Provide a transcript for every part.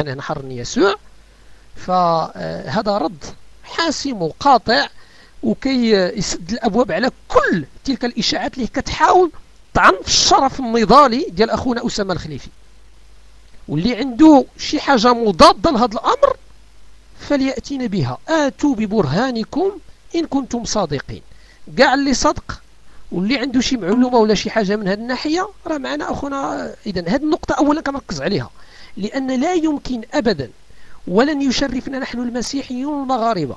عنه نحر يسوع فهذا رد. حاسم وقاطع وكي يسد الأبواب على كل تلك الإشاعات اللي كتحاول طعن في الشرف النضالي ديال أخونا أسامة الخليفي. واللي عنده شي حاجة مضادة لهذا الأمر فليأتينا بها. آتوا ببرهانكم إن كنتم صادقين. كاع اللي صدق واللي عنده شي معلومة ولا شي حاجة من هذه الناحية راه معنا أخونا. اذا هذه النقطة اولا كنركز عليها. لأن لا يمكن ابدا ولن يشرفنا نحن المسيحيون المغاربه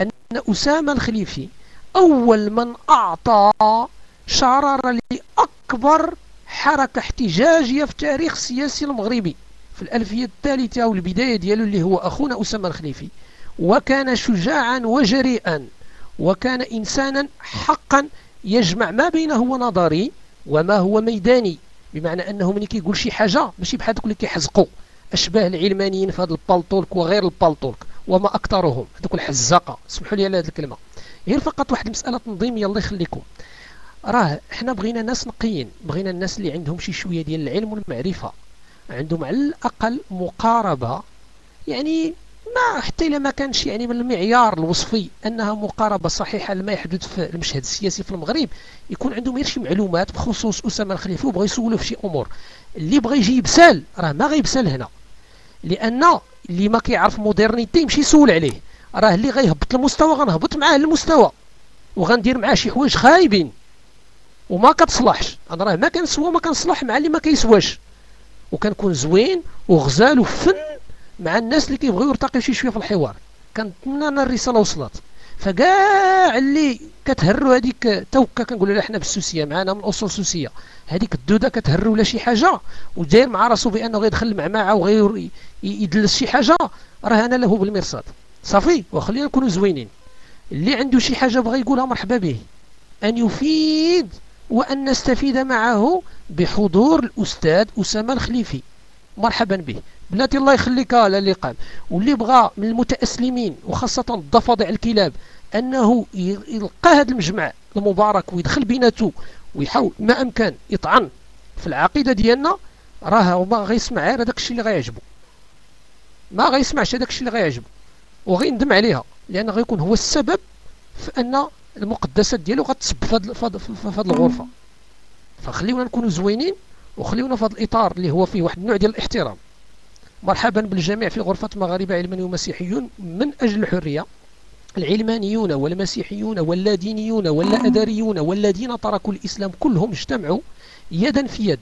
أن أسامة الخليفي أول من أعطى شرارة لأكبر حركة احتجاجية في التاريخ السياسي المغربي. في الألفية الثالثة والبداية ديالو اللي هو أخونا أسامة الخليفي. وكان شجاعا وجريئا وكان إنسانا حقا يجمع ما بين هو نظري وما هو ميداني. بمعنى أنه من كيقول شي حاجة ماشي بحال دوك اللي كيحزقوا. أشباه العلمانيين في هذا البالطولك وغير البالطولك وما أكثرهم. هذوك الحزاقة. اسمحوا لي على هذه الكلمة. هي فقط واحد المسألة تنظيمية الله يخليكم. راه حنا بغينا ناس نقيين بغينا الناس اللي عندهم شي شوية ديال العلم والمعرفة. عندهم على الأقل مقاربة يعني ما حتى إلا ما كانش يعني من المعيار الوصفي أنها مقاربة صحيحة لما يحدث في المشهد السياسي في المغرب يكون عندهم غير شي معلومات بخصوص أسامة الخليفة وبغى يسولوا في شي أمور. اللي بغى يجي يبسال راه ما غيبسال هنا. لأن اللي ما كيعرف مودرنيتي يمشي يسول عليه. راه اللي غيهبط المستوى غنهبط معاه المستوى. وغندير معاه شي حوايج خايبين. وما كتصلحش. أنا راه ما كنسوى ما كنصلح مع اللي ما كيسواش. وكنكون زوين وغزال وفن مع الناس اللي كيبغيو يرتقيو شي شوية في الحوار. كنتمنى ان الرسالة وصلت. فكاع اللي كتهروا هذيك توكا كنقولوا لها حنا بالسوسية معنا من الاصول السوسيه هذيك الدودة كتهروا ولا شي حاجة وداير مع راسو بأنه غيدخل المعمعه وغير يدلس شي حاجة راه أنا له بالمرصاد. صافي وخلينا نكونوا زوينين. اللي عنده شي حاجة بغى يقولها مرحبا به. أن يفيد وأن نستفيد معه بحضور الأستاذ أسامة الخليفي. مرحبا به. بلاتي الله يخليك على اللي قام واللي بغى من المتأسلمين وخاصة الضفادع الكلاب أنه يلقى هذا المجمع المبارك ويدخل بيناته ويحاول ما أمكن يطعن في العقيدة ديالنا. راه ما غيسمع غير هذاك الشيء اللي غيعجبه ما غيسمعش هذاك الشيء اللي غيعجبه وغيندم عليها لأن غيكون هو السبب في أن المقدسات ديالو غتصب في هذه الغرفة. فخليونا نكونوا زوينين وخليونا في هذا الإطار اللي هو فيه واحد النوع ديال الاحترام. مرحبا بالجميع في غرفة مغاربة علمانيون ومسيحيون من أجل الحرية. العلمانيون والمسيحيون واللادينيون واللاداريون والذين تركوا الإسلام كلهم اجتمعوا يدا في يد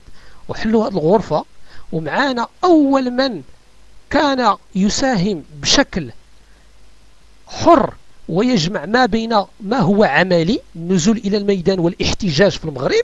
وحلوا هذه الغرفة ومعانا أول من كان يساهم بشكل حر ويجمع ما بين ما هو عملي النزول إلى الميدان والاحتجاج في المغرب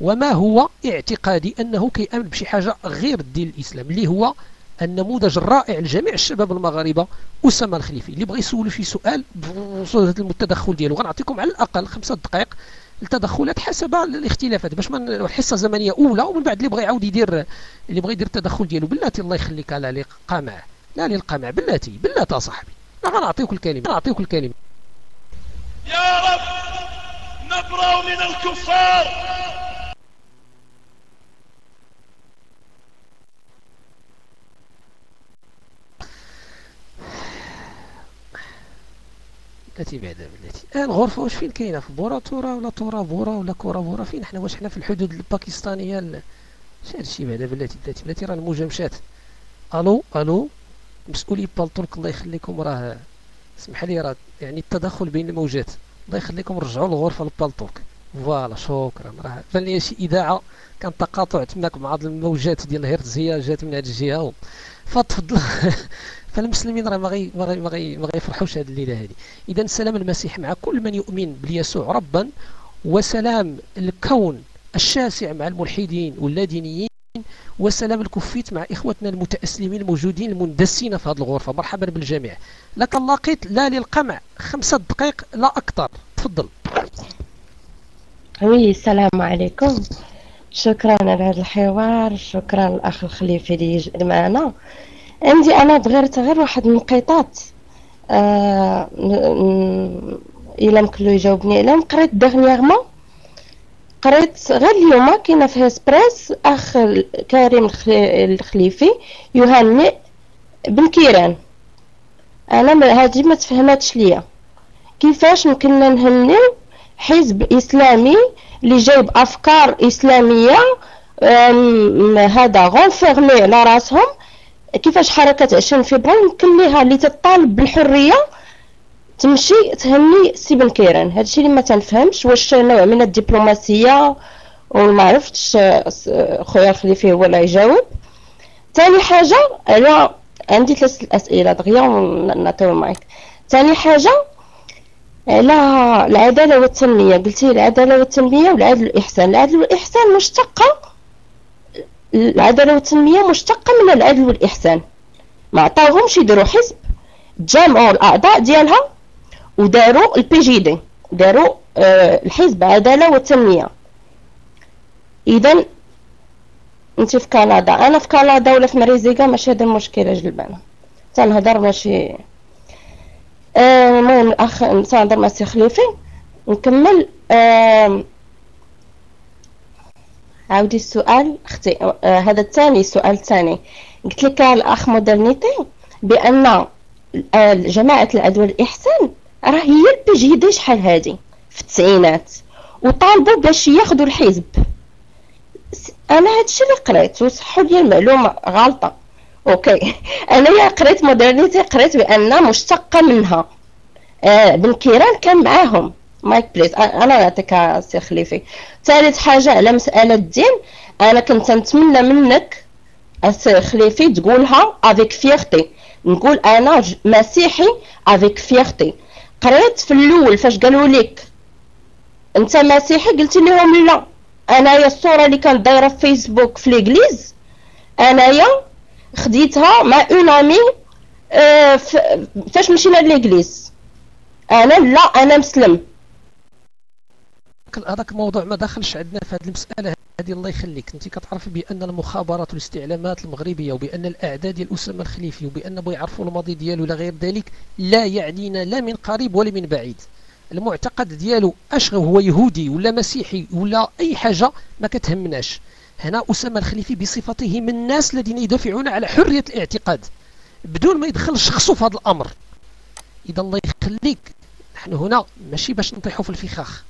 وما هو اعتقادي أنه كيأمن بشي حاجة غير الدين الإسلام اللي هو النموذج الرائع لجميع الشباب المغاربة أسامة الخليفي اللي بغى يسولوا شي سؤال بوصول هذا التدخل ديالو. غنعطيكم على الأقل خمسة دقائق التدخلات حسب الاختلافات باش ما حصه زمنيه أولى ومن بعد اللي بغى يعاود يدير اللي بغى يدير التدخل ديالو. بلاتي الله يخليك على القمع لا للقمع بلاتي بلاتي صاحبي. غنعطيك الكلمة غنعطيك الكلمة. يا رب نبرأ من الكفار. بلاتي بعدا بلاتي الغرفة واش فين كاينة؟ في بورا تورا ولا تورا بورا ولا كورا بورا؟ فين حنا؟ واش حنا في الحدود الباكستانية؟ هادشي بعدا بلاتي بلاتي بلاتي راه الموجة مشات ألو؟ ألو؟ مسؤولي بالطرق الله يخليكم راه. اسمح لي راه يعني التدخل بين الموجات. الله يخليكم رجعوا للغرفه البالطوك فوالا شكرا راه بان شي إذاعة كان تقاطع تماك مع الموجات ديال الهرتزيه جات من هذه الجهة. فتفضل فالمسلمين راه ما غي ما غي ما غيفرحوش هذه الليلة هذه اذا سلام المسيح مع كل من يؤمن بيسوع ربا وسلام الكون الشاسع مع الملحدين واللادينيين وسلام الكفيت مع إخوتنا المتأسلمين الموجودين المندسين في هذه الغرفة. مرحبا بالجميع. لكن لقيت لا للقمع خمسة دقائق لا أكثر. تفضل. وي السلام عليكم. شكرا على هذا الحوار شكرا الأخ الخليفي اللي يجي معنا. عندي أنا دغيرت غير واحد النقيطات آه إلا مكلو يجاوبني. عليهم قريت دغنيغمون قريت غير اليوم كاينة في إسبريس أخ كريم الخليفي يهنئ بن كيران. أنا هذه ما تفهماتش ليا. كيفاش يمكننا نهنيو حزب إسلامي اللي جايب أفكار إسلامية هذا renfermé على راسهم. كيفاش حركة 20 فبراير؟ يمكن ليها اللي تطالب بالحرية. تمشي تهني ستيفن كيران هادشي اللي ما تنفهمش. واش نوع من الدبلوماسية؟ وما عرفتش خويا الخليفي هو اللي يجاوب. ثاني حاجة على عندي ثلاث الاسئله دغيا ونعطيو معك ثاني حاجة على العدالة والتنمية. قلتي العدالة والتنمية والعدل والإحسان. العدل والإحسان مشتقة العدالة والتنمية مشتقة من العدل والإحسان. ما عطاوهمش يديروا حزب. جمعوا الأعضاء ديالها وداروا ال PJD داروا آه الحزب. عدالة والتنمية. إذا أنت في كندا. أنا في كندا ولا في مريزيكا ماشي هذا المشكل. أجل أنا تنهضر ماشي. المهم الاخ تنهضر مع سي خليفي نكمل آه عاودي السؤال أختي آه هذا الثاني السؤال الثاني قلت لك الأخ مودرنيتي بأن جماعة العدل والاحسان راه هي ال PJD شحال هادي في التسعينات وطالبوا باش ياخذوا الحزب. أنا هادشي اللي قريت وصحوا لي المعلومة غلطة. OK. أنا قريت مودرنيتي قريت بأن مشتقة منها. آه بن كيران كان معاهم. mic please أنا نعطيك سي خليفي. ثالث حاجة على مسألة الدين. أنا كنت نتمنى منك سي خليفي تقولها avec fierté نقول أنا مسيحي avec fierté قريت في الأول فاش قالوا لك أنت مسيحي؟ قلت لهم لا. انايا الصورة اللي كانت دايرة في فيسبوك في l'église انايا خديتها مع une amie آه فاش مشينا l'église أنا لا أنا مسلم. هذاك الموضوع ما دخلش عندنا في هذه المسألة. هذه الله يخليك. أنت كتعرفي بأن المخابرات والاستعلامات المغربية وبأن الاعداء ديال اسامه الخليفي وبأن بغا يعرفوا الماضي ديالو إلى غير ذلك لا يعنينا لا من قريب ولا من بعيد. المعتقد ديالو اش هو يهودي ولا مسيحي ولا أي حاجة ما كتهمناش. هنا أسامة الخليفي بصفته من الناس الذين يدافعون على حرية الاعتقاد. بدون ما يدخل شخصه في هذا الأمر. إذا الله يخليك. نحن هنا ماشي باش نطيحوا في الفخاخ.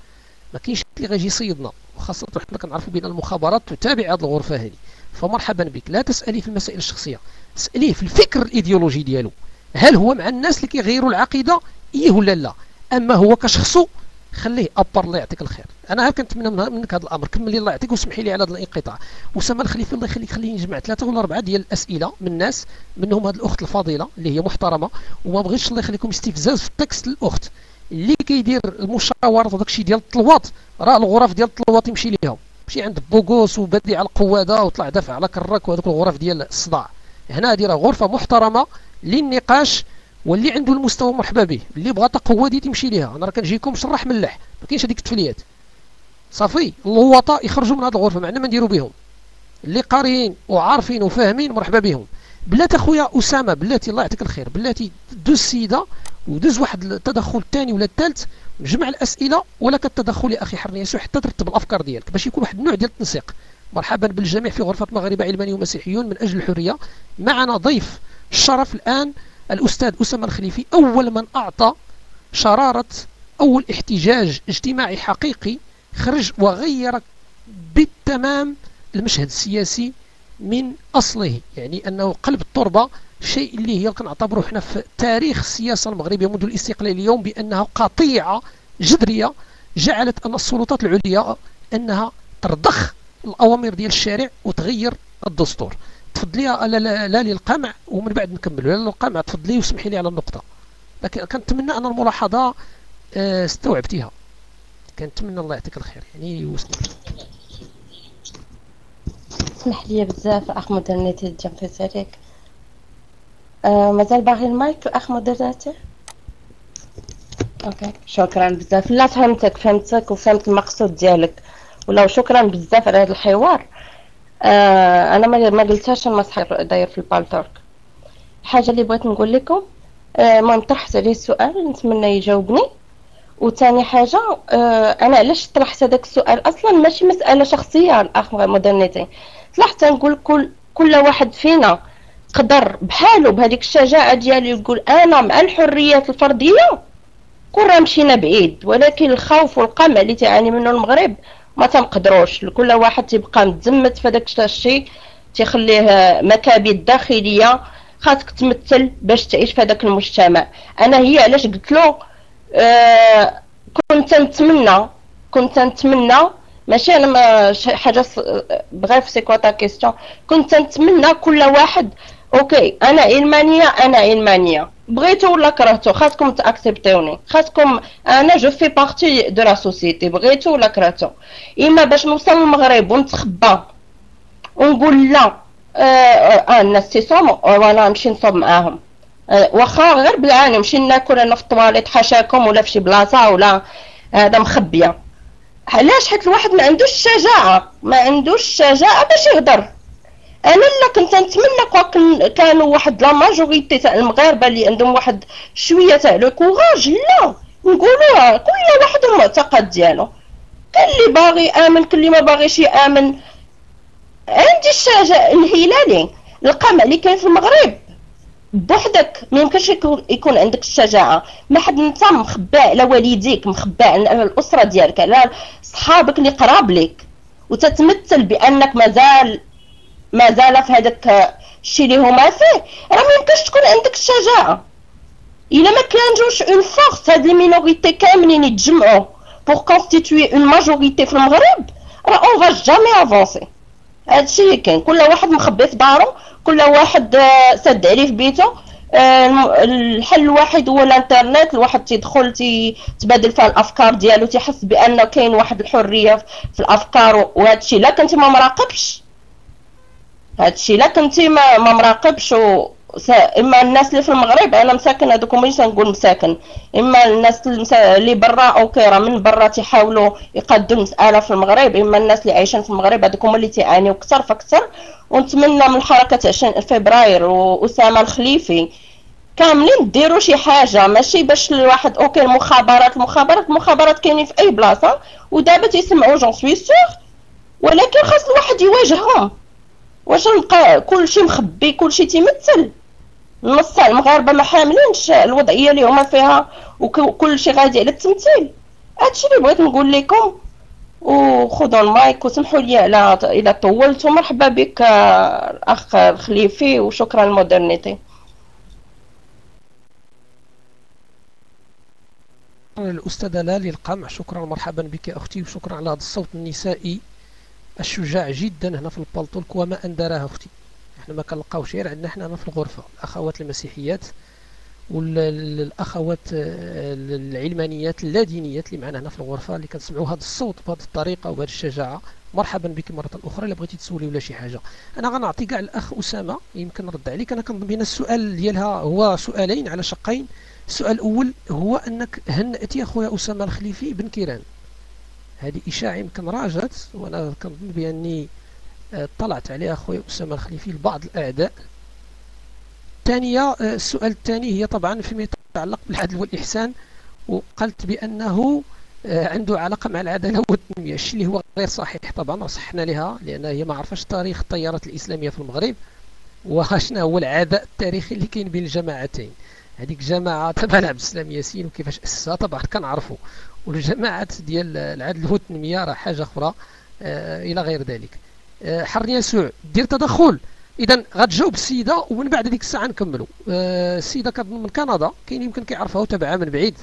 ما كاينش اللي غيجي يصيدنا. وخاصة حنا كنعرفوا بان المخابرات تتابع هذه الغرفة هذه. فمرحبا بك. لا تسألي في المسائل الشخصية. اسأليه في الفكر الإيديولوجي ديالو. هل هو مع الناس اللي كيغيروا العقيدة؟ إيه ولا لا؟ أما هو كشخصو خليه أبر الله يعطيك الخير. أنا كنتمنى منك هذا الأمر. كملي الله يعطيك وسمحي لي على هذا الانقطاع. اسامه الخليفي الله يخليك خليني نجمع ثلاثة ولا أربعة ديال الأسئلة من الناس منهم هذه الأخت الفاضله اللي هي محترمة وما بغيتش الله يخليكم استفزاز في التكست الاخت اللي كيدير المشاورات وداك الشيء ديال الطلوات راه الغرف ديال الطلوات يمشي ليهم مشي عند بوغوس وبدي على القوادة وطلع دافع على كراك وهذوك الغرف ديال الصداع. هنا هذه راه غرفة محترمة للنقاش واللي عنده المستوى مرحبا به اللي بغى قوه دي تمشي ليها. أنا راه كنجيكم شرح ملح ما كاينش هذيك التفليات. صافي اللواطه يخرجوا من هذه الغرفة معنا ما نديروا بهم. اللي قاريين وعارفين وفاهمين مرحبا بهم. بلاتي أخويا أسامة بلاتي الله يعطيك الخير بلاتي دوز السيده ودوز واحد التدخل الثاني ولا الثالث جمع الأسئلة ولا كالتدخل يا أخي حرني يسوع حتى ترتب الأفكار ديالك باش يكون واحد النوع ديال التنسيق. مرحبا بالجميع في غرفة مغاربه علماني ومسيحيون من أجل الحرية. معنا ضيف الشرف الآن الأستاذ أسامة الخليفي أول من أعطى شرارة أول احتجاج اجتماعي حقيقي خرج وغير بالتمام المشهد السياسي من أصله. يعني أنه قلب التربة شيء اللي هي كنعتبره إحنا في تاريخ السياسة المغربية منذ الاستقلال اليوم بأنها قطيعة جذرية جعلت أن السلطات العليا أنها ترضخ الأوامر ديال الشارع وتغير الدستور. تفضلي لا, لا, لا للقمع ومن بعد نكمل لا للقمع تفضلي وسمحي لي على النقطة. لكن كنتمنى أن الملاحظة آه، استوعبتيها. كنتمنى الله يعطيك الخير يعني وصل اسمح لي بزاف أخ مودرنيتي جنب سريك آه مازال باغي المايك الاخ مودرنيتي أوكي. شكرا بزاف. لا فهمتك فهمتك وفهمت المقصود ديالك. ولو شكرا بزاف على هذا الحوار. آه أنا ما قلتهاش المسح داير في البالتورك الحاجة اللي بغيت نقول لكم آه ما طرحت عليه السؤال نتمنى يجاوبني. وثاني حاجة آه أنا علاش طرحت هذاك السؤال؟ أصلا ماشي مسألة شخصية الأخ مودرنيتي طلعت نقول كل كل واحد فينا يقدر بحالو بهذيك الشجاعة ديالو يقول أنا مع الحريات الفردية. كون مشينا بعيد ولكن الخوف والقمع اللي تعاني منه المغرب ما تنقدروش. كل واحد تيبقى متزمت في هذاك الشيء تيخليه مكابد داخليه خاصك تمثل باش تعيش في هذاك المجتمع. أنا هي علاش قلت له آه كنت نتمنى كنت نتمنى ماشي أنا ما حاجة bref c'est quoi ta question كنت نتمنى كل واحد OK أنا علمانيه أنا علمانيه بغيتو ولا كرهتو؟ خاصكم ت accepte وني. خاصكم أنا je fais partie de la société بغيتو ولا كرهتو. إما باش نوصل للمغرب ونتخبى. ونقول لا. آه, آه الناس تيصوموا وأنا نمشي نصوم معاهم. آه واخا غير بالعاني نمشي ناكل أنا في الطواليت حاشاكم ولا في شي بلاصة ولا هذا مخبية. علاش؟ حيت الواحد ما عندوش الشجاعه ما عندوش الشجاعه باش يهضر. أنا لا كنت نتمنى كانوا واحد لا ماجوريتي تاع المغاربة اللي عندهم واحد شوية تاع لو كوراج لا نقولوها كل واحد المعتقد ديالو. كان اللي باغي آمن كل اللي ما باغيش يآمن. عندي الشجاعه الهلالي القمع اللي كاين في المغرب. بوحدك ما يمكنش يكون, يكون عندك الشجاعة. ما حد انت مخبى على والديك مخبى على الأسرة ديالك على صحابك اللي قراب لك وتتمثل بأنك مازال مازال في هذاك الشيء اللي هما فيه. راه ما يمكنش تكون عندك الشجاعه إلا ما كانجوش en force هاد les minorités كاملين يتجمعوا pour constituer une majorité في المغرب راه on va jamais avancer هادشي اللي كاين. كل واحد مخبي في دارو كل واحد آه، سد عليه في بيته. آه، الحل الوحيد هو الانترنت الواحد تيدخل تبادل فيها الأفكار ديالو تيحس بان كاين واحد الحرية في الأفكار وهذا الشيء. لا كنتي ما مراقبش. هذا الشيء لا كنتي ما, ما مراقبش و... إما الناس اللي في المغرب أنا مساكن هذوك ماشي نقول مساكن. إما الناس اللي برا OK راه من برا تيحاولوا يقادوا المساله في المغرب. إما الناس اللي عايشين في المغرب هذوك هما اللي تيعانيو أكثر فأكثر. ونتمنى من حركه 20 فبراير واسامه الخليفي كاملين ديروا شي حاجة ماشي باش الواحد OK المخابرات المخابرات المخابرات كاينين في أي بلاصة ودابا تيسمعوا j'en suis ولكن خاص الواحد يواجههم. واش نبقى كلشي مخبي كلشي تيمثل؟ نص المغاربة ما حاملينش الوضعية اللي هما فيها وكلشي غادي على التمثيل. هادشي اللي بغيت نقول لكم. وخذوا المايك وسمحوا لي على اذا طولت ومرحبا بك الاخ الخليفي وشكرا للمودرنيتي الأستاذة لالي القمع شكرا مرحبا بك أختي وشكرا على هذا الصوت النسائي. الشجاع جدا هنا في البلطولك وما أندرها أختي. إحنا ما كنلقاوش غير عندنا هنا في الغرفة. الأخوات المسيحيات والأخوات آه، العلمانيات اللادينيات اللي معنا هنا في الغرفة اللي كنسمعوا هذا الصوت بهذه الطريقة وبهذه الشجاعة. مرحبا بك مرة أخرى. الا بغيتي تسولي ولا شي حاجة. أنا غنعطي كاع الأخ أسامة. يمكن نرد عليك. أنا كنظن بأن السؤال ديالها هو سؤالين على شقين. السؤال الأول هو أنك هنأتي أخويا أسامة الخليفي بن كيران. هذه إشاعة يمكن راجت وأنا كنظن بأني آه، طلعت عليها اخويا أسامة الخليفي لبعض الأعداء. الثانية آه، السؤال الثاني هي طبعا فيما يتعلق بالعدل والإحسان وقلت بأنه آه، عنده علاقة مع العدالة والتنمية الشيء اللي هو غير صحيح طبعا وصحنا لها لأن هي ما عرفش تاريخ التيارات الإسلامية في المغرب وشنا هو العداء التاريخي اللي كاين بين الجماعتين. هذيك جماعة تبع عبد السلام ياسين وكيفاش أسسها طبعا كنعرفوا. والجماعات ديال العدل والتنمية راه حاجة أخرى آه إلى غير ذلك. آه حر يسوع دير تدخل. اذا غتجاوب السيدة ومن بعد ديك الساعة نكملوا آه السيدة كتظن من كندا كاين يمكن كيعرفها وتابعها من بعيد.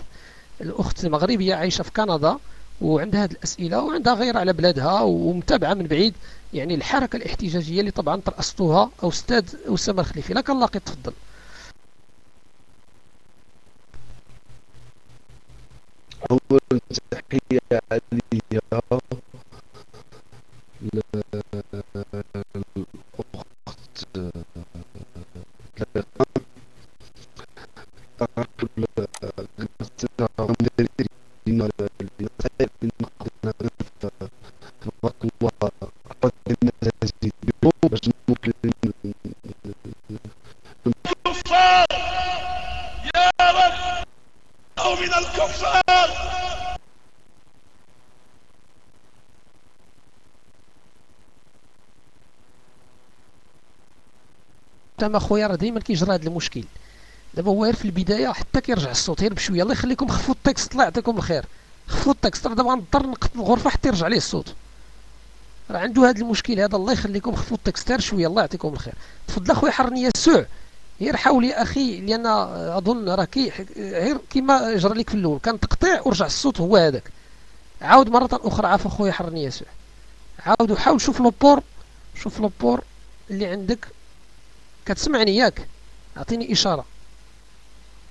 الأخت المغربية عايشة في كندا وعندها هذه الأسئلة وعندها غير على بلادها ومتابعة من بعيد. يعني الحركة الاحتجاجية اللي طبعا ترأستوها أستاذ أسامة الخليفي. لك الله تفضل. أول تحية عليا الكفار يا رب أو من الكفار المجتمع خويا راه دائما كيجرى هذا المشكل. دابا هو غير في البداية حتى كيرجع الصوت غير بشوية. الله يخليكم خفوا ال text الله يعطيكم الخير. خفوا ال text راه دابا غنضطر نقفل الغرفة حتى يرجع ليه الصوت. راه عنده هذا المشكل هذا الله يخليكم خفوا ال text شوية الله يعطيكم الخير. تفضل أخويا حرني يسوع. غير حاول يا أخي لأن أظن راه كي غير كيما جرى لك في الأول. كان تقطيع ورجع الصوت هو هذاك. عاود مرة أخرى عافا خويا حرني يسوع. عاود وحاول شوف le port شوف le port اللي عندك. كتسمعني ياك. أعطيني إشارة.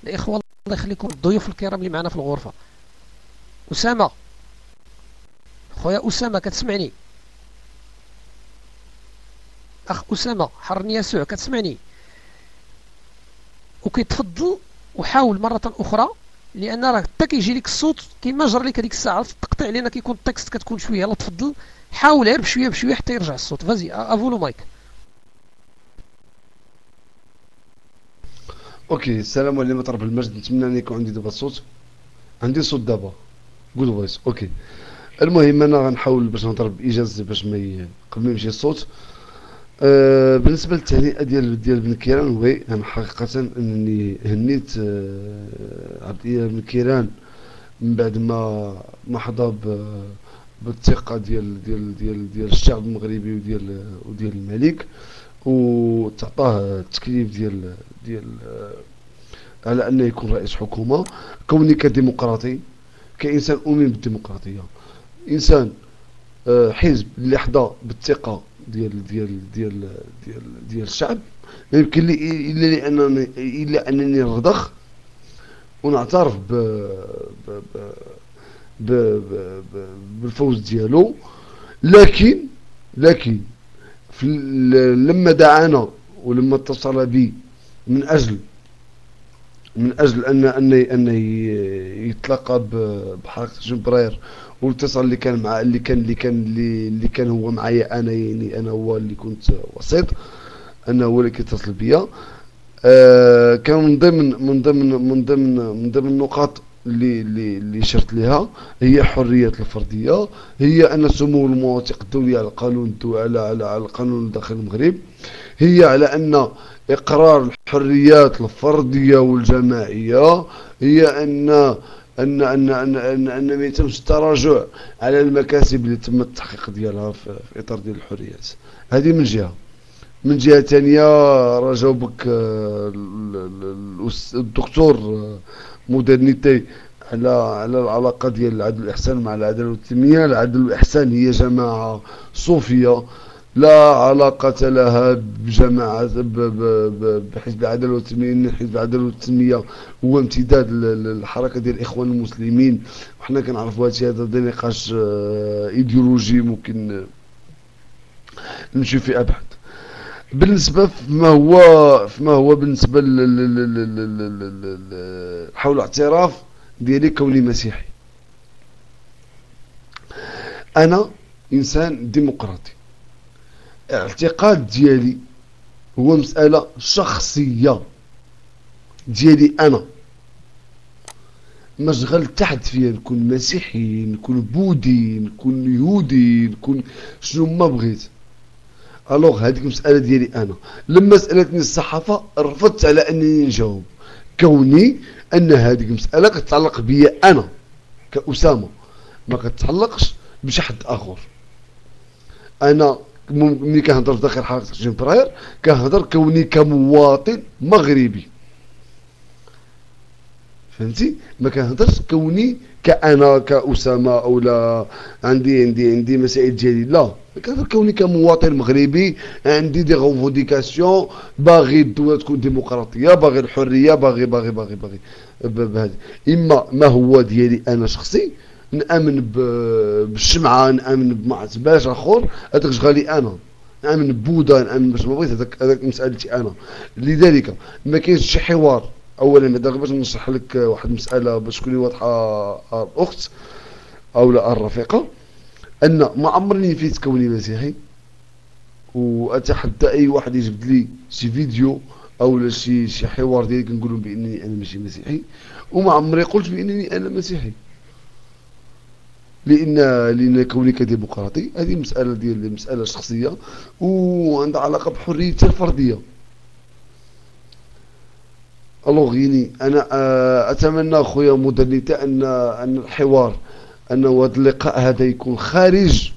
الاخوه الله يخليكم الضيوف الكرام اللي معنا في الغرفة. أسامة. خويا أسامة كتسمعني. أخ أسامة حرني يسوع كتسمعني. وكيتفضل وحاول مرة أخرى لأن راه حتى كيجي لك الصوت كيما جرى لك هذيك الساعة التقطيع لأن كيكون ال text كتكون شوية يلا تفضل. حاول غير بشويه بشوية حتى يرجع الصوت. vas-y à vous le mic. ok السلام عليكم طرب المجد نتمنى أن يكون عندي دابا الصوت عندي صوت دابا. good voice ok. المهم أنا غنحاول باش نهضر بايجاز باش ما قبل ما يمشي الصوت. آه بالنسبة للتهنئة ديال ديال بن كيران وي أنا حقيقة أنني هنيت آه عبد الاله بن كيران من بعد ما ما حظى بالثقة ديال ديال ديال ديال الشعب المغربي وديال وديال الملك. وتعطاه التكليف ديال ديال آه على أنه يكون رئيس حكومة كوني كديمقراطي كإنسان أؤمن بالديمقراطية. إنسان آه حزب اللي حظى بالثقة ديال ديال ديال ديال ديال الشعب. ما يمكن لي إلا لأنني إلا أنني نرضخ ونعترف ب ب ب بالفوز ديالو. لكن لكن لما دعانا ولما اتصل بي من أجل من أجل ان أن أن يتلقى بحركة جمبرير والاتصال اللي كان مع اللي كان اللي كان اللي, كان هو معايا أنا يعني أنا هو اللي كنت وسيط. أنا هو اللي كيتصل بيا. آه كان من ضمن من ضمن من ضمن من ضمن النقاط اللي اللي اللي شرت لها هي حريات الفردية هي أن سمو المواثيق الدوليه على القانون على على القانون داخل المغرب هي على أن إقرار الحريات الفردية والجماعية هي ان ان ان ان ان, أن ما يتمش التراجع على المكاسب اللي تم التحقيق ديالها في إطار ديال الحريات. هذه من جهة. من جهة ثانية راه جاوبك الدكتور مودرنيتي على على العلاقة ديال العدل والاحسان مع العدالة والتنميه العدل والاحسان هي جماعة صوفية لا علاقة لها بجماعة بحزب العدالة والتنمية حزب العدالة والتنمية هو امتداد للحركة ديال الإخوان المسلمين. وحنا كنعرفوا هادشي هذا نقاش إيديولوجي ممكن نمشي فيه أبعد. بالنسبة فيما هو فيما هو بالنسبة حول الاعتراف ديالي كوني مسيحي أنا إنسان ديمقراطي الاعتقاد ديالي هو مسألة شخصية ديالي أنا مشغل تحت فيها نكون مسيحي نكون بوذي نكون يهودي نكون شنو ما بغيت ألوغ هذيك مسألة ديالي أنا. لما سألتني الصحافة رفضت على أنني نجاوب. كوني أن هذيك مسألة كتعلق بيا أنا كأسامة. ما كتعلقش بشي حد آخر. أنا ملي كنهضر في داخل حركة 20 فبراير كنهضر كوني كمواطن مغربي. فهمتي؟ ما كنهضرش كوني كأنا كأسامة أو لا عندي عندي عندي مسائل ديالي لا كوني كمواطن مغربي عندي des revendications باغي الدولة تكون ديمقراطية باغي الحرية باغي باغي باغي باغي بهذه إما ما هو ديالي أنا شخصي نأمن بالشمعة نأمن بما عتباش آخر هذاك شغالي أنا. نأمن بوذا نأمن باش ما بغيت هذاك هذاك مسألتي أنا. لذلك ما كاينش شي حوار. اولا هذا باش نشرح لك واحد المسألة باش تكوني واضحة الاخت أو لا الرفيقة أن ما عمرني فيت كوني مسيحي. وأتحدى أي واحد يجبد لي شي فيديو أو شي شي حوار ديالي كنقول بأنني أنا ماشي مسيحي. وما عمري قلت بأنني أنا مسيحي. لأن لأن كوني كديمقراطي هذه مسألة ديال مسألة شخصية وعندها علاقة بحريتي الفردية. ألوغ يعني أنا آه، أتمنى اخويا مدرنيتا أن أن الحوار انه هذا اللقاء هذا يكون خارج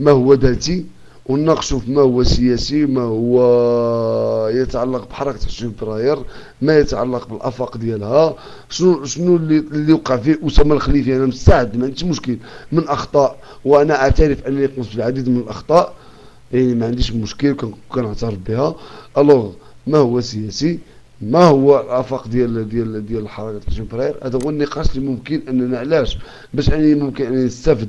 ما هو ذاتي ونناقشوا في ما هو سياسي ما هو يتعلق بحركة 20 فبراير ما يتعلق بالأفاق ديالها. شنو شنو اللي اللي وقع فيه أسامة الخليفي؟ أنا مستعد ما عنديش مشكل. من أخطاء وأنا أعترف أنني قمت بالعديد من الأخطاء يعني ما عنديش مشكل كنعترف بها. ألوغ ما هو سياسي؟ ما هو الافاق ديال ديال ديال الحركة 20 فبراير هذا هو النقاش اللي ممكن أننا علاش؟ باش اني ممكن اني نستافد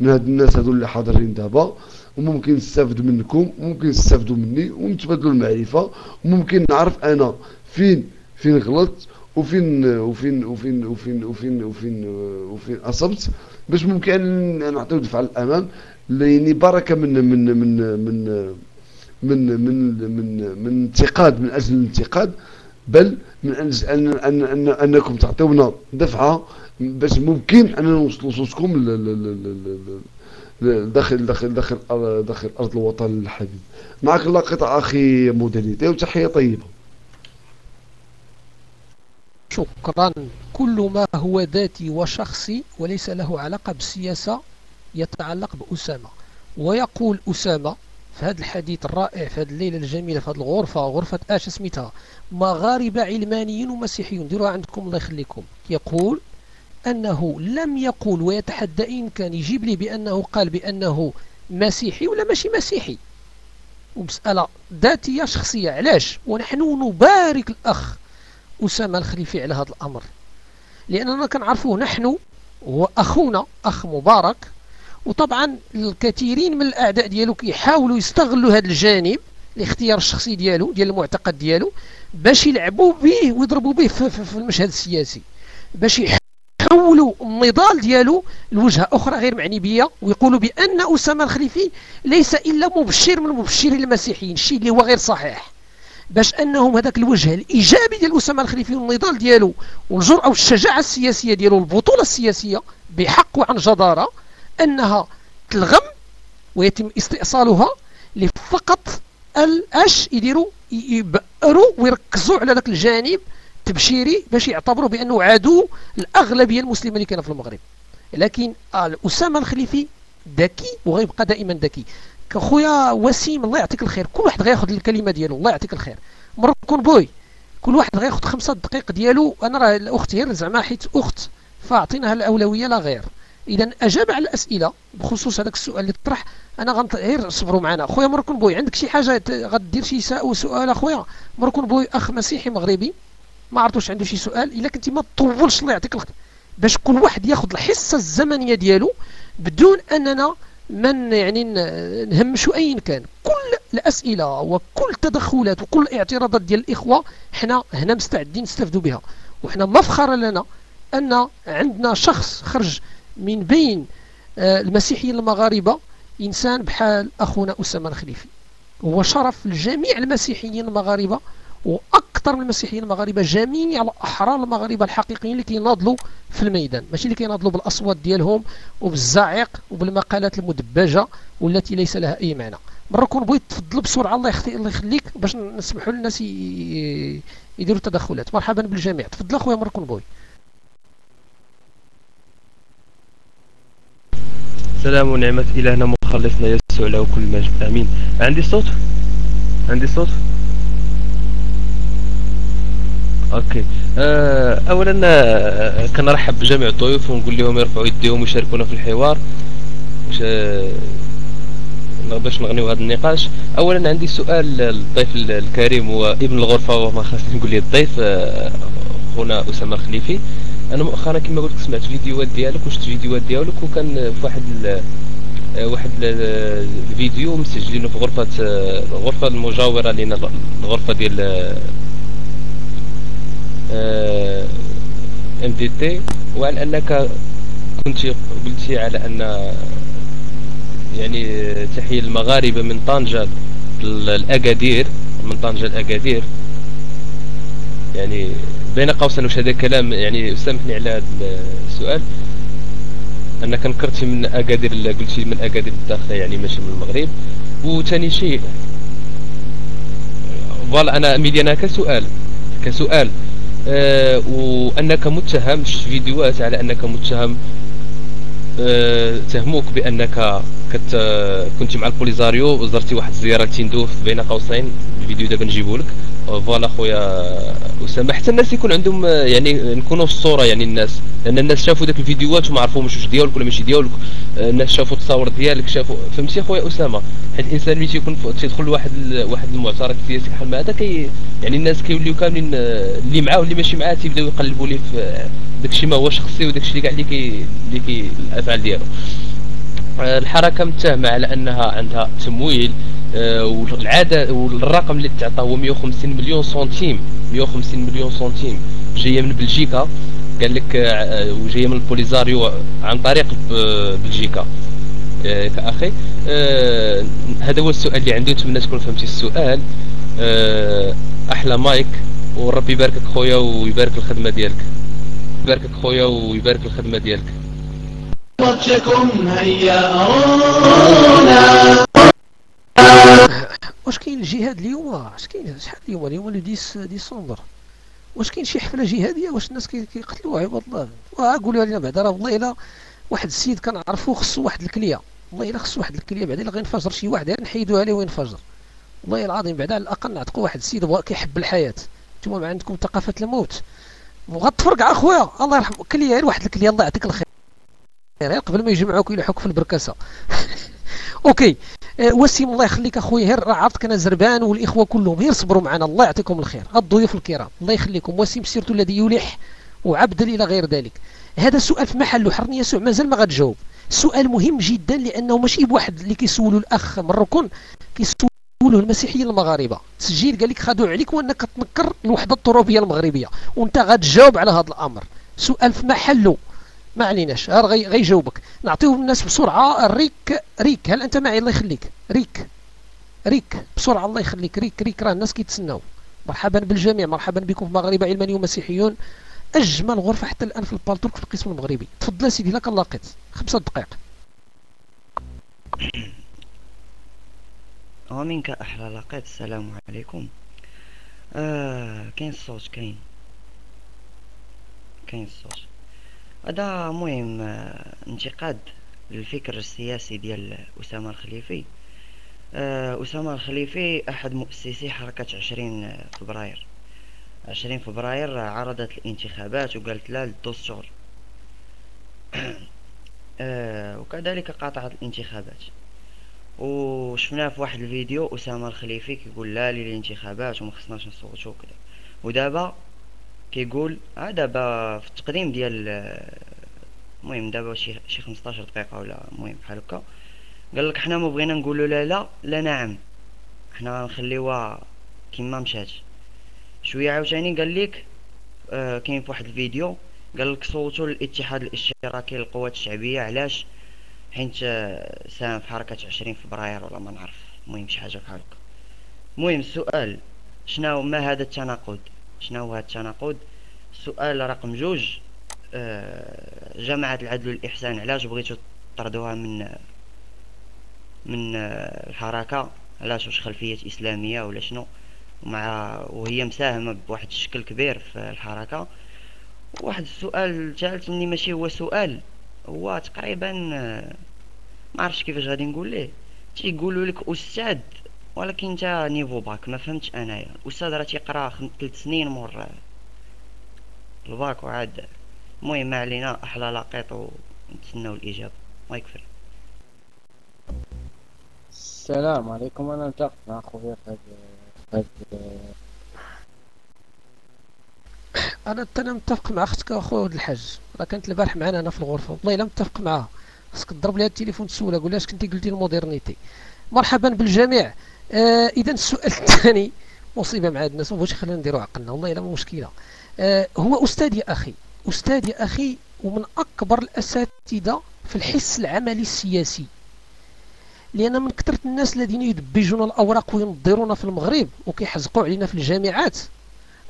من هاد الناس هادو اللي حاضرين دابا وممكن نستافد منكم وممكن تستافدوا مني ونتبادلوا المعرفة وممكن نعرف أنا فين فين غلطت وفين وفين وفين وفين وفين وفين وفين أصبت باش ممكن نعطيو دفعه للامام يعني بركه من من من من من من من من انتقاد من أجل الانتقاد. بل من ان ان ان أنكم تعطيونا دفعة باش ممكن اننا نوصلوا صوتكم داخل داخل داخل داخل أرض الوطن الحبيب. معك الله قطع أخي موديليتي وتحية طيبة. شكرا. كل ما هو ذاتي وشخصي وليس له علاقة بالسياسة يتعلق بأسامة. ويقول أسامة في هذا الحديث الرائع في هذه الليلة الجميلة في هذه الغرفة غرفة آش سميتها مغاربة علمانيين ومسيحيون. ديروها عندكم الله يخليكم. يقول أنه لم يقول ويتحدى إن كان يجيب لي بأنه قال بأنه مسيحي ولا ماشي مسيحي. ومسألة ذاتية شخصية. علاش؟ ونحن نبارك الأخ أسامة الخليفي على هذا الأمر. لأننا كنعرفوه نحن وأخونا أخ مبارك وطبعا الكثيرين من الأعداء ديالو كيحاولوا يستغلوا هذا الجانب الاختيار الشخصي ديالو ديال المعتقد ديالو باش يلعبوا به ويضربوا به في المشهد السياسي باش يحولوا النضال ديالو لوجهة أخرى غير معني بيا ويقولوا بأن أسامة الخليفي ليس إلا مبشر من المبشرين المسيحيين الشيء اللي هو غير صحيح. باش أنهم هذاك الوجه الإيجابي ديال أسامة الخليفي والنضال ديالو والجرأة والشجاعة السياسية ديالو والبطوله السياسية بحق وعن جدارة أنها تلغم ويتم استئصالها لفقط الأش يديروا يبأروا ويركزوا على ذاك الجانب تبشيري باش يعتبروا بأنه عدو الأغلبية المسلمة اللي كاينة في المغرب. لكن اسامه الخليفي ذكي وغيبقى دائما ذكي. كخويا وسيم الله يعطيك الخير. كل واحد غياخذ الكلمة ديالو. الله يعطيك الخير. مركون بوي. كل واحد غياخذ خمسة دقائق ديالو. أنا راه الأخت غير زعما حيت أخت. فأعطيناها الأولوية لا غير. اذا أجاب على الأسئلة بخصوص هذاك السؤال اللي طرح. أنا غير صبروا معنا. خويا مركون بوي عندك شي حاجة غدير شي سؤال أخويا؟ مركون بوي أخ مسيحي مغربي. ما عرفتوش عنده شي سؤال إلا كنتي ما تطولش الله يعطيك الخير. باش كل واحد ياخذ الحصة الزمنية ديالو بدون أننا من يعني نهمشوا اين كان. كل الأسئلة وكل التدخلات وكل الاعتراضات ديال الإخوة حنا هنا مستعدين نستافدوا بها. وحنا مفخر لنا أن عندنا شخص خرج من بين آه، المسيحيين المغاربة إنسان بحال أخونا أسامة الخليفي. هو شرف لجميع المسيحيين المغاربة وأكثر من المسيحيين المغاربة جميع الأحرار المغاربة الحقيقيين اللي كيناضلوا في الميدان. ماشي اللي كيناضلوا بالأصوات ديالهم وبالزعيق وبالمقالات المدبجة والتي ليس لها أي معنى. مركون بغيت تفضلوا بسرعة الله يخليك الله يخليك باش نسمحوا للناس يديروا تدخلات مرحبا بالجميع. تفضل أخويا مركون بوي سلام ونعمة إلهنا مخلصنا يسوع له كل مجد آمين. عندي صوت؟ عندي صوت؟ أوكي. أه اولا آه، كنرحب بجميع الضيوف ونقول لهم يرفعوا يديهم ويشاركونا في الحوار. آه، باش نغنيو هذا النقاش. اولا عندي سؤال للضيف الكريم وابن الغرفة وما خاصني نقول لي الضيف آه، خونا أسامة الخليفي أنا مؤخرا كما قلت سمعت فيديوهات ديالك وشفت فيديوهات ديالك وكان في واحد واحد الفيديو مسجلينه في غرفة الغرفه المجاورة لنا الغرفة ديال ام دي تي وعن أنك كنت قلتي على أن يعني تحية المغاربة من طنجة الأكادير من طنجة الأكادير. يعني بين قوسين وش هذا الكلام. يعني سامحني على هذا السؤال. انك نكرتي من أكادير قلتي من أكادير الداخل يعني ماشي من المغرب. وثاني شيء voilà أنا ميدي أنا كسؤال كسؤال. آه وأنك متهم شفت فيديوهات على أنك متهم. آه تهموك بأنك كت كنت مع البوليزاريو وزرتي واحد الزيارة لتندوف بين قوسين. الفيديو دابا نجيبو لك voilà خويا أسامة. حتى الناس يكون عندهم يعني نكونوا في الصورة يعني الناس لأن الناس شافوا داك الفيديوهات وما عرفوش واش ديالك ولا ماشي ديالك. الناس شافوا التصاور ديالك شافوا فهمتي خويا أسامة؟ حيت الإنسان ملي تيكون تيدخل لواحد واحد المعترك سياسي بحال هذا كي يعني الناس كيوليو كاملين اللي معاه واللي ماشي معاه تيبداو يقلبوا ليه في داكشي ما هو شخصي وداكشي اللي كاع اللي كي اللي كي الأفعال ديالو. الحركة متهمة على أنها عندها تمويل. والعادة والرقم اللي تعطى هو 150 مليون سنتيم. 150 مليون سنتيم. جاية من بلجيكا. قال لك آه، وجاية من البوليزاريو عن طريق بلجيكا. آه، كأخي هذا هو السؤال اللي عندي نتمنى تكون فهمتي السؤال. أحلى مايك وربي يباركك خويا ويبارك الخدمة ديالك. يباركك خويا ويبارك الخدمة ديالك. هيا أرونا. واش كاين الجهاد اليوم؟ واش كاين؟ شحال اليوم؟ اليوم لو 10 ديسمبر. واش كاين شي حفلة جهادية؟ واش الناس كيقتلوا عباد الله قولوا لنا بعدا راه والله إلا واحد السيد كنعرفو خصو واحد الكلية. والله إلا خصو واحد الكلية بعدا إلا غينفجر شي واحد نحيدوها ليه وينفجر. والله العظيم بعدا على الأقل نعتقوا واحد السيد بغا كيحب الحياة. نتوما ما عندكم ثقافة الموت. غتفرق أخويا. الله يرحم كلية غير واحد الكلية. الله يعطيك الخير. غير قبل ما يجمعوك يلحوك في البركسه أوكي. آه، وسيم الله يخليك اخويا هير راه عرفتك أنا زربان والإخوة كلهم غير صبروا معنا. الله يعطيكم الخير. الضيوف الكرام الله يخليكم. وسيم سيرتو الذي يلح وعبد إلى غير ذلك. هذا السؤال في محله حرني يسوع مازال ما غتجاوب. سؤال مهم جدا لأنه ماشي بواحد اللي كيسولوا الأخ من الركن كيسولوا المسيحيين المغاربة. تسجيل قال لك خدوا عليك وأنك تنكر الوحدة الترابية المغربية. وأنت غتجاوب على هذا الأمر. سؤال في محله. ما عليناش. غي غيجاوبك نعطيهم الناس بسرعة. ريك ريك هل أنت معي؟ الله يخليك. ريك. ريك. بسرعة الله يخليك. ريك ريك. راه الناس كيتسناو. مرحبا بالجميع. مرحبا بكم في مغاربه علمانيون ومسيحيون أجمل غرفة حتى الآن في البالتورك في القسم المغربي. تفضل سيدي لك لاقيت خمسة دقائق. ومنك أحلى لقيت السلام عليكم. آه كاين الصوت كاين. كاين الصوت هذا مهم آه، انتقاد للفكر السياسي ديال أسامة الخليفي. آه، أسامة الخليفي أحد مؤسسي حركة عشرين فبراير. عشرين فبراير عرضت الانتخابات وقالت لا للدستور. آه، وكذلك قاطعت الانتخابات. وشفناه في واحد الفيديو أسامة الخليفي كيقول لا للانتخابات وما خصناش نصوتو وكذا. ودابا كيقول آه دابا في التقديم ديال المهم دابا شي شي 15 دقيقة ولا المهم بحال هكا. قال لك حنا ما بغينا نقولوا لا لا لا نعم. حنا غنخليوها كيما مشات. شوية عاوتاني قال لك آه كاين في واحد الفيديو قال لك صوتوا للاتحاد الاشتراكي للقوات الشعبية علاش؟ حيت آه، ساهم في حركة عشرين فبراير ولا ما نعرف. المهم شي حاجة بحال هكا. المهم السؤال شنو ما هذا التناقض؟ شنو هو هذا التناقض؟ سؤال رقم جوج آه، جماعة العدل والإحسان علاش بغيتو تطردوها من من الحركة؟ علاش؟ واش خلفية إسلامية ولا شنو؟ مع وهي مساهمة بواحد الشكل كبير في الحركة. واحد السؤال الثالث اللي ماشي هو سؤال هو تقريبا ما عرفتش كيفاش غادي نقول ليه. تيقولوا لك أستاذ ولكن انت niveau bac ما فهمتش انايا الاستاذ راه تيقرأ ثلاث سنين مور. الباك وعاد المهم ما علينا أحلى لقيط ونتسناو الاجابه الله يكفر. السلام عليكم أنا نتفق مع خويا هاد أنا أنا متفق مع أختك اخويا ولد الحاج. راه كانت البارح معنا هنا في الغرفة. والله الا متفق معاها. خاصك تضرب لها التليفون تسولها قول لها اش كنتي قلتي المودرنيتي مرحبا بالجميع. آه اذا السؤال الثاني مصيبة مع الناس ما بغيتش خلينا نديرو عقلنا؟ والله إلا مشكلة. آه هو أستاذ يا أخي أستاذ يا أخي ومن أكبر الأساتذة في الحس العملي السياسي. لأن من كثرة الناس الذين يدبجون الأوراق وينظرون في المغرب وكيحزقوا علينا في الجامعات.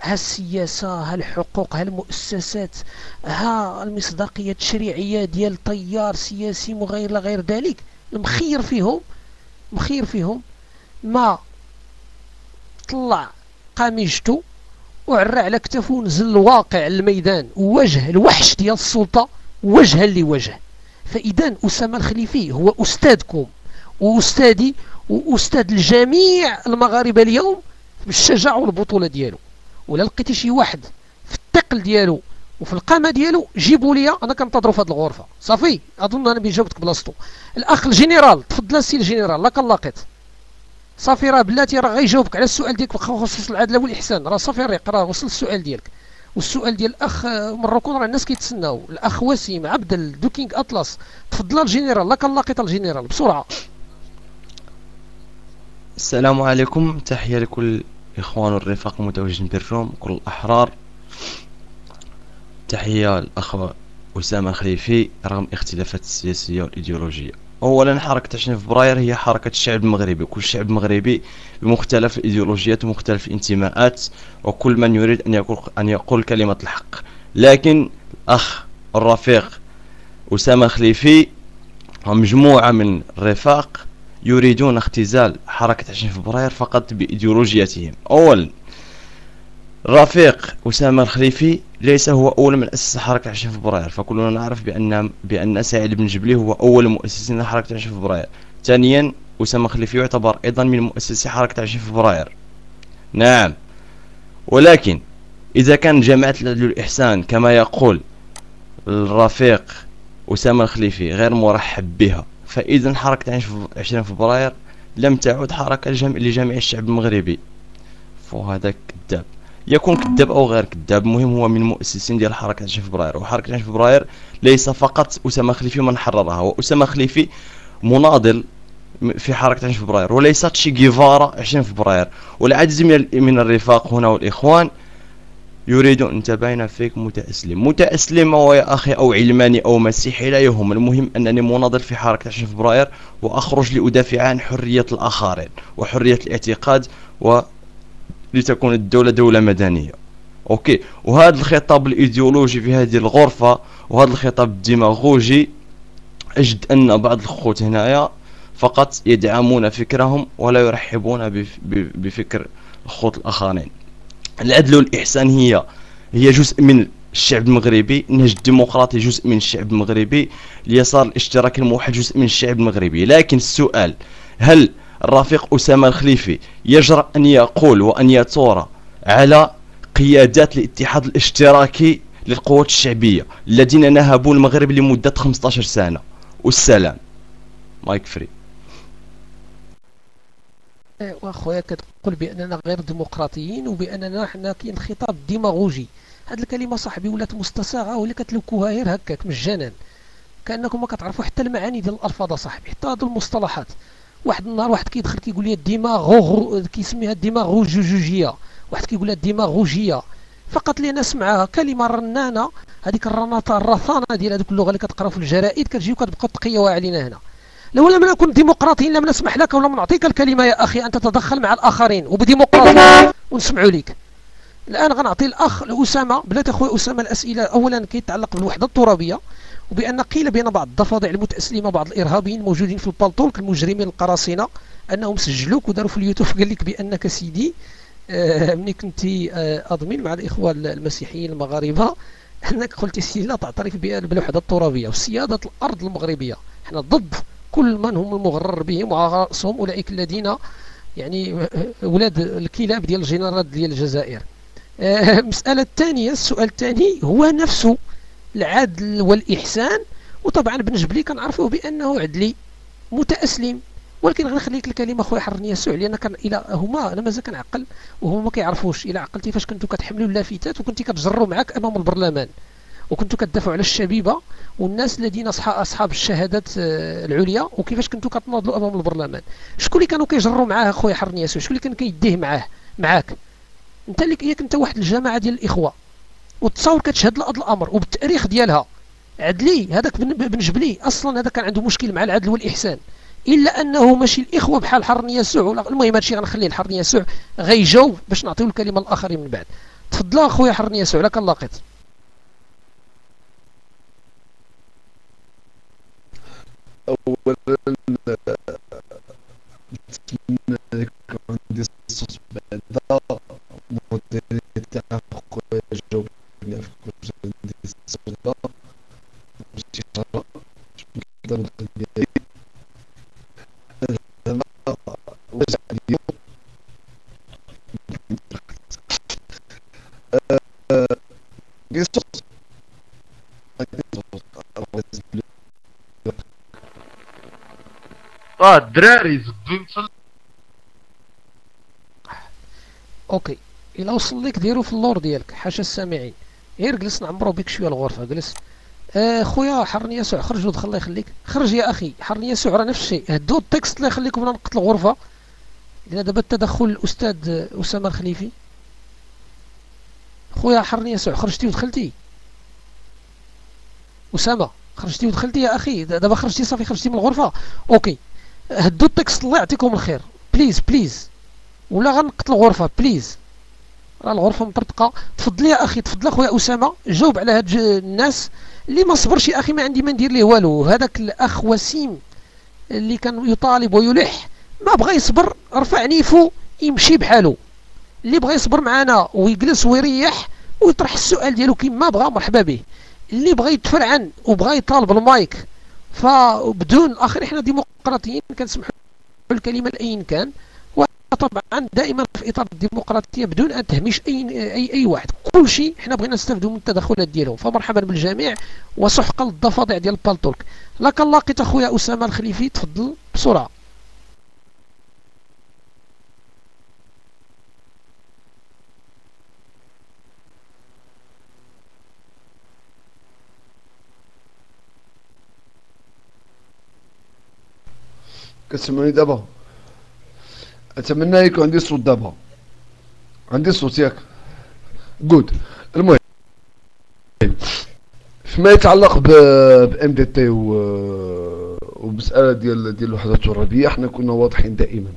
ها السياسة ها الحقوق ها المؤسسات ها المصداقية التشريعية ديال تيار سياسي مغير لغير ذلك. المخير فيهم مخير فيهم ما طلع قميجته وعرى على كتافه ونزل الواقع الميدان وواجه الوحش ديال السلطة وجها لوجه فإذا أسامة الخليفي هو أستاذكم وأستاذي وأستاذ الجميع المغاربة اليوم بالشجاعة والبطولة ديالو. ولا لقيتي شي واحد في الثقل ديالو وفي القامة ديالو جيبوا لي أنا كنتظروا في هذه الغرفة. صافي أظن أنا بجاوبتك بلاصتو. الأخ الجنرال تفضل السي الجنرال لا كنلاقيت صافي راه بلاتي راه غيجاوبك على السؤال ديالك بخصوص العداله والاحسان راه صافي ريك راه وصل السؤال ديالك. والسؤال ديال الأخ مروكون راه الناس كيتسناو. الأخ وسيم عبد دوكينغ أطلس تفضل الجنرال لا كنلاقيت الجنرال بسرعة. السلام عليكم. تحية لكل الإخوان والرفاق المتواجدين بال room كل الأحرار. تحية الأخ أسامة الخليفي رغم اختلافات السياسية والإيديولوجية. أولا حركة 20 فبراير هي حركة الشعب المغربي. كل شعب مغربي بمختلف الإيديولوجيات ومختلف الانتماءات وكل من يريد أن يقول, أن يقول كلمة الحق. لكن الأخ الرفيق أسامة الخليفي ومجموعة من الرفاق يريدون اختزال حركة 20 فبراير فقط بإيديولوجيتهم أولا رفيق أسامة الخليفي ليس هو أول من أسس حركة 20 فبراير فكلنا نعرف بأن بأن سعيد بن جبلي هو أول مؤسسين حركة 20 فبراير ثانيا أسامة الخليفي يعتبر أيضا من مؤسسي حركة 20 فبراير نعم. ولكن إذا كان جماعة الإحسان كما يقول الرفيق أسامة الخليفي غير مرحب بها فإذا حركة 20 فبراير لم تعد حركة لجميع الشعب المغربي. فهذا كذاب. يكون كذاب أو غير كذاب المهم هو من المؤسسين ديال حركة 20 فبراير وحركة 20 فبراير ليس فقط أسامة خليفي من حررها واسامه خليفي مناضل في حركة 20 فبراير وليس تشي جيفارا 20 فبراير. والعديد من الرفاق هنا والإخوان يريدون أن تبين فيك متأسلم. متأسلم هو يا أخي أو علماني أو مسيحي لا يهم. المهم أنني مناضل في حركة 20 فبراير وأخرج لأدافع عن حرية الآخرين وحرية الاعتقاد و لتكون الدولة دولة مدنية. ok. وهذا الخطاب الإيديولوجي في هذه الغرفة وهذا الخطاب الديماغوجي أجد أن بعض الخوت هنايا فقط يدعمون فكرهم ولا يرحبون بفكر الخوت الآخرين. العدل والإحسان هي هي جزء من الشعب المغربي. النهج الديمقراطي جزء من الشعب المغربي. اليسار الاشتراكي الموحد جزء من الشعب المغربي. لكن السؤال هل الرفيق أسامة الخليفي يجرأ أن يقول وأن يثور على قيادات الاتحاد الاشتراكي للقوات الشعبية الذين نهبوا المغرب لمدة 15 سنة. والسلام. mic free وأخويا كتقول بأننا غير ديمقراطيين وبأننا حنا كاين خطاب ديماغوجي. هاد الكلمة صاحبي ولات مستساغه ولا كتلوكوها غير هكاك مجانا كأنكم ما كتعرفوا حتى المعاني ديال الألفاظ صاحبي حتى هاد المصطلحات. واحد النهار واحد كيدخل كيقول لي الدماغ كيسميها الدماغوجوجيه واحد كيقول لها الدماغوجيه فقط لي نسمعها كلمة رنانة هذيك الرناطه الرثانة ديال هذوك اللغة اللي كتقراو في الجرائد كتجي وكتبقى تقيوها علينا هنا. لو لم نكن ديمقراطيين لم نسمح لك ولم نعطيك الكلمة يا أخي أن تتدخل مع الآخرين. وبديمقراطية ونسمعوا لك. الآن غنعطي الأخ لاسامه بلاتي اخويا أسامة الأسئلة اولا كيتعلق بالوحدة الترابية. وبأن قيل بأن بعض الضفادع المتأسلمة بعض الإرهابيين الموجودين في البلطول كالمجرمين القراصنة أنهم سجلوك وداروا في اليوتيوب قال لك بأنك سيدي آه مني كنت آه أضمن مع الإخوة المسيحيين المغاربة أنك قلت سيدي لا تعترف بالوحدة الترابية وسيادة الأرض المغربية. إحنا ضد كل من هم المغرر بهم وعلى رأسهم أولئك الذين يعني آه، ولاد الكلاب ديال الجنرال ديال الجزائر. المسألة آه، الثانية السؤال الثاني هو نفسه. العدل والإحسان. وطبعا بن جبلي كنعرفوه بأنه عدلي متأسلم. ولكن غنخليك الكلمة خويا حرني يسوع لأن كان إلى هما أنا مازال كنعقل وهما ما كيعرفوش إلى عقلتي فاش كنتو كتحملوا اللافتات وكنتي كتجروا معاك أمام البرلمان. وكنتو كتدافعوا على الشبيبة والناس الذين أصحاب الشهادات آه، العليا وكيفاش كنتو كتناضلوا أمام البرلمان. شكون اللي كانوا كيجروا معاه خويا حرني يسوع؟ شكون اللي كان كيديه معاه معاك؟ أنت اللي ياك انت واحد الجماعة ديال الإخوة. وتصور كتشهد لهذا الأمر وبالتأريخ ديالها. عدلي هذاك بن جبلي أصلا هذا كان عنده مشكل مع العدل والإحسان. إلا أنه ماشي الإخوة بحال حرن يسوع المهم هادشي غنخليه لحرن يسوع غيجاوب باش نعطيو الكلمة الآخرين من بعد. تفضل أخويا حرن يسوع لك لاقيت اولا نتمنى يكون عندي الصوت بعدا موديل تاع الصوت آه الدراري ok. إلى وصل لك ديرو في اللور ديالك حاشا السامعين غير جلس نعمرو بك شوية الغرفة جلس. آه خويا حرني يسوع خرج ودخل الله يخليك. خرج يا أخي حرني يسوع راه نفس الشيء. هدو ال text الله يخليكم أنا نقتل الغرفة. لأن دابا التدخل الاستاذ أسامة الخليفي. خويا حرني يسوع خرجتي ودخلتي أسامة خرجتي ودخلتي يا أخي. دابا خرجتي صافي خرجتي من الغرفة. OK. حيدو ال text الله يعطيكم الخير. please please ولا غنقتل الغرفة please راه الغرفة مطرطقه تفضل يا أخي تفضل أخويا أسامة. جاوب على هاد الناس اللي ما صبرش يا أخي ما عندي ما ندير ليه والو. هذاك الأخ وسيم اللي كان يطالب ويلح ما بغى يصبر رفع niveau يمشي بحاله اللي بغى يصبر معنا ويجلس ويريح ويطرح السؤال ديالو كيما بغى مرحبا به. اللي بغى يتفرعن وبغى يطالب المايك فبدون الآخر إحنا ديمقراطيين كنسمحوا الكلمة لأي كان. طبعا دائما في إطار الديمقراطية بدون أن تهميش أي أي أي واحد. كل شيء حنا بغينا نستافدوا من التدخلات ديالهم. فمرحبا بالجميع وسحقا للضفادع ديال البالتوك لك لقيت أخويا أسامة الخليفي تفضل بسرعة. كتسمعني دابا؟ أتمنى يكون عندي صوت دابا. عندي صوت ياك. good المهم فيما يتعلق ب MDT ومسألة ديال ديال الوحدة الترابية حنا كنا واضحين دائما.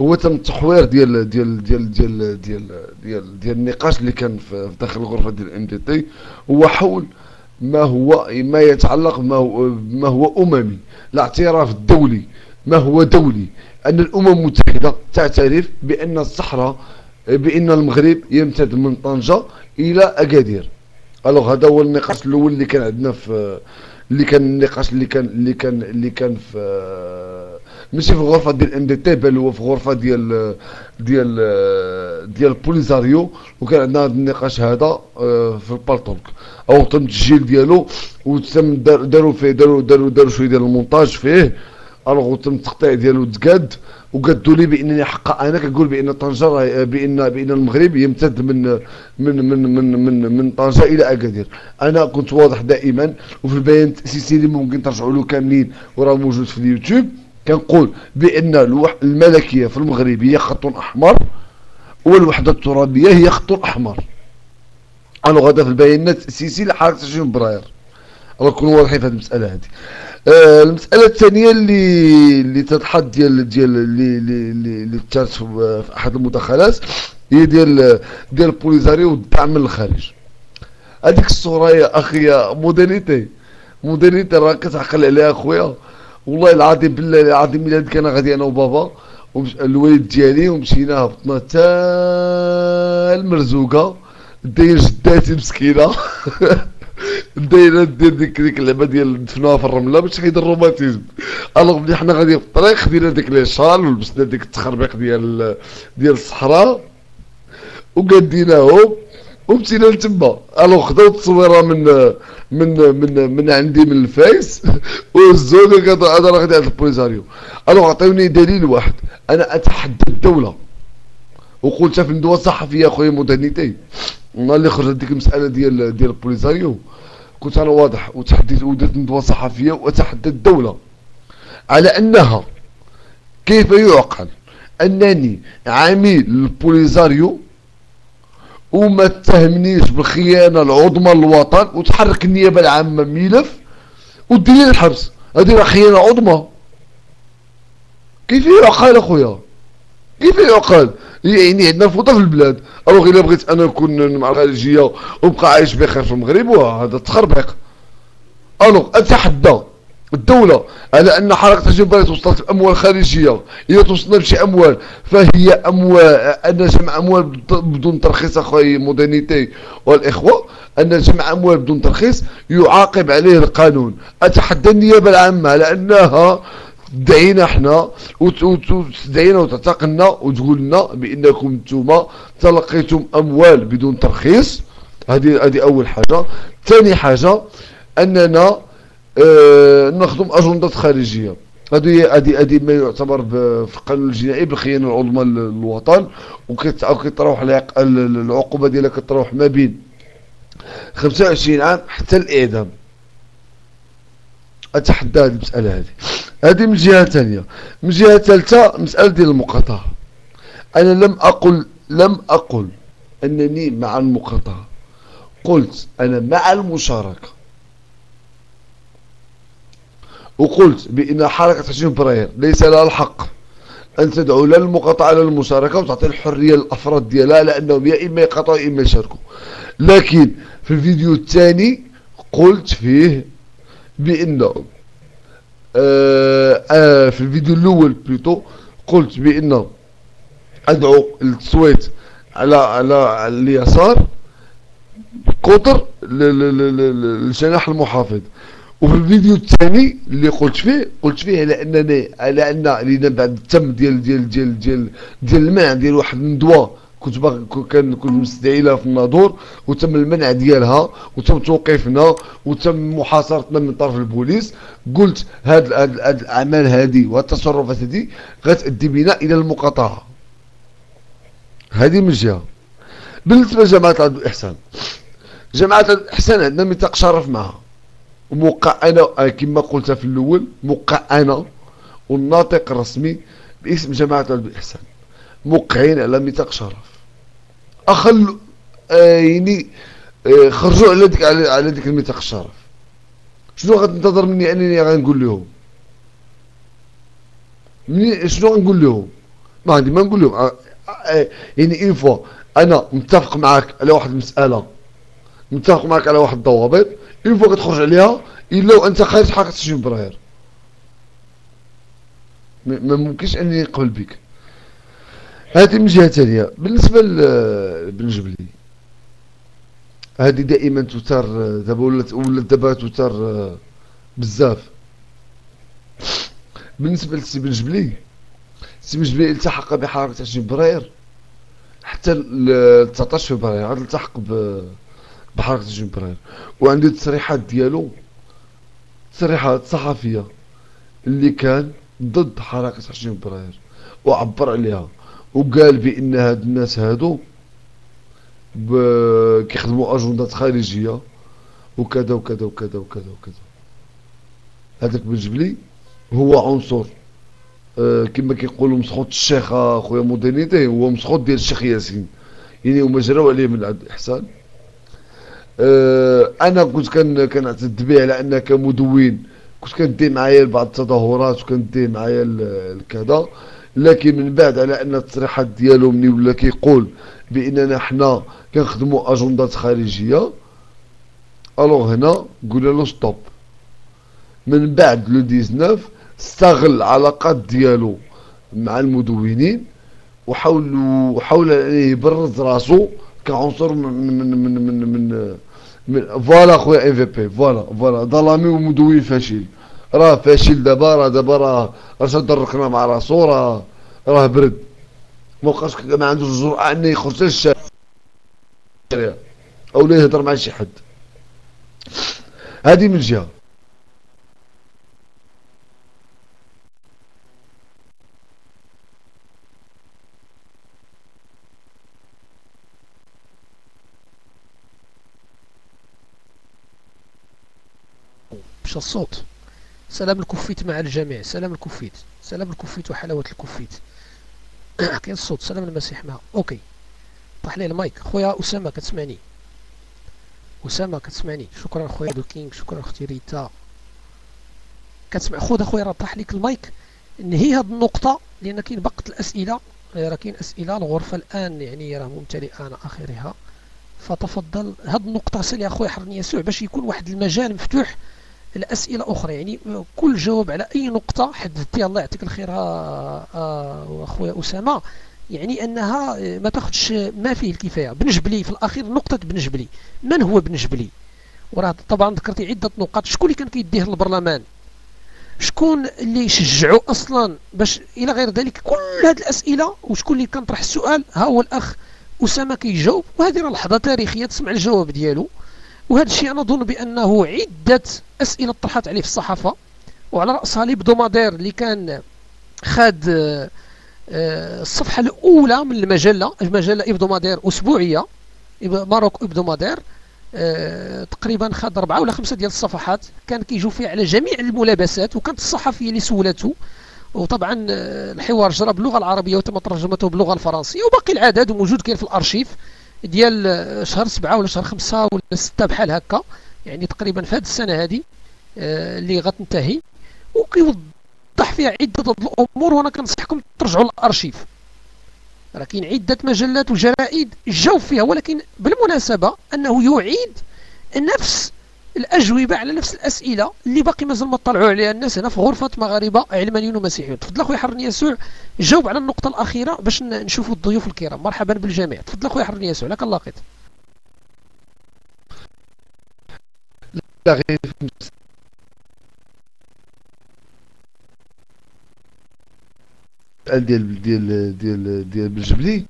هو تم التحوير ديال ديال ديال ديال ديال ديال ديال النقاش اللي كان في داخل الغرفة ديال MDT هو حول ما هو ما يتعلق بما هو, ما هو أممي الاعتراف الدولي. ما هو دولي؟ أن الأمم المتحدة تعترف بأن الصحراء بأن المغرب يمتد من طنجة إلى أكادير. alors هذا هو النقاش الأول اللي كان عندنا في اللي كان النقاش اللي كان اللي كان اللي كان في ماشي في غرفة ديال MDT بل هو في غرفة ديال ديال ديال بوليزاريو. وكان عندنا هذا النقاش هذا آه، في البالتوك أو تم التسجيل ديالو وتم داروا فيه داروا داروا داروا شوية ديال المونتاج فيه. alors تم التقطيع ديالو تقاد وقادوا لي بأنني حقا أنا كنقول بأن طنجه بان بأن المغرب يمتد من من من من من, من طنجه إلى أكادير. أنا كنت واضح دائما وفي البيان التاسيسي اللي ممكن ترجعوا له كاملين وراه موجود في اليوتيوب كنقول بأن الملكية في المغرب هي خط أحمر والوحدة الترابية هي خط أحمر. أنا غدا في البيانات التاسيسي لحركه 20 فبراير راه كونوا واضحين في هذه المسألة هذه. آه المسألة الثانية اللي اللي تضحط ديال ديال اللي اللي اللي تشارت في أحد المداخلات هي ديال ديال البوليزاري والدعم من الخارج. هذيك الصورة يا أخي موديرنيتي. موديرنيتي راه كتعقل عليها اخويا والله العظيم بالله العظيم إلا كان غادي أنا وبابا الوالد ديالي ومشينا هبطنا حتى المرزوقة. داير جداتي مسكينة. دايره دير ديك ديك اللعبة ديال دفنوها في الرملة باش تحيد الروماتيزم. alors ملي حنا غاديين في الطريق خدينا ديك les châles ولبسنا ديك التخربيق ديال ديال الصحراء وقاديناهم ومشينا لتما. alors خداو التصويرة من من من من عندي من ال face وهزوني أنا راه غادي عند البوليزاريو alors عطيوني دليل واحد. أنا أتحدى الدولة. وقلتها في الندوه الصحفيه اخويا مودرنيتي النهار اللي خرجت ديك المسألة ديال ديال البوليزاريو كنت أنا واضح وتحديت ودرت ندوه صحفيه واتحدى الدولة على أنها كيف يعقل أنني عميل للبوليزاريو وما تهمنيش بالخيانة العظمى للوطن وتحرك النيابة العامة ملف وديني الحبس. هذه راه خيانة عظمى. كيف يعقل أخويا؟ كيف يعقل؟ يعني عندنا فوضى في البلاد. الوغ إلا بغيت أنا نكون مع الخارجية وبقى عايش بخير في المغرب وهذا تخربيق. ألوغ اتحدى الدولة على أن حركة الجبال توصلت بأموال خارجية. إذا توصلنا بشي أموال فهي أموال أن جمع أموال بدون ترخيص أخوي مودرنيتي والإخوة. أن جمع أموال بدون ترخيص يعاقب عليه القانون. أتحدى النيابة العامة على أنها تدعينا إحنا وتدعينا وتعتقلنا وتقول لنا بأنكم أنتم تلقيتم أموال بدون ترخيص. هذه هذه أول حاجة. ثاني حاجة أننا آه نخدم أجندات خارجية. هذه هذه هذه ما يعتبر في القانون الجنائي بالخيانه العظمى للوطن وكتروح العقوبة ديالها كتروح ما بين 25 عام حتى الإعدام. أتحدى هذه المسألة هذه. هذه من جهة ثانية. من جهة ثالثة مسألة ديال المقاطعة. أنا لم أقل لم أقل أنني مع المقاطعة. قلت أنا مع المشاركة. وقلت بأن حركة 20 فبراير ليس لها الحق أن تدعو لا للمقاطعه لا للمشاركه وتعطي الحرية للأفراد ديالها لانهم يا إما يقاطعوا يا إما يشاركوا. لكن في الفيديو الثاني قلت فيه بإن آه آه في الفيديو الأول بلوتو قلت بإن أدعو التصويت على على اليسار قطر للجناح المحافظ. وفي الفيديو الثاني اللي قلت فيه قلت فيه على انني على ان لينا بعد التم ديال ديال ديال ديال ديال المنع ديال واحد الندوة كنت باغي كنت مستدعي لها في الناظور وتم المنع ديالها وتم توقيفنا وتم محاصرتنا من طرف البوليس. قلت هاد, هاد, هاد الأعمال هذه والتصرفات هذه غتؤدي بنا إلى المقاطعة. هذه من جهة. بالنسبة لجماعة العدل والاحسان جماعة الإحسان عندنا ميثاق شرف معها. مقعنة كما قلت في الأول مقعنة والناطق الرسمي باسم جماعة الإحسان. موقعين على ميثاق شرف. أخل آه يعني آه خرجوا على ديك على, ديك الميثاق الشرف شنو غتنتظر مني؟ أنني غنقول لهم. مني شنو غنقول لهم؟ ما عندي ما نقول لهم. آه يعني une fois أنا متفق معاك على واحد المسألة. متفق معاك على واحد الضوابط. une fois كتخرج عليها إلا وأنت خارج حركه 20 فبراير ما ممكنش أني نقبل بك. هذه من جهة ثانية بالنسبة لبن جبلي هذه دائما تثار دابا ولات ولات دابا تثار بزاف. بالنسبة لسي بن جبلي سي بن جبلي التحق بحركه 20 فبراير حتى 19 فبراير عاد التحق ب بحركة جمبران وعندي التصريحات ديالو تصريحات صحفية اللي كان ضد حركة 20 فبراير وعبر عليها. وقال بأن هاد الناس هادو كيخدموا اجندات خارجية وكذا وكذا وكذا وكذا وكذا. هذاك بالجبلي هو عنصر آه كما كيقولوا مسخوط الشيخ أخويا مودرنيتي هو مسخوط ديال الشيخ ياسين. يعني هما جراو عليه من عند الاحسان آه، أنا كنت كان كنعتد به على انه كمدون كنت كندي معايا بعض التظاهرات وكندي معايا الكذا. لكن من بعد على أن التصريحات ديالو مني ولا كيقول بأننا حنا كنخدموا اجندات خارجية ألوغ هنا قلنا له ستوب من بعد لو 19 استغل العلاقات ديالو مع المدونين وحاول وحاول يبرز راسو كعنصر من من من من, من فوالا خويا ام في بي فوالا فوالا ظلامي ومدوي فاشل. راه فاشل دابا راه دابا راه راه الركنه مع راسو راه راه برد. ما بقاش ما عندوش الجرأة انه يخرج للشارع أو لا يهضر مع شي حد. هذه من جهة. الصوت. سلام الكفيت مع الجميع. سلام الكفيت. سلام الكفيت وحلاوة الكفيت. كاين الصوت. سلام المسيح معه. أوكي. طاح لي المايك. خويا أسامة كتسمعني. أسامة كتسمعني. شكرا خويا دو كينغ. شكرا أختي ريتا. كتسمع. خذ اخويا راه طاح ليك المايك. نهي هاد النقطة لأن كاين بقت الأسئلة. راه كاين أسئلة الغرفة الآن يعني راه ممتلئة على آخرها. فتفضل. هاد النقطة سالي اخويا حرني يسوع باش يكون واحد المجال مفتوح الأسئلة أخرى. يعني كل جواب على أي نقطة حددتها الله يعطيك الخير أخويا أسامة. يعني أنها ما تاخذش ما فيه الكفاية. بنجبلي في الأخير نقطة بنجبلي من هو بنجبلي وراه طبعا ذكرتي عدة نقاط. شكون اللي كان كيديه للبرلمان؟ شكون اللي شجعوا أصلا باش إلى غير ذلك كل هذه الأسئلة؟ وشكون اللي كان طرح السؤال؟ ها هو الأخ أسامة كيجاوب. وهذه راه لحظة تاريخية تسمع الجواب ديالو. وهذا الشيء أنا أظن بأنه عدة أسئلة طرحت عليه في الصحافة وعلى راسها ليبدومادير اللي كان خاد آه، آه، الصفحة الأولى من المجلة المجلة إبدومادير أسبوعية ماروك إبدومادير أه تقريبا خد أربعة ولا خمسة ديال الصفحات كان كيجو فيه على جميع الملابسات وكانت الصحفية اللي سولته. وطبعا آه، الحوار جرى باللغة العربية وتم ترجمته باللغة الفرنسية وباقي العدد موجود كاين في الأرشيف. ديال شهر سبعة ولا شهر خمسة ولا ستة بحال هكا يعني تقريبا في هذه السنة هذه آه، اللي غتنتهي. وكيوضح فيها عدة الأمور وأنا كنصحكم ترجعوا للأرشيف. راه كاين عدة مجلات وجرائد جاو فيها ولكن بالمناسبة أنه يعيد نفس الأجوبة على نفس الأسئلة اللي باقي مازال ما طلعوا عليها الناس هنا في غرفة مغاربة علمانيون ومسيحيون تفضل أخويا حرني يسوع جاوب على النقطة الأخيرة باش نشوفوا الضيوف الكرام. مرحبا بالجميع. تفضل أخويا حرني يسوع لك اللاقط لا غير ديال ديال ديال ديال بالجبلي.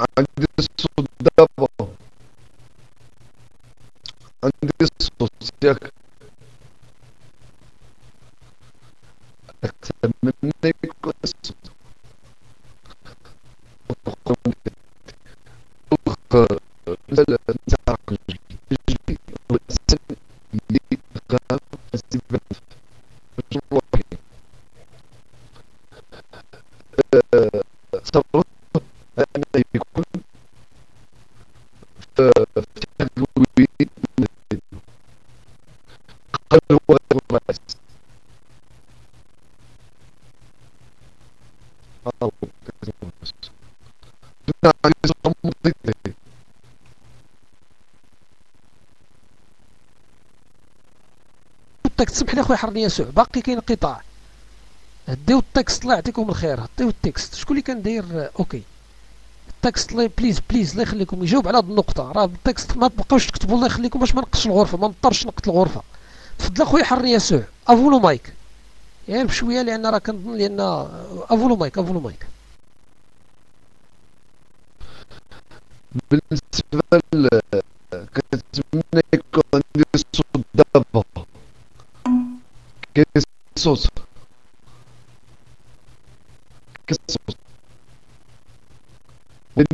عندي الصوت دابا عندي الصوت ياك من يكون الصوت لا لا تسمح اخويا حرني يسوع باقي كاين قطاع. ديو التكست الله يعطيكم الخير ديو التكست. شكون اللي كان داير؟ أوكي. التكست الله بليز بليز الله يخليكم. يجاوب على هذه النقطة. راه التكست ما تبقاوش تكتبوا الله يخليكم باش ما نقصش الغرفة ما نضطرش نقتل الغرفة. تفضل اخويا حرني يسوع. افولو مايك. غير بشوية لأن راه كنظن لأن افولو مايك افولو مايك. بالنسبة كنتمنى يكون عندي الصوت دابا. كاين الصوت كاين الصوت في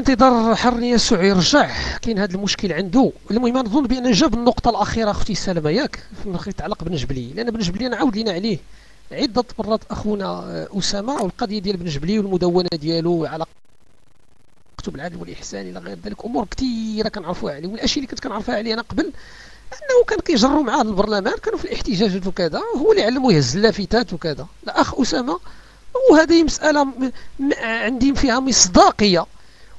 انتظار حرني يسوع يرجع. كاين هذا المشكل عنده. المهم نظن بأن جاب النقطة الأخيرة أختي سلمى. ياك؟ فيما يتعلق بنجبلي. لأن بنجبلي نعاود لينا عليه. عدة مرات أخونا آه، أسامة والقضية ديال بنجبلي والمدونة ديالو على كتب العدل والإحسان إلى غير ذلك. أمور كثيرة كنعرفوها عليه. والأشياء اللي كنت كنعرفها عليه أنا قبل أنه كان كيجروا معاه البرلمان. كانوا في الاحتجاجات وكذا. هو اللي علمه يهز اللافتات وكذا. الأخ أسامة وهذه مسألة عندي فيها مصداقية.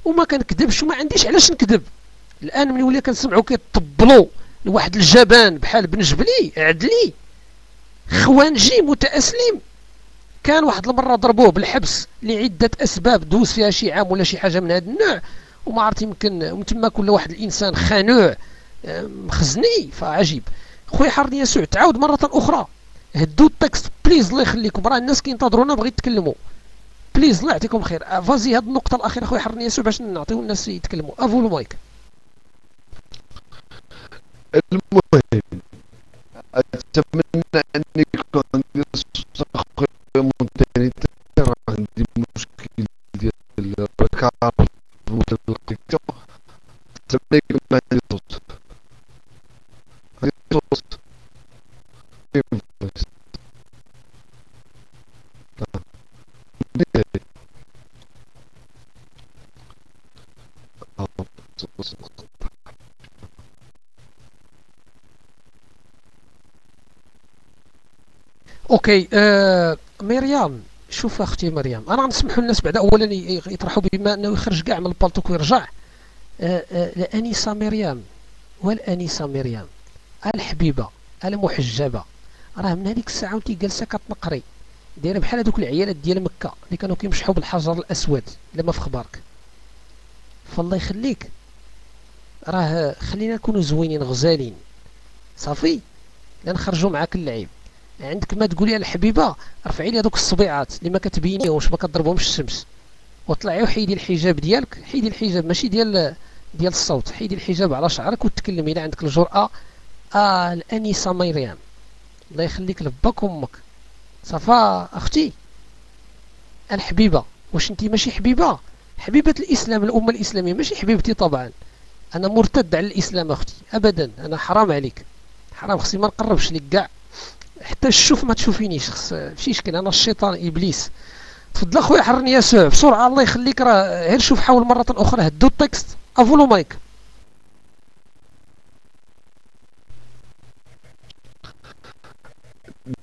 وما كنكذبش وما عنديش علاش نكذب؟ الآن من ولا كنسمعوا كيطبلوا لواحد الجبان بحال بن جبلي عدلي خوانجي متأسلم. كان واحد المرة ضربوه بالحبس لعدة أسباب دوز فيها شي عام ولا شي حاجة من هذا النوع. وما عرفت يمكن من تما كل واحد الإنسان خانوع مخزني فعجيب. خويا حرني يسوع تعاود مرة أخرى. هدوا ال text please الله يخليكم. راه الناس كينتظرونا بغيت يتكلموا please الله يعطيكم خير. vas-y هاد النقطة الأخيرة خويا حرني يسوع باش نعطيو الناس يتكلموا. à vous le mic المهم أتمنى ان يكون عندي اخويا مودرنيتي عندي مشكل ديال الركاب متلقيته اتمنى يكون عندي صوت عندي صوت okay آه مريم شوف أختي مريم. أنا غنسمحوا الناس بعدا اولا يطرحوا بما أنه يخرج كاع من البالتوك ويرجع. آه آه الانسه مريم. والانسه مريم. الحبيبة أنا محجبه راه من هذيك الساعة وانت جالسة كتنقري. دايرة بحال هذوك العيالات ديال مكة اللي كانوا كيمشحوا بالحجر الأسود الا ما في خبارك فالله يخليك. راه خلينا نكونوا زوينين غزالين. صافي؟ لا نخرجوا معاك اللعيب. عندك ما تقولي الحبيبة رفعي لي هذوك الصبيعات اللي ما كتبينيهمش ما كضربهمش الشمس. وطلعي وحيدي الحجاب ديالك حيدي الحجاب ماشي ديال ديال الصوت حيدي الحجاب على شعرك وتكلمي. إلا عندك الجرأة آه الانسه مريم الله يخليك لباك أمك صفا أختي. الحبيبة. واش انت ماشي حبيبة؟ حبيبة الإسلام الأمة الإسلامية. ماشي حبيبتي طبعا. أنا مرتد على الإسلام أختي ابدا أنا حرام عليك. حرام خصني ما نقربش لك كاع. حتى الشوف ما تشوفينيش خص ماشي شكل أنا الشيطان إبليس. تفضل أخويا حرني يسوع بسرعة الله يخليك. راه غير شوف حاول مرة أخرى. هدو التكست. أفولو مايك.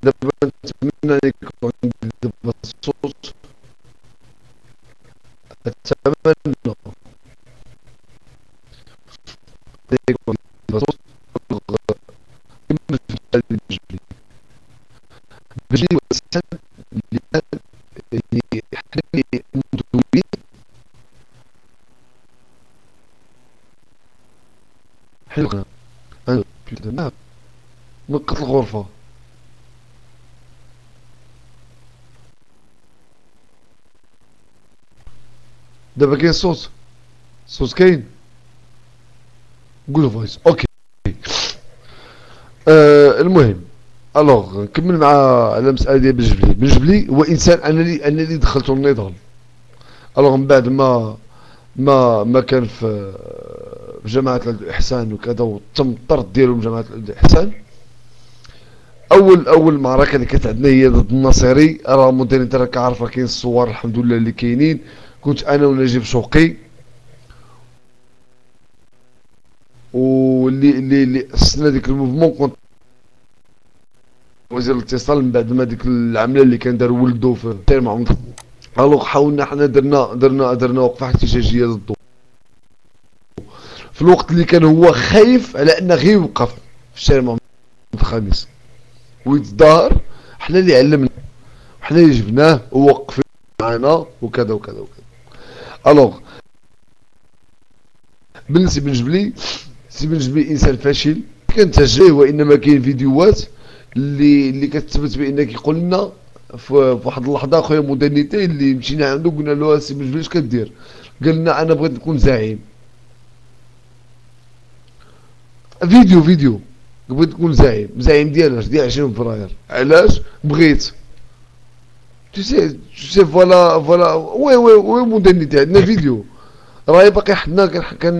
دابا نتمنى يكون عندي دابا الصوت. أتمنى يكون عندي الصوت كمل في الحال اللي بجبلي حلقة الغرفة دابا كاين صوت. صوت كاين. قول voice okay آه المهم. alors نكمل مع على المساله ديال بن جبلي هو إنسان أنا اللي أنا اللي دخلته النضال alors من بعد ما ما ما كان في جماعة الإحسان وكذا وتم الطرد ديالو من جماعة الإحسان اول أول معركة اللي كانت عندنا هي ضد النصيري. راه مدير انت راك عارف كاين الصور الحمد لله اللي كاينين. كنت أنا ونجيب شوقي. واللي اللي اللي اسسنا ديك الموفمون كنت وزير الاتصال من بعد ما ديك العملة اللي كان دار ولدو في التير alors حاولنا حنا درنا درنا درنا وقفة احتجاجية ضده في الوقت اللي كان هو خايف على أنه غير يوقف في الشارع محمد الخامس ويتظاهر حنا اللي علمنا. حنا اللي جبناه ووقف معنا وكذا وكذا وكذا. alors بالنسبة بن جبلي c'est انسان فاشل كان تجريه وإنما كاين فيديوهات اللي اللي كتثبت بان كيقول لنا في واحد اللحظة أخويا مودرنيتي اللي مشينا عنده قلنا له سي جبلي اش كدير؟ قال لنا أنا بغيت نكون زعيم. فيديو فيديو. بغيت نكون زعيم. زعيم ديال ديال 20 فبراير علاش؟ بغيت. Tu sais tu sais voilà voilà. oui oui oui مودرنيتي عندنا فيديو. راهي باقي حنا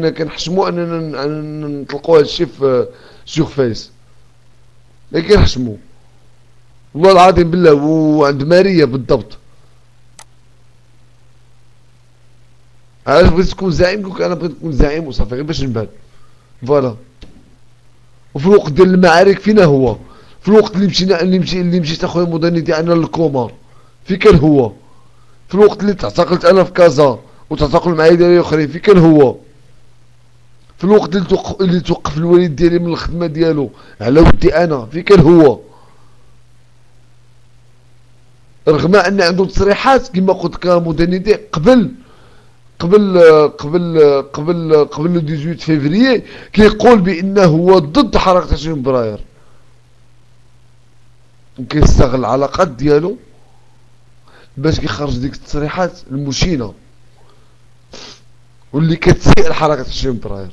كنحشموا أننا نطلقوا هذا الشيء في sur Face لا كنحشموا والله العظيم بالله وعند ماريا بالضبط. علاش بغيت تكون زعيم؟ قلت أنا بغيت نكون زعيم وصافي غير باش نبان. voilà. وفي الوقت ديال المعارك فينا هو. في الوقت اللي مشينا اللي مشي اللي مشيت أخويا مودرنيتي أنا للكومار. فين كان هو. في الوقت اللي تعتقلت أنا في كازا. وتعتقل معايا ديالي اخرين في كان هو. في الوقت اللي توقف, الوالد ديالي من الخدمة ديالو على ودي أنا في كان هو. رغم أن عنده تصريحات كما قلت كمدنيتي قبل قبل قبل قبل قبل 18 فيفري كيقول بأنه هو ضد حركة 20 فبراير كيستغل العلاقات ديالو باش كيخرج ديك التصريحات المشينة. واللي كتسيء الحركه 20 فبراير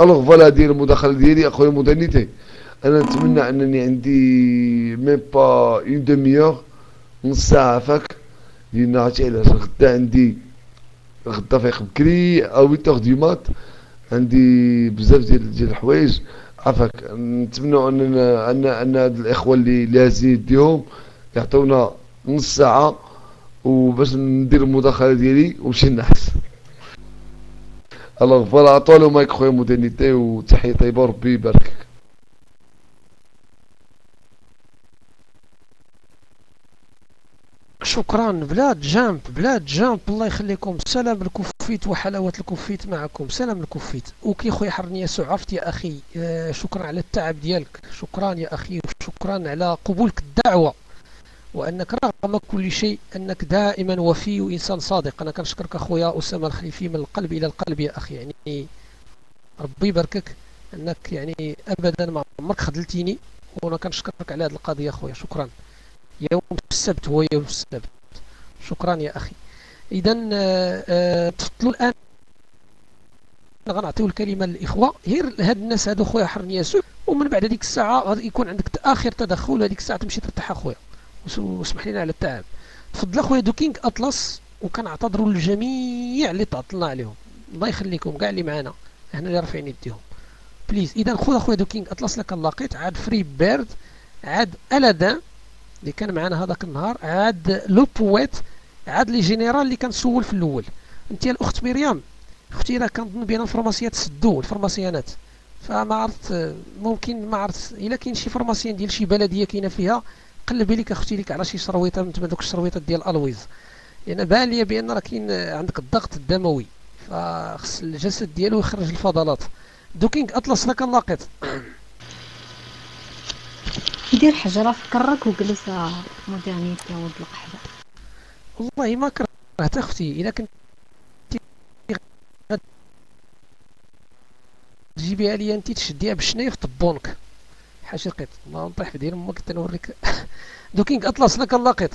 alors voilà هذه المداخلة ديالي أخويا مودرنيتي أنا نتمنى أنني عندي même pas une demi-heure نص ساعة فاك لأن عرفتي علاش؟ غدا عندي غدا فايق بكري à 8 du mat عندي بزاف ديال ديال الحوايج. عافاك نتمنى ان أن أن هاد الإخوة اللي هازين يديهم يعطونا نص ساعة. وباش ندير المداخلة ديالي ونمشي نحس alors voilà à vous le mic خويا مودرنيتي وتحيه طيبة وربي يباركك شكرا بلاد جامب بلاد جامب. الله يخليكم. سلام الكفيت وحلاوة الكفيت معكم. سلام الكفيت okay خويا حرني يسوع عرفت يا أخي. آه، شكرا على التعب ديالك. شكرا يا أخي وشكرا على قبولك الدعوة. وأنك رغم كل شيء أنك دائما وفي وإنسان صادق. أنا كنشكرك أخويا أسامة الخليفي من القلب إلى القلب يا أخي. يعني ربي يباركك أنك يعني أبدا ما عمرك خذلتيني. وأنا كنشكرك على هذه القضية أخويا. شكرا. يوم السبت هو يوم السبت. شكرا يا أخي. إذا آه، آه، تفضلوا الآن. غنعطيو الكلمة للإخوة. غير هاد الناس هادو خويا حرني يسوع ومن بعد هذيك الساعة يكون عندك آخر تدخل. هذيك الساعة تمشي ترتاح أخويا. واسمح لنا على التعب. تفضل أخويا دوكينغ أطلس وكنعتذروا للجميع اللي تعطلنا عليهم. الله يخليكم كاع اللي معنا هنا اللي رافعين يديهم. بليز اذا خذ أخويا دوكينغ أطلس لك لقيت عاد فري بيرد عاد ألادان اللي كان معنا هذاك النهار عاد لو بويت عاد لي جينيرال اللي كنسول في الأول. أنت الأخت مريم أختي راه كنظن بان الفرماسيات سدوا الفرماسيانات. فما عرفت ممكن ما عرفت الا كاين شي فرماسيان ديال شي بلدية كاينة فيها قلبي لك أختي لك على شي شرويطة من دوك الشرويطات ديال ألويز. لأن يعني بان لي بأن راه كاين عندك الضغط الدموي فخص الجسد ديالو يخرج الفضلات. دوكينغ أطلس لك اللاقط. دير حجره في كرك وجلس مودرنيتي ولد القحبة. والله ما كرهت أختي إلا كنت تجيبيها لي انت تشديها بالشنايف طبونك. حاجة لقيت الله نطيح في دير أمك تنوريك دوكينغ أطلس لك اللاقط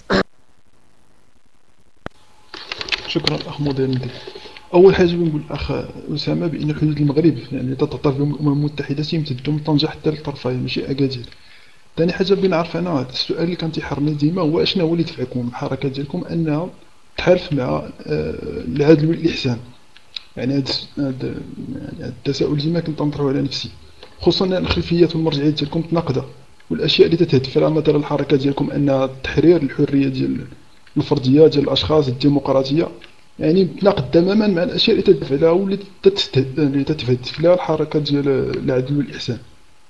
شكرا أخ مودرنيتي أول حاجة بنقول الأخ أسامة بان حدود المغرب يعني تتعطى فيهم الامم المتحدة تيمتدوا من طنجة حتى للطرفين ماشي أكادير. ثاني حاجة بغيت نعرف أنا هذا السؤال اللي كان تيحرني ديما هو اشنا هو اللي دفعكم الحركة ديالكم أنها تحالف مع آه، العدل والإحسان. يعني هذا هذا يعني التساؤل ديما كنت نطرحه على نفسي. خصوصا الخلفيات والمرجعيات ديالكم متناقضه والأشياء اللي تتهدف لها مثلا الحركة ديالكم أن تحرير الحرية ديال الفرديه ديال الأشخاص الديمقراطية يعني متناقض تماما مع الأشياء اللي تدفع لها واللي اللي تتهدف لها الحركة ديال العدل والإحسان.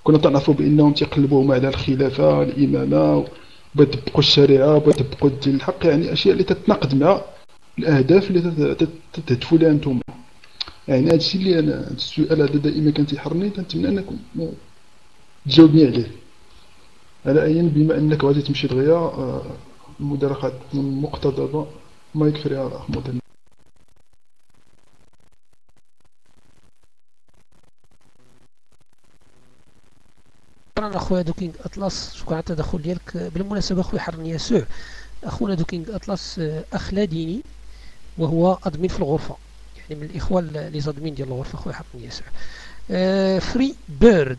كنا تنعرفوا بأنهم تيقلبوا على الخلافة الإمامة ويطبقوا الشريعة ويطبقوا الدين الحق يعني أشياء اللي تتناقض مع الأهداف اللي تهدفوا لها أنتم. يعني هذا الشيء اللي أنا السؤال هذا دائما كان تيحرني كنتمنى أنكم تجاوبني عليه. على أي بما أنك غادي تمشي دغيا آه، المدرخات مقتضبه ما يكفي على أحمد. شكرا أخويا دوكينغ أطلس شكرا على التدخل ديالك؟ بالمناسبة أخويا حرني يسوع. أخونا دوكينغ أطلس أخ لا ديني وهو admin في الغرفة. يعني من الاخوه les admins ديال الغرفة اخويا حرني يسوع فري بيرد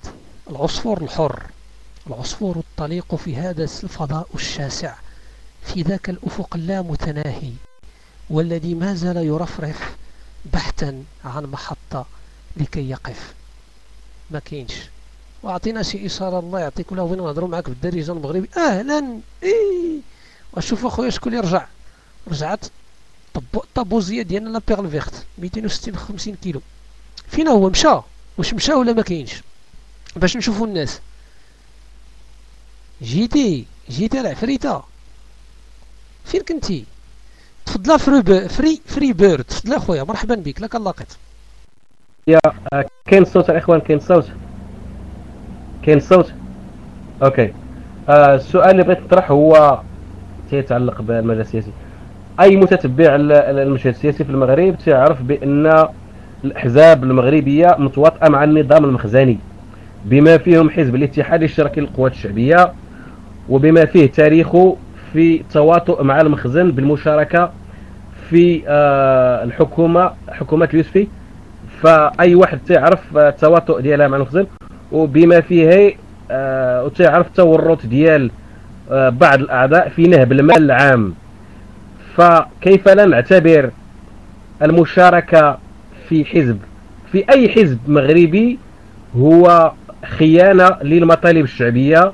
العصفور الحر. العصفور الطليق في هذا الفضاء الشاسع. في ذاك الأفق اللامتناهي والذي ما زال يرفرف بحثا عن محطة لكي يقف. ما كاينش. وأعطينا شي إشارة الله يعطيك. ولا بغينا نهضروا معاك بالدارجه المغربي. أهلا. اي وشوف أخويا شكون اللي رجع رجعت الطابوزيه ديالنا لا بيغل فيرت 260 50 كيلو. فين هو؟ مشى. واش مشى ولا ما كاينش؟ باش نشوفوا الناس. جيتي جيتي العفريته فين كنتي؟ تفضل فري فري فري بيرد تفضل اخويا مرحبا بك لك اللاقط يا آه، كاين صوت الاخوان كاين صوت. كاين صوت؟ okay. آه السؤال اللي بغيت نطرح هو تيتعلق بالمجال السياسي. أي متتبع المشهد السياسي في المغرب تعرف بأن الأحزاب المغربية متواطئة مع النظام المخزني بما فيهم حزب الاتحاد الاشتراكي للقوات الشعبية وبما فيه تاريخه في تواطؤ مع المخزن بالمشاركة في آه الحكومة حكومة اليوسفي فأي واحد تعرف التواطؤ ديالها مع المخزن وبما فيه آه وتعرف التورط ديال آه بعض الأعضاء في نهب المال العام. فكيف لا نعتبر المشاركة في حزب؟ في أي حزب مغربي هو خيانة للمطالب الشعبية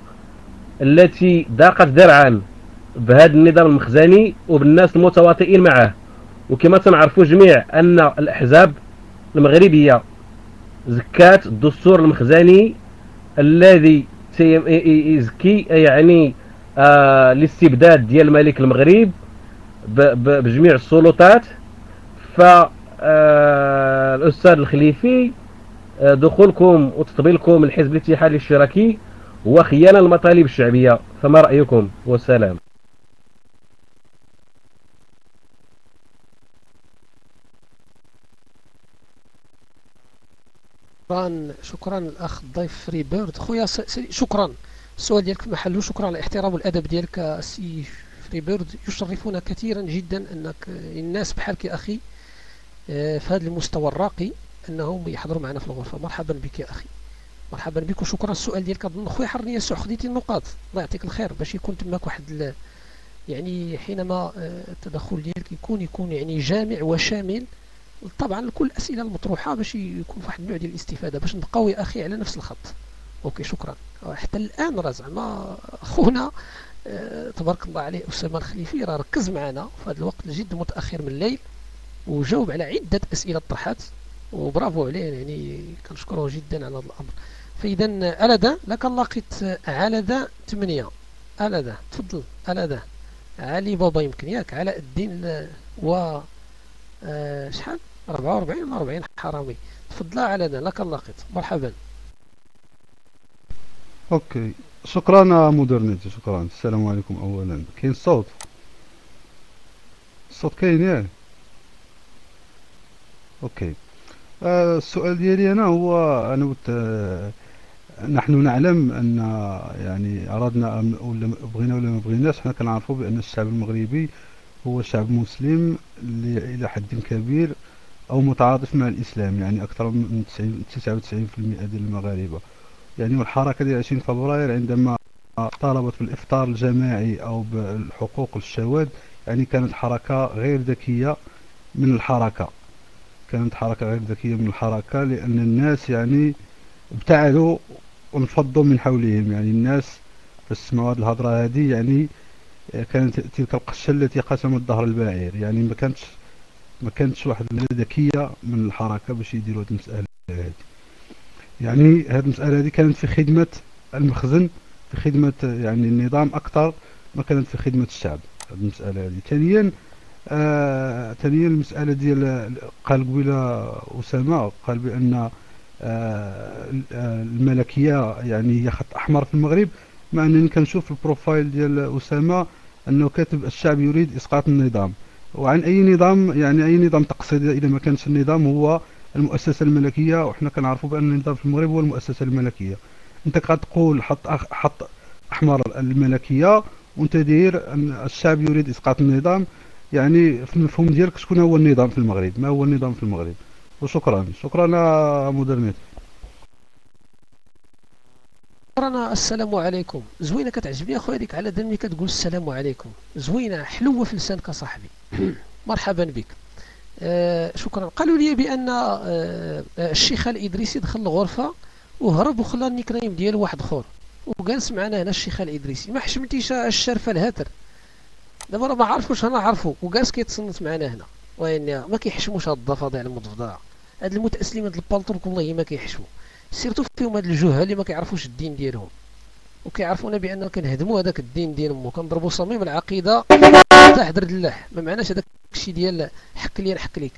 التي ضاقت درعا بهذا النظام المخزني وبالناس المتواطئين معه. وكما تنعرفوا جميع أن الأحزاب المغربية زكات الدستور المخزني الذي يزكي يعني آه الاستبداد ديال ملك المغرب بجميع السلطات ف آه، الخليفي آه، دخولكم وتطبيلكم الحزب الاتحادي الاشتراكي هو خيانه للمطالب الشعبية فما رأيكم؟ والسلام. شكرا شكرا الأخ الضيف فري بيرد خويا. شكرا. السؤال ديالك في محله شكرا على الاحترام والادب ديالك سي فري بيرد يشرفنا كثيرا جدا انك الناس بحالك يا أخي آه، في هذا المستوى الراقي أنهم يحضروا معنا في الغرفة. مرحبا بك يا أخي. مرحبا بك وشكرا. السؤال ديالك أظن خويا حررني يسوع خديتي النقاط. الله يعطيك الخير. باش يكون تماك واحد. يعني حينما آه، التدخل ديالك يكون يكون يعني جامع وشامل طبعا كل الأسئلة المطروحة باش يكون واحد النوع ديال الاستفادة. باش نبقاو يا أخي على نفس الخط. okay شكرا. حتى الآن راه زعما خونا تبارك الله عليه أسامة الخليفي راه ركز معنا في هذا الوقت الجد متأخر من الليل وجاوب على عدة أسئلة طرحات وبرافو عليه يعني كنشكره جدا على هذا الأمر. فاذا الدا لك لقيت علدا 8 الدا تفضل. الدا علي بابا يمكن ياك علاء الدين آه، و آه، شحال؟ 44 ولا 40 حرامي تفضل على لك اللاقط مرحبا. okay. شكرا مودرنيتي شكرا السلام عليكم اولا. كاين الصوت الصوت كاين ياك okay. آه السؤال ديالي أنا هو أنا وت... آه، نحن نعلم أن يعني اردنا ولا بغينا ولا ما بغيناش حنا كنعرفوا بأن الشعب المغربي هو شعب مسلم اللي إلى حد كبير أو متعاطف مع الإسلام يعني أكثر من 90 99% ديال المغاربة. يعني والحركه ديال 20 فبراير عندما طالبت بالإفطار الجماعي أو بالحقوق للشواذ يعني كانت حركة غير ذكية من الحركة. كانت حركة غير ذكية من الحركة لأن الناس يعني ابتعدوا وانفضوا من حولهم. يعني الناس فسمعوا هذه الهضرة هذه يعني كانت تلك القشة التي قسمت ظهر البعير. يعني ما كانتش ما كانتش واحد الذكية من الحركة باش يديروا هذه المسألة هذه. يعني هذه المسألة هذه كانت في خدمة المخزن في خدمة يعني النظام أكثر ما كانت في خدمة الشعب. هذه المسألة هذه ثانيا آه ثانيا المسألة ديال قال قبيلة أسامة قال بأن آه الملكية يعني هي خط أحمر في المغرب مع أنني كنشوف البروفايل ديال أسامة أنه كاتب الشعب يريد إسقاط النظام. وعن أي نظام يعني أي نظام تقصيدي إذا ما كانش النظام هو المؤسسة الملكية وحنا كنعرفوا بأن النظام في المغرب هو المؤسسة الملكية. أنت كتقول حط أخ حط أحمر الملكية وأنت داير أن الشعب يريد إسقاط النظام. يعني في المفهوم ديالك شكون هو النظام في المغرب؟ ما هو النظام في المغرب؟ وشكرا. شكرا مدرنيت شكرا. السلام عليكم. زوينة كتعجبني أخويا ديك على دمي كتقول السلام عليكم. زوينة حلوة في لسانك صاحبي. مرحبا بك. شكرا. قالوا لي بأن آه, آه، الشيخ الإدريسي دخل الغرفة وهرب وخلى النيك نيم ديالو واحد آخر. وجالس معنا هنا الشيخ الإدريسي. ما حشمتيش الشرفه الهاتر؟ دابا راه ما عرفوش أنا عرفو وجالس كيتصنت معنا هنا. وين ما كيحشموش هاد الضفادع المضفدعه هاد المتاسلمين هاد البالتوك والله ما كيحشموا. سيرتو فيهم هاد الجهال اللي ما كيعرفوش الدين ديالهم. وكيعرفونا باننا كنهدموا هذاك الدين ديال امو كنضربوا صميم العقيدة. حتى حضر الله. ما معناش هذاك الشيء ديال حك لي نحك ليك.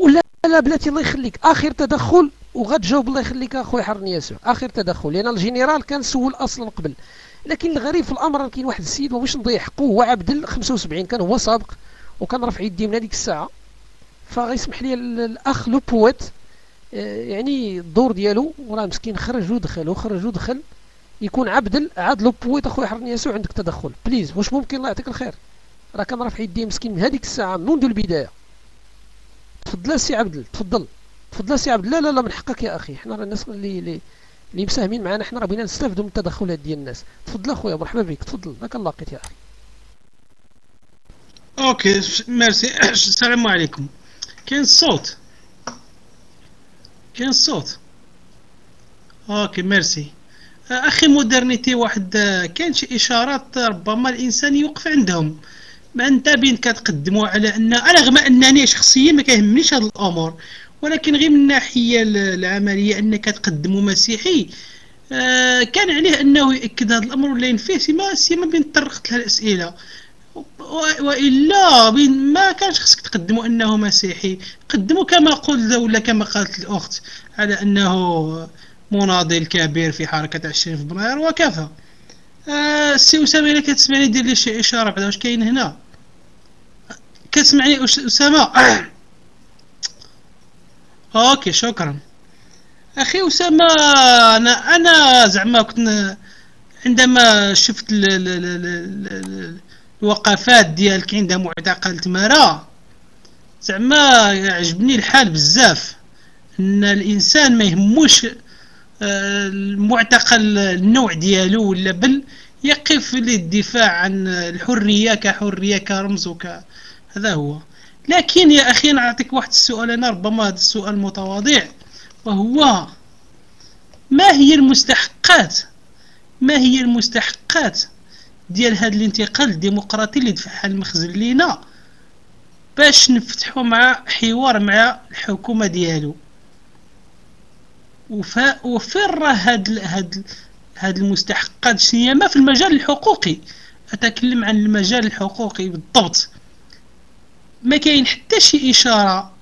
ولا لا بلاتي الله يخليك. آخر تدخل وغتجاوب الله يخليك اخويا حررني يسوع. آخر تدخل. لأن الجنرال كان سول أصلا قبل. لكن الغريب في الأمر كاين واحد السيد واش نضيع حقه. هو عبد 75 كان هو سابق. وكان رافع يدي من هذيك الساعة. فغيسمح لي الأخ لو بويت يعني الدور ديالو وراه مسكين خرج ودخل وخرج ودخل يكون عبدل عاد لو بويت اخويا حررني يسوع عندك تدخل. please واش ممكن؟ الله يعطيك الخير. راه كان رافع يديه مسكين من هذيك الساعة منذ البداية. تفضل سي عبدل تفضل. تفضل سي عبد. لا لا لا من حقك يا أخي. حنا راه الناس اللي اللي اللي مساهمين معنا حنا راه بغينا نستافدوا من التدخلات ديال الناس. تفضل أخويا مرحبا بك. تفضل. لك اللاقط يا أخي. okay merci السلام عليكم. كاين الصوت كاين الصوت. okay merci. أخي مودرنيتي واحد كاين شي اشارات ربما الانسان يوقف عندهم. ما انت بين كتقدموا على ان رغم أنني شخصيا ما كيهمنيش هاد الأمور ولكن غير من الناحيه العملية انك تقدموا مسيحي آه كان عليه أنه ياكد هذا الأمر ولا ينفيه سيما سيما بين طرقت لها الأسئلة. وإلا ما كانش خصك تقدموا أنه مسيحي. قدموا كما قلت ولا كما قالت الأخت على أنه مناضل كبير في حركة 20 فبراير وكفى آه، السي أسامة إلا كتسمعني دير لي شي إشارة بعدا واش كاين هنا. كتسمعني أسامة. أوكي شكرا. أخي أسامة أنا أنا زعما كنت عندما شفت ال- ال- ال- ال- ال- الوقفات ديالك عند معتقل تمارا. زعما عجبني الحال بزاف إن الإنسان ما يهموش آه، المعتقل النوع ديالو ولا بل يقف للدفاع عن الحرية كحرية كرمز وك. هذا هو. لكن يا أخي نعطيك واحد السؤال أنا ربما هذا السؤال متواضع وهو ما هي المستحقات؟ ما هي المستحقات ديال هذا الانتقال الديمقراطي اللي دفعها المخزن لينا باش نفتحوا مع حوار مع الحكومة ديالو. وف... وفين راه هاد هاد هاد المستحقات شنو ما في المجال الحقوقي. أتكلم عن المجال الحقوقي بالضبط. ما كاين حتى شي إشارة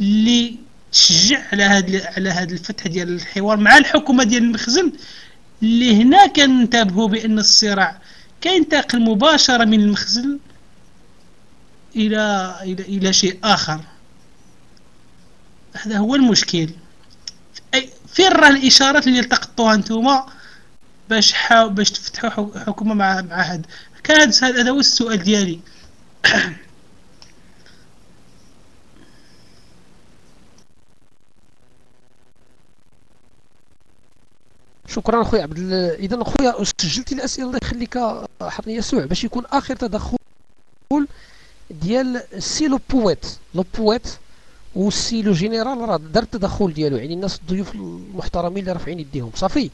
اللي تشجع على هاد على هاد الفتح ديال الحوار مع الحكومة ديال المخزن اللي هنا كننتبهوا بأن الصراع كينتقل مباشرة من المخزن إلى إلى إلى شيء آخر. هذا هو المشكل. فين راه الإشارات اللي التقطوها انتوما باش باش تفتحوا حو- حكومة مع مع هاد؟ كان هذا هو السؤال ديالي. شكرا خويا عبد اذا خويا سجلتي الأسئلة الله يخليك حرني يسوع باش يكون آخر تدخل ديال السي لو بويت. لو بويت والسي لو جينيرال راه دار التدخل ديالو يعني الناس الضيوف المحترمين اللي رافعين يديهم. صافي.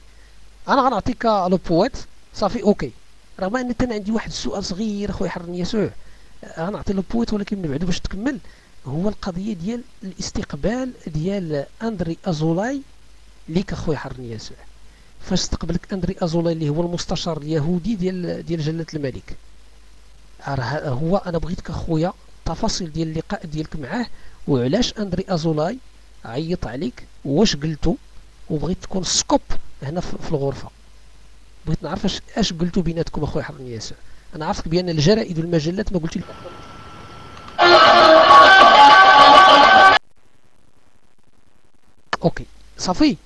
أنا غنعطيك لو بويت. صافي okay. رغم أن أنا عندي واحد السؤال صغير اخويا حررني يسوع. غنعطي لو بويت ولكن من بعد باش تكمل هو القضية ديال الاستقبال ديال أندري أزولاي ليك اخويا حررني يسوع. فاش استقبلك اندري ازولاي اللي هو المستشار اليهودي ديال ديال جلاله الملك. هو أنا بغيتك أخويا تفاصيل ديال اللقاء ديالك معاه وعلاش اندري ازولاي عيط عليك؟ واش قلتو؟ وبغيت تكون scoop هنا في الغرفة. بغيت نعرف اش اش قلتو بيناتكم أخويا حررني يسوع. أنا عرفتك بأن الجرائد والمجلات ما قلتي لكم okay. صافي.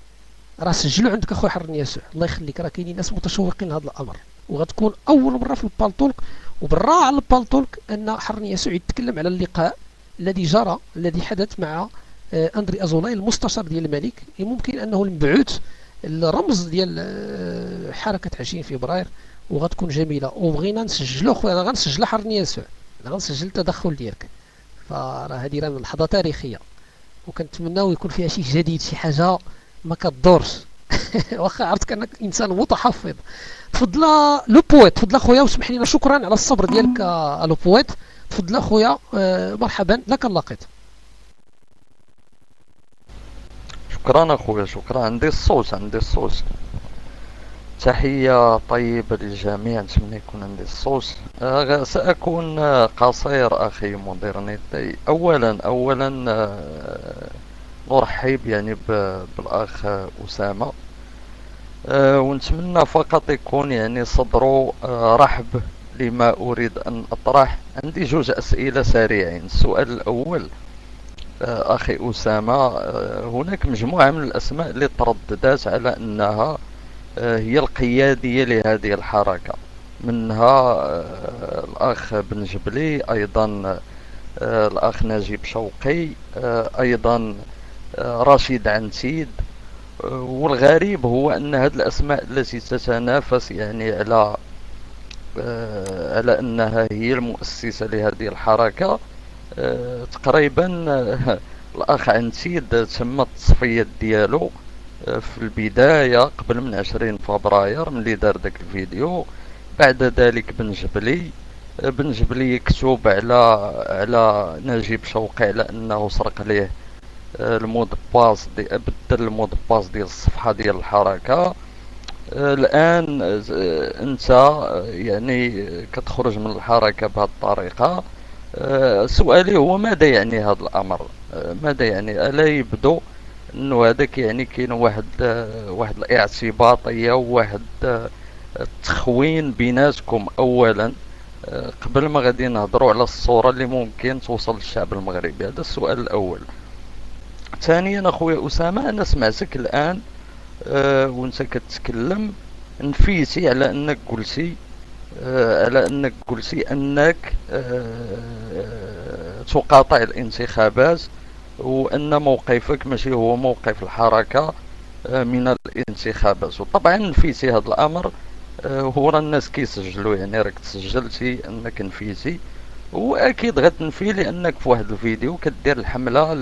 راه سجلوا عندك اخويا حررني يسوع الله يخليك راه كاينين ناس متشوقين لهذا الأمر. وغتكون أول مرة في البالتولك وبالراحه على البالتولك أن حرني ياسوع يتكلم على اللقاء الذي جرى الذي حدث مع آه، أندري أزولاي المستشار ديال الملك. ممكن أنه المبعوث الرمز ديال آه، حركة 20 فبراير. وغتكون جميلة. وبغينا نسجلوا خويا أنا غنسجل حرني ياسوع أنا غنسجل التدخل ديالك. فراه هذه راه لحظة تاريخية. وكنتمناو يكون فيها شي جديد شي حاجة. ما كدورش. واخا عرفتك انك إنسان متحفظ. تفضل لو بويت تفضل اخويا وسمح لنا شكرا على الصبر ديالك آه، لو بويت. تفضل اخويا آه، مرحبا لك اللاقط شكرا أخويا شكرا. عندي الصوت عندي الصوت. تحية طيبة للجميع نتمنى يكون عندي الصوت. آه، سأكون آه، قصير أخي مودرنيتي أولا أولا آه، نرحب يعني ب- بالأخ أسامة. آه، ونتمنى فقط يكون يعني صدره آه، رحب لما أريد أن أطرح. عندي جوج أسئلة سريعين. السؤال الأول آه، أخي أسامة آه، هناك مجموعة من الأسماء اللي ترددت على أنها آه، هي القيادية لهذه الحركة. منها الأخ بن جبلي أيضا آه، الأخ نجيب شوقي آه، رشيد عنتيد آه، والغريب هو أن هذه الأسماء التي تتنافس يعني على على أنها هي المؤسسة لهذه الحركة. آه، تقريبا آه، الأخ عنتيد تم التصفية ديالو في البداية قبل من عشرين فبراير ملي دار داك الفيديو. بعد ذلك بن جبلي بن جبلي يكتب على على نجيب شوقي على أنه سرق ليه المود باس دي بدل المود باس ديال الصفحة ديال الحركة. آه، الآن آه، آه، يعني كتخرج من الحركة بهذه الطريقة. سؤالي هو ماذا يعني هذا الأمر؟ ماذا يعني؟ ألا يبدو أنه هذاك يعني كاين واحد واحد الاعتباطية وواحد التخوين بيناتكم أولا. قبل ما غادي نهضروا على الصورة اللي ممكن توصل للشعب المغربي. هذا السؤال الأول. ثانيا أخويا أسامة أنا سمعتك الآن آه وأنت كتكلم. نفيتي على أنك قلتي آه على أنك قلتي أنك آه تقاطع الانتخابات وأن موقفك ماشي هو موقف الحركة آه من الانتخابات. وطبعا نفيتي هذا الأمر آه هو راه الناس كيسجلوا يعني راك تسجلتي أنك نفيتي وأكيد غتنفي لأنك في واحد الفيديو كدير الحملة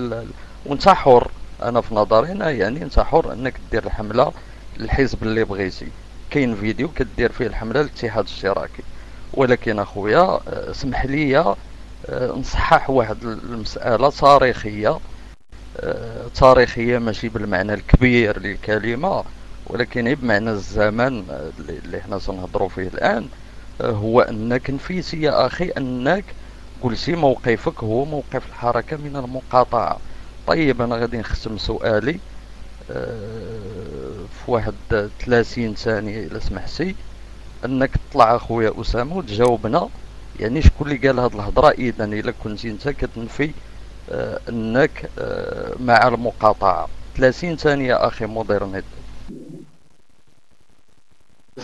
وانت حر. أنا في نظري أنا يعني انت حر انك دير الحملة للحزب اللي بغيتي. كاين فيديو كدير فيه الحملة للاتحاد الاشتراكي. ولكن اخويا آه، اسمح لي آه، نصحح واحد المسألة تاريخية. آه، تاريخية ماشي بالمعنى الكبير للكلمة ولكن بمعنى الزمن اللي حنا سنهضروا فيه الآن هو أنك نفيتي يا أخي أنك قلتي موقفك هو موقف الحركة من المقاطعة. طيب أنا غادي نختم سؤالي آه، في واحد 30 ثانية الا سمحتي. أنك تطلع أخويا أسامة وتجاوبنا يعني شكون اللي قال هاد الهضرة؟ اذا إلا كنتي أنت كتنفي آه، أنك آه، مع المقاطعة. 30 ثانية أخي مودرنيت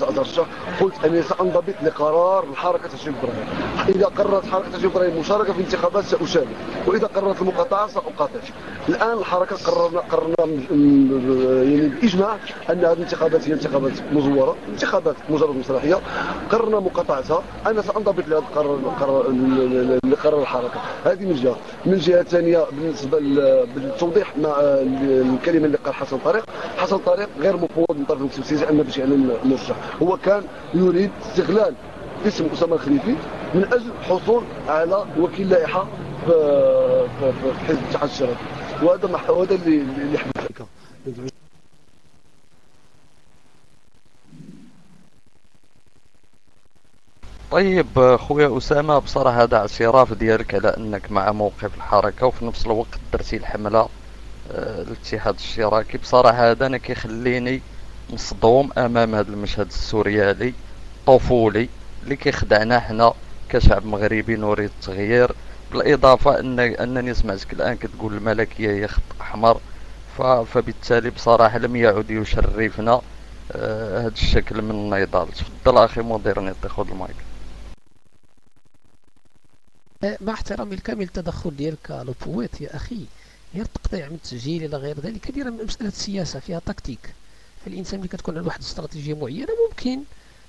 سأدرجة قلت أنني سأنضبط لقرار الحركة تشريف إبراهيم. إذا قررت حركة تشريف إبراهيم المشاركة في انتخابات سأشارك. وإذا قررت المقاطعة سأقاطع الآن الحركة قررنا قررنا يعني بإجماع أن هذه الانتخابات هي انتخابات مزورة انتخابات مجرد مسرحية. قررنا مقاطعتها. أنا سأنضبط لهذا القرار لقرار الحركة. هذه من جهة. من جهة ثانية بالنسبة للتوضيح مع الكلمة اللي قال حسن طريق حسن طريق غير مفوض من طرف المسلسل أنه باش يعلن هو كان يريد استغلال اسم أسامة الخليفي من أجل الحصول على وكيل لائحة في حزب الاتحاد الشرعي وهذا وهذا اللي اللي حدث طيب خويا أسامة بصراحة هذا اعتراف ديالك على أنك مع موقف الحركة وفي نفس الوقت درتي الحملة آه، الاتحاد الاشتراكي بصراحة هذا أنا كيخليني مصدوم أمام هذا المشهد السوريالي طفولي اللي كيخدعنا حنا كشعب مغربي نريد التغيير بالإضافة ان أنني سمعتك الآن كتقول الملكية هي خط أحمر فبالتالي بصراحة لم يعد يشرفنا آه هذا الشكل من النضال. تفضل أخي مودرنيتي خذ المايك. مع احترامي الكامل التدخل ديالك لوبويت يا أخي غير التقطيع من التسجيل إلى غير ذلك من مساله السياسة فيها تكتيك. فالإنسان اللي كتكون عنده واحد الاستراتيجية معينة ممكن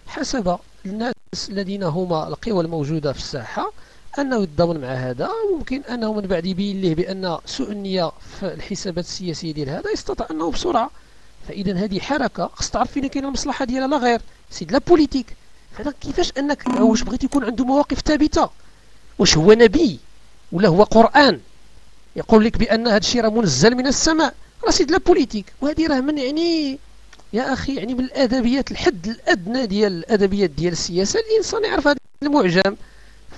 حسب الناس الذين هما القوى الموجودة في الساحة أنه يتضامن مع هذا ممكن أنه من بعد يبين له بأن سوء النية في الحسابات السياسية ديال هذا يستطيع أنه بسرعة. فإذا هذه حركة خص تعرف فين كاين المصلحة ديالها لا غير. c'est de la politique. فهذا كيفاش أنك واش بغيت يكون عنده مواقف ثابتة؟ واش هو نبي ولا هو قرآن؟ يقول لك بأن هذا الشيء راه منزل من السماء. راه c'est de la politique. وهذه راه من يعني يا أخي يعني من الأدبيات الحد الأدنى ديال الأدبيات ديال السياسة الإنسان يعرف هذا المعجم.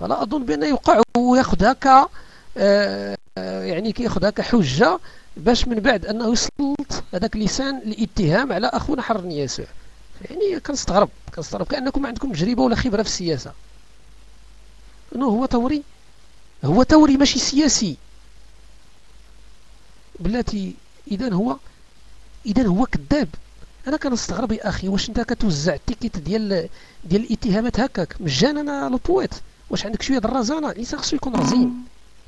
فلا أظن بأنه يوقع ويأخذ هكا آه يعني كيأخذ هكا حجة باش من بعد أنه يسلط هذاك لسان الاتهام على أخونا حرر ياسوع يعني كنستغرب كنستغرب كأنكم ما عندكم تجربة ولا خبرة في السياسة. إنه هو ثوري؟ هو ثوري ماشي سياسي. بلاتي إذا هو إذا هو كذاب. أنا كنستغرب يا أخي واش أنت كتوزع ال tickets ديال ديال الاتهامات هكاك؟ مجانا لوبويت واش عندك شوية الرزانة؟ الإنسان خصو يكون رزين.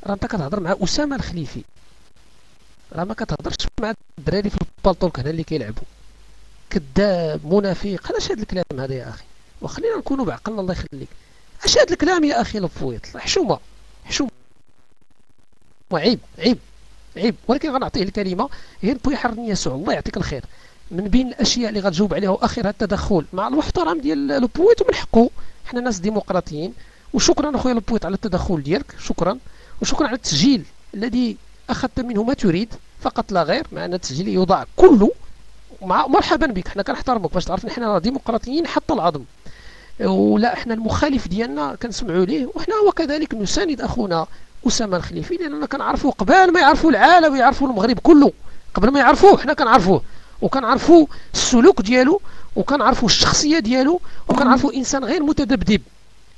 راه أنت كتهضر مع أسامة الخليفي. راه ما كتهضرش مع الدراري في ال Paltalk هنا اللي كيلعبوا كذاب منافق. هذا هذا الكلام هذا يا أخي. وخلينا نكونوا بعقلنا الله يخليك. اش هذا الكلام يا أخي لوبويت حشومه حشومه وعيب عيب عيب ولكن غنعطيه الكلمة. هي بوي حرني يسوع. الله يعطيك الخير. من بين الأشياء اللي غتجاوب عليها واخرها التدخل مع المحترم ديال لوبويت ومن حقه حنا ناس ديمقراطيين. وشكرا أخويا لوبويت على التدخل ديالك. شكرا. وشكرا على التسجيل الذي أخذت منه ما تريد. فقط لا غير. مع أن التسجيل يوضع كله. مع مرحبا بك. حنا كنحترمك. باش تعرف حنا ديمقراطيين حتى العظم. ولا إحنا المخالف ديالنا كنسمعوا ليه. وحنا وكذلك نساند أخونا أسامة الخليفي لأننا كنعرفوا قبل ما يعرفوا العالم ويعرفوا المغرب كله. قبل ما يعرفوه. حنا كنعرفوه. وكنعرفوا السلوك ديالو وكنعرفوا الشخصية ديالو وكنعرفوا إنسان غير متذبذب.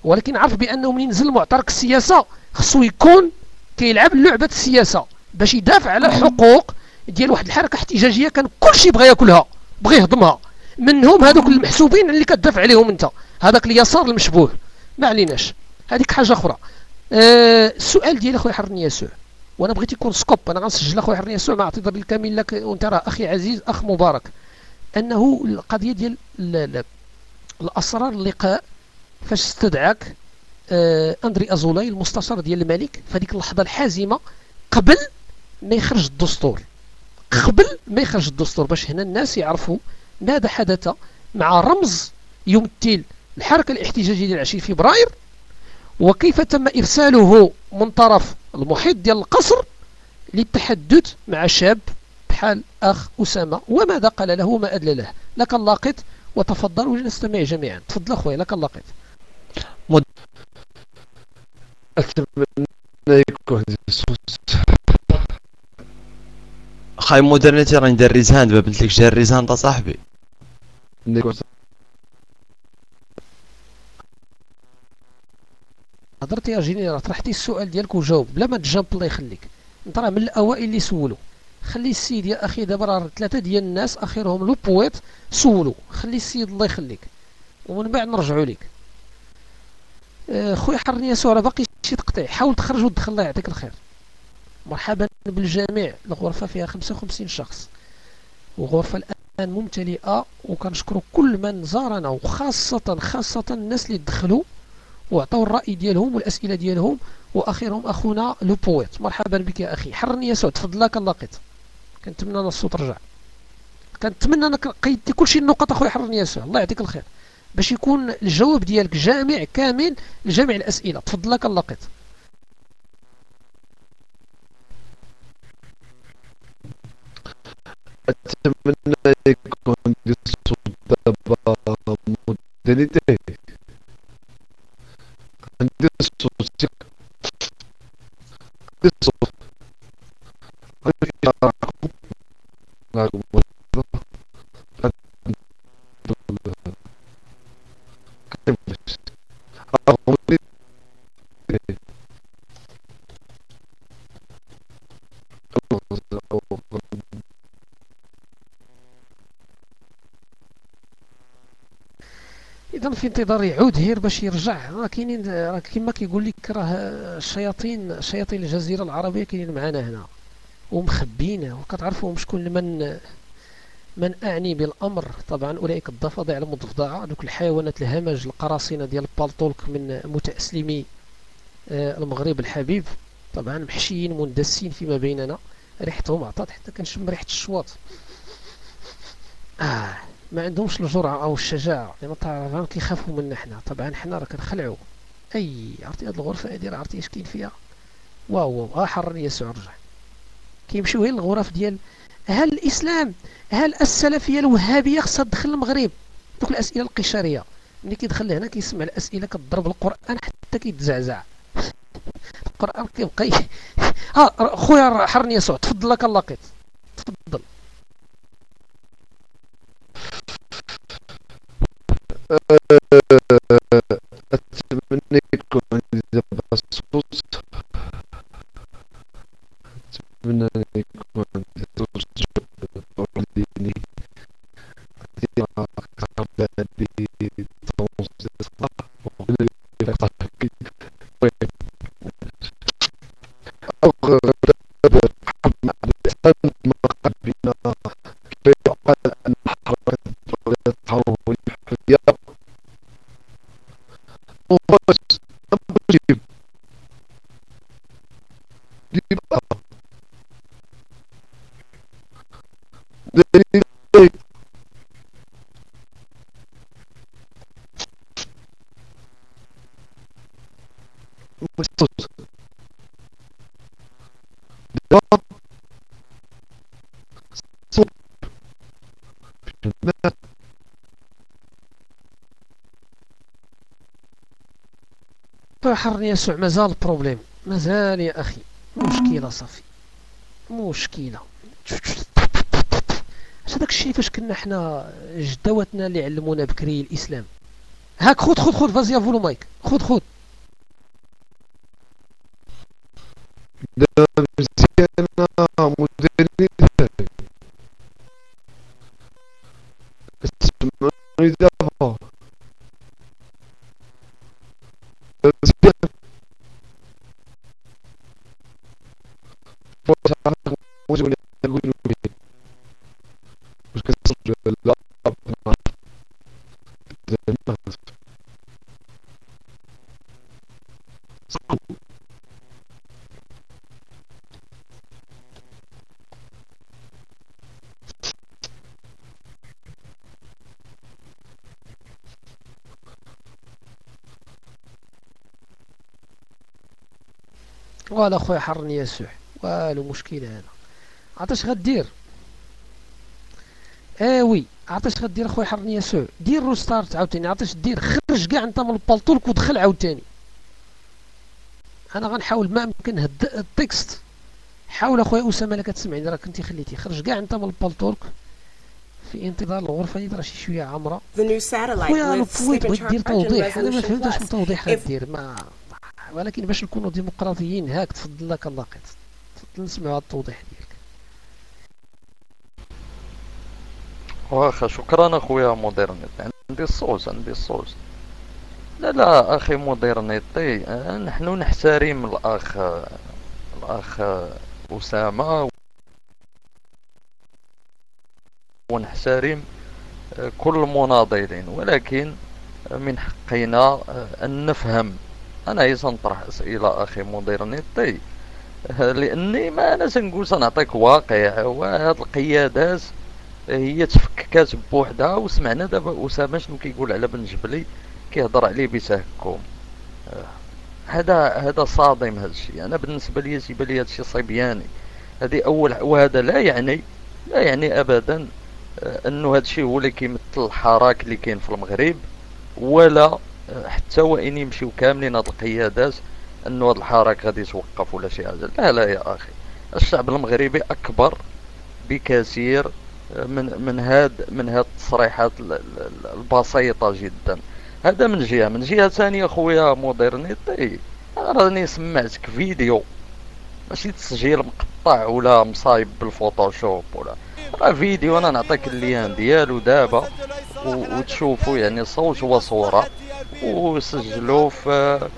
ولكن عرف بأنه من ينزل معترك السياسة خصو يكون كيلعب لعبة السياسة باش يدافع على الحقوق ديال واحد الحركة احتجاجية كان كلشي بغى ياكلها بغى يهضمها. منهم هذوك المحسوبين اللي كتدافع عليهم انت. هذاك اليسار المشبوه. ما عليناش. هذيك حاجة أخرى. أه السؤال ديال أخويا حرني يسوع وأنا بغيت يكون سكوب أنا غنسجل اخويا حرني يسوع مع اعتذار الكامل لك وانت راه أخي عزيز أخ مبارك. أنه القضية ديال الأسرار اللقاء فاش استدعاك أه أندري أزولاي المستشار ديال الملك في هذيك اللحظة الحازمة قبل ما يخرج الدستور. قبل ما يخرج الدستور باش هنا الناس يعرفوا ماذا حدث مع رمز يمثل الحركة الاحتجاجية ديال 20 فبراير وكيف تم إرساله من طرف المحيط ديال القصر للتحدث مع شاب بحال أخ أسامة؟ وماذا قال له؟ وما أدلى له؟ لك اللاقط وتفضل ولنستمع جميعا. تفضل أخويا لك اللاقط مد... أتمنى يكون خاي مودرنيتي راني دار ريزان دابا بنت لك جا ريزان تا صاحبي هضرتي يا جينيرال طرحتي السؤال ديالك وجاوب. بلا ما تجامب الله يخليك. انت راه من الاوائل اللي سولوا خلي السيد يا أخي دابا راه ثلاثة ديال الناس اخرهم لو بويت سولوا خلي السيد الله يخليك. ومن بعد نرجعوا لك آه، خويا حرني يسوع راه باقي شي تقطيع. حاول تخرج وتدخل الله يعطيك الخير. مرحبا بالجميع. الغرفة فيها 55 شخص. وغرفة الآن ممتلئة وكنشكر كل من زارنا وخاصة خاصة الناس اللي دخلوا. وعطوا الرأي ديالهم والأسئلة ديالهم وأخيرهم أخونا لو بويت. مرحبا بك يا أخي. حرني يا سعود. تفضل لك اللقيت كنتمنى أن الصوت رجع. كنتمنى أنك قيدتي كل شيء النقط أخويا. حرني يا سعود. الله يعطيك الخير. باش يكون الجواب ديالك جامع كامل لجميع الأسئلة. تفضل لك اللقيت أتمنى يكون الصوت دابا موديليتي عندي الصوت عندي الصوت اذا انتظار يعود هير باش يرجع. راه كاينين راه كما كيقول لك راه الشياطين شياطين الجزيرة العربية كاينين معنا هنا ومخبين وكتعرفوا شكون من من أعني بالأمر. طبعا أولئك الضفادع المضفدعة دوك الحيوانات الهمج القراصنة ديال البالطولك من متأسلمي آه، المغرب الحبيب. طبعا محشيين مندسين فيما بيننا ريحتهم عطات حتى كنشم ريحة الشواط. آه. ما عندهمش الجرعة أو الشجاعة. لما تعرف كيخافوا منا حنا. طبعا حنا راه كنخلعوا أي عرفتي هاد الغرفة هادي راه عرفتي اش كاين فيها؟ واو آه حرني يسوع رجع كيمشيو غير الغرف ديال هل الإسلام هل السلفية الوهابية خصها تدخل المغرب؟ دوك الأسئلة القشرية. ملي كيدخل لهنا كيسمع الأسئلة كتضرب القرآن حتى كيتزعزع. القرآن كيبقى ها خويا حرني يسوع تفضل لك اللقيط تفضل. أتمنى حرني يسوع مازال problème مازال يا أخي. مشكلة صافي. مشكلة. اش هذاك الشيء فاش كنا حنا جدواتنا اللي علمونا بكري الإسلام؟ هاك خذ خذ خذ vas-y voilà le mic. خذ خذ مزيانة مديرين ولا خويا حرني يسوع والو مشكلة هذا عطاش غدير آه وي عطاش غدير خويا حرني يسوع دير روستارت عاوتاني. عطاش دير خرج كاع انت من البلطولك ودخل عاوتاني. أنا غنحاول ما امكن هد التكست. حاول اخويا أسامة لا كتسمعني راك أنت خليتي. خرج كاع انت من البلطولك في انتظار الغرفة اللي راه شي شوية عامره خويا الكويت بغيت دير توضيح. أنا ما فهمتش من توضيح غدير ما ولكن باش نكونوا ديمقراطيين هاك تفضل لك الله قيت تفضل نسمعوا هذا التوضيح ديالك. واخا شكرا أخويا مودرنيتي عندي الصوص عندي الصوص لا لا أخي مودرنيتي نحن نحترم الأخ الأخ أسامة. ونحترم كل المناضلين ولكن من حقنا أن نفهم أنا هي سنطرح اسئله أخي مودرنيتي لأني ما أنا سنقول سنعطيك واقع وهاد القيادات هي تفككات بوحدها وسمعنا دابا أسامة شنو كيقول على بن جبلي كيهضر عليه بتهكم. هذا هذا صادم هذا الشيء. أنا بالنسبة لي تيبان لي هذا الشيء صبياني. هذه أول وهذا لا يعني لا يعني ابدا أنه هذا الشيء هو اللي كيمثل الحراك اللي كاين في المغرب ولا حتى وإن يمشيو كاملين هاد القيادات أنه هاد الحراك غادي يتوقف ولا شي حاجة. لا لا يا أخي. الشعب المغربي أكبر بكثير من من هاد من هاد التصريحات البسيطة جدا. هذا من جهة. من جهة ثانية خويا مودرنيتي راني سمعتك فيديو. ماشي تسجيل مقطع ولا مصايب بال Photoshop ولا. راه فيديو أنا نعطيك ال lien ديالو دابا وتشوفوا يعني صوت وصورة. وسجلوا في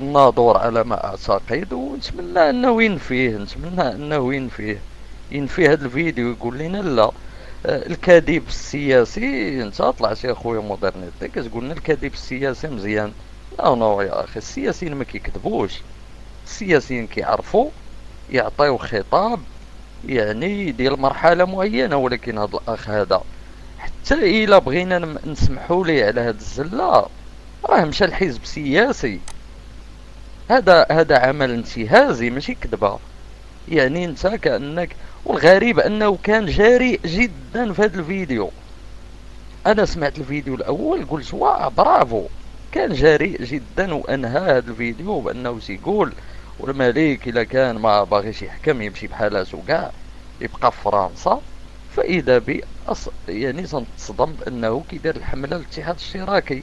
الناظور على ما أعتقد ونتمنى أنه ينفيه نتمنى أنه ينفيه. ينفي هذا الفيديو يقول لنا لا. الكذب السياسي انت طلعت يا خويا مودرنيتي كتقول لنا الكذب السياسي مزيان. لا نو يا أخي السياسيين ما كيكذبوش. السياسيين كيعرفوا يعطيو خطاب يعني ديال مرحلة معينة ولكن هذا الأخ هذا حتى إلا بغينا نسمحوا ليه على هاد الزلة. راه مشى الحزب سياسي. هذا هذا عمل انتهازي ماشي كذبة. يعني انت كأنك والغريب أنه كان جريء جدا في هذا الفيديو. أنا سمعت الفيديو الأول قلت واه برافو. كان جريء جدا وأنهى هذا الفيديو بأنه سيقول والملك الا كان ما باغيش يحكم يمشي بحالاتو كاع يبقى في فرنسا. فإذا بي. يعني تنتصدم بأنه كيدير الحملة الاتحاد الاشتراكي.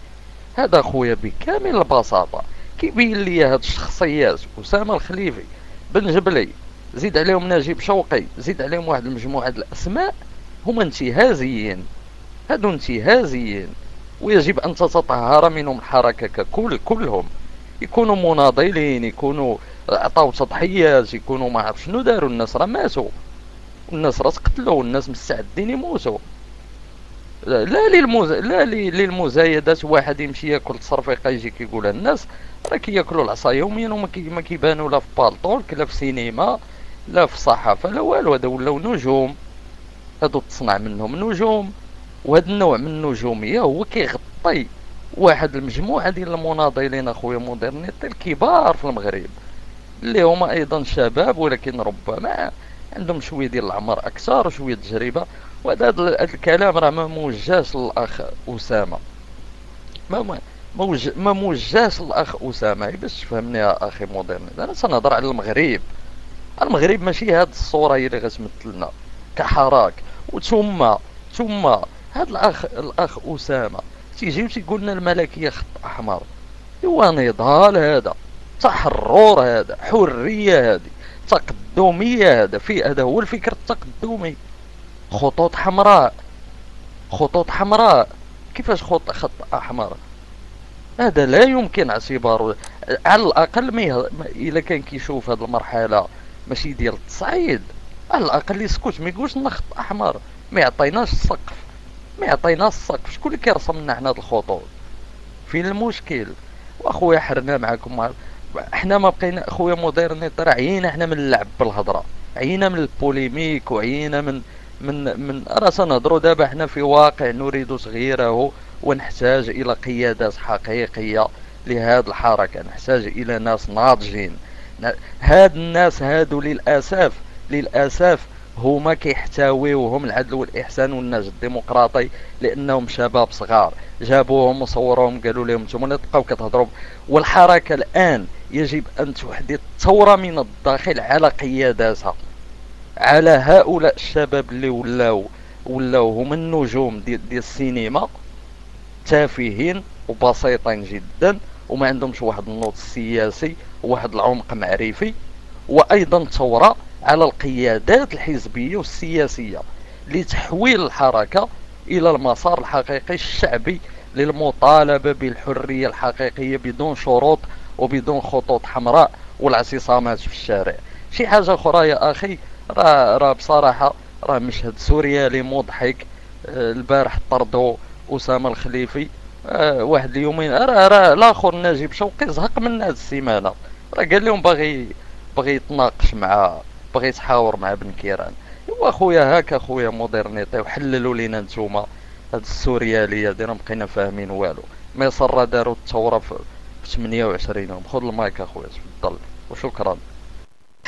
هذا خويا بكامل البساطة. كيبين لي هاد الشخصيات أسامة الخليفي بن جبلي زيد عليهم نجيب شوقي زيد عليهم واحد المجموعة الأسماء هما انتهازيين. هادو انتهازيين. ويجب أن تتطهر منهم الحركة ككل كلهم. يكونوا مناضلين يكونوا عطاو تضحيات يكونوا ما عرف شنو داروا الناس راه ماتوا. الناس راه تقتلوا الناس مستعدين يموتوا. لا للمز... لا للمزايدات واحد يمشي ياكل تصرفيقه يجي كيقولها الناس راه كياكلوا العصا يوميا وما كي... كيبانوا لا في بالطول لا في سينما لا في الصحافة لا والو هذا ولاو نجوم. هادو تصنع منهم نجوم وهذا النوع من النجومية هو كيغطي واحد المجموعة ديال المناضلين أخويا مودرنيتي الكبار في المغرب اللي هما أيضا شباب ولكن ربما عندهم شوية ديال العمر أكثر وشوية تجربة. وهذا هذا الكلام راه ما موجهش للأخ أسامة. ما ما موجه ما موجهش للأخ أسامة. باش تفهمني يا أخي مودرن أنا تنهضر على المغرب. المغرب ماشي هاد الصورة هي اللي غتمثل لنا كحراك. وثم ثم هاد الأخ الأخ أسامة. تيجي وتيقول لنا الملكية خط أحمر. هو نضال هذا. تحرر هذا. حرية هذه. تقدمية هذا. في هذا هو الفكر التقدمي. خطوط حمراء. خطوط حمراء. كيفاش خط خط احمر هذا لا يمكن اعتباره على الأقل ما إلا كان كيشوف هذه المرحلة ماشي ديال التصعيد. على الأقل يسكت ما يقولش لنا خط أحمر. ما يعطيناش السقف ما يعطيناش السقف شكون اللي كيرسم لنا حنا هاد الخطوط؟ فين المشكل؟ وأخويا حرنا معكم حنا ما بقينا أخويا مودرنيت راه عيينا حنا من اللعب بالهضرة. عيينا من ال polémique وعيينا من من من راه سنهضروا دابا حنا في واقع نريد تغييره ونحتاج إلى قيادات حقيقية لهذه الحركة نحتاج إلى ناس ناضجين. هاد الناس هادو للأسف للأسف هما كيحتويوهم العدل والإحسان والنهج الديمقراطي لأنهم شباب صغار. جابوهم وصوروهم قالوا لهم أنتم تبقاو كتهضروا. والحركة الآن يجب أن تحدث ثورة من الداخل على قياداتها. على هؤلاء الشباب اللي ولاو ولاو هما النجوم ديال دي السينما تافهين وبسيطين جدا وما عندهمش واحد النوط سياسي وواحد العمق معرفي وأيضا ثورة على القيادات الحزبية والسياسية لتحويل الحركة إلى المسار الحقيقي الشعبي للمطالبة بالحرية الحقيقية بدون شروط وبدون خطوط حمراء والاعتصامات في الشارع. شي حاجة أخرى يا أخي راه راه بصراحة راه مشهد سوريالي مضحك آه، البارح طردوا أسامة الخليفي آه واحد اليومين راه راه الآخر ناجي شوقي زهق من هاد السيمانه راه قال لهم باغي باغي يتناقش مع باغي يتحاور مع بن كيران. ايوا خويا هاك خويا مودرنيتي وحللوا لينا نتوما هاد السورياليه دينا بقينا فاهمين والو. مصر داروا الثوره في 28 يوم. خذ المايك اخويا تفضل. وشكرا.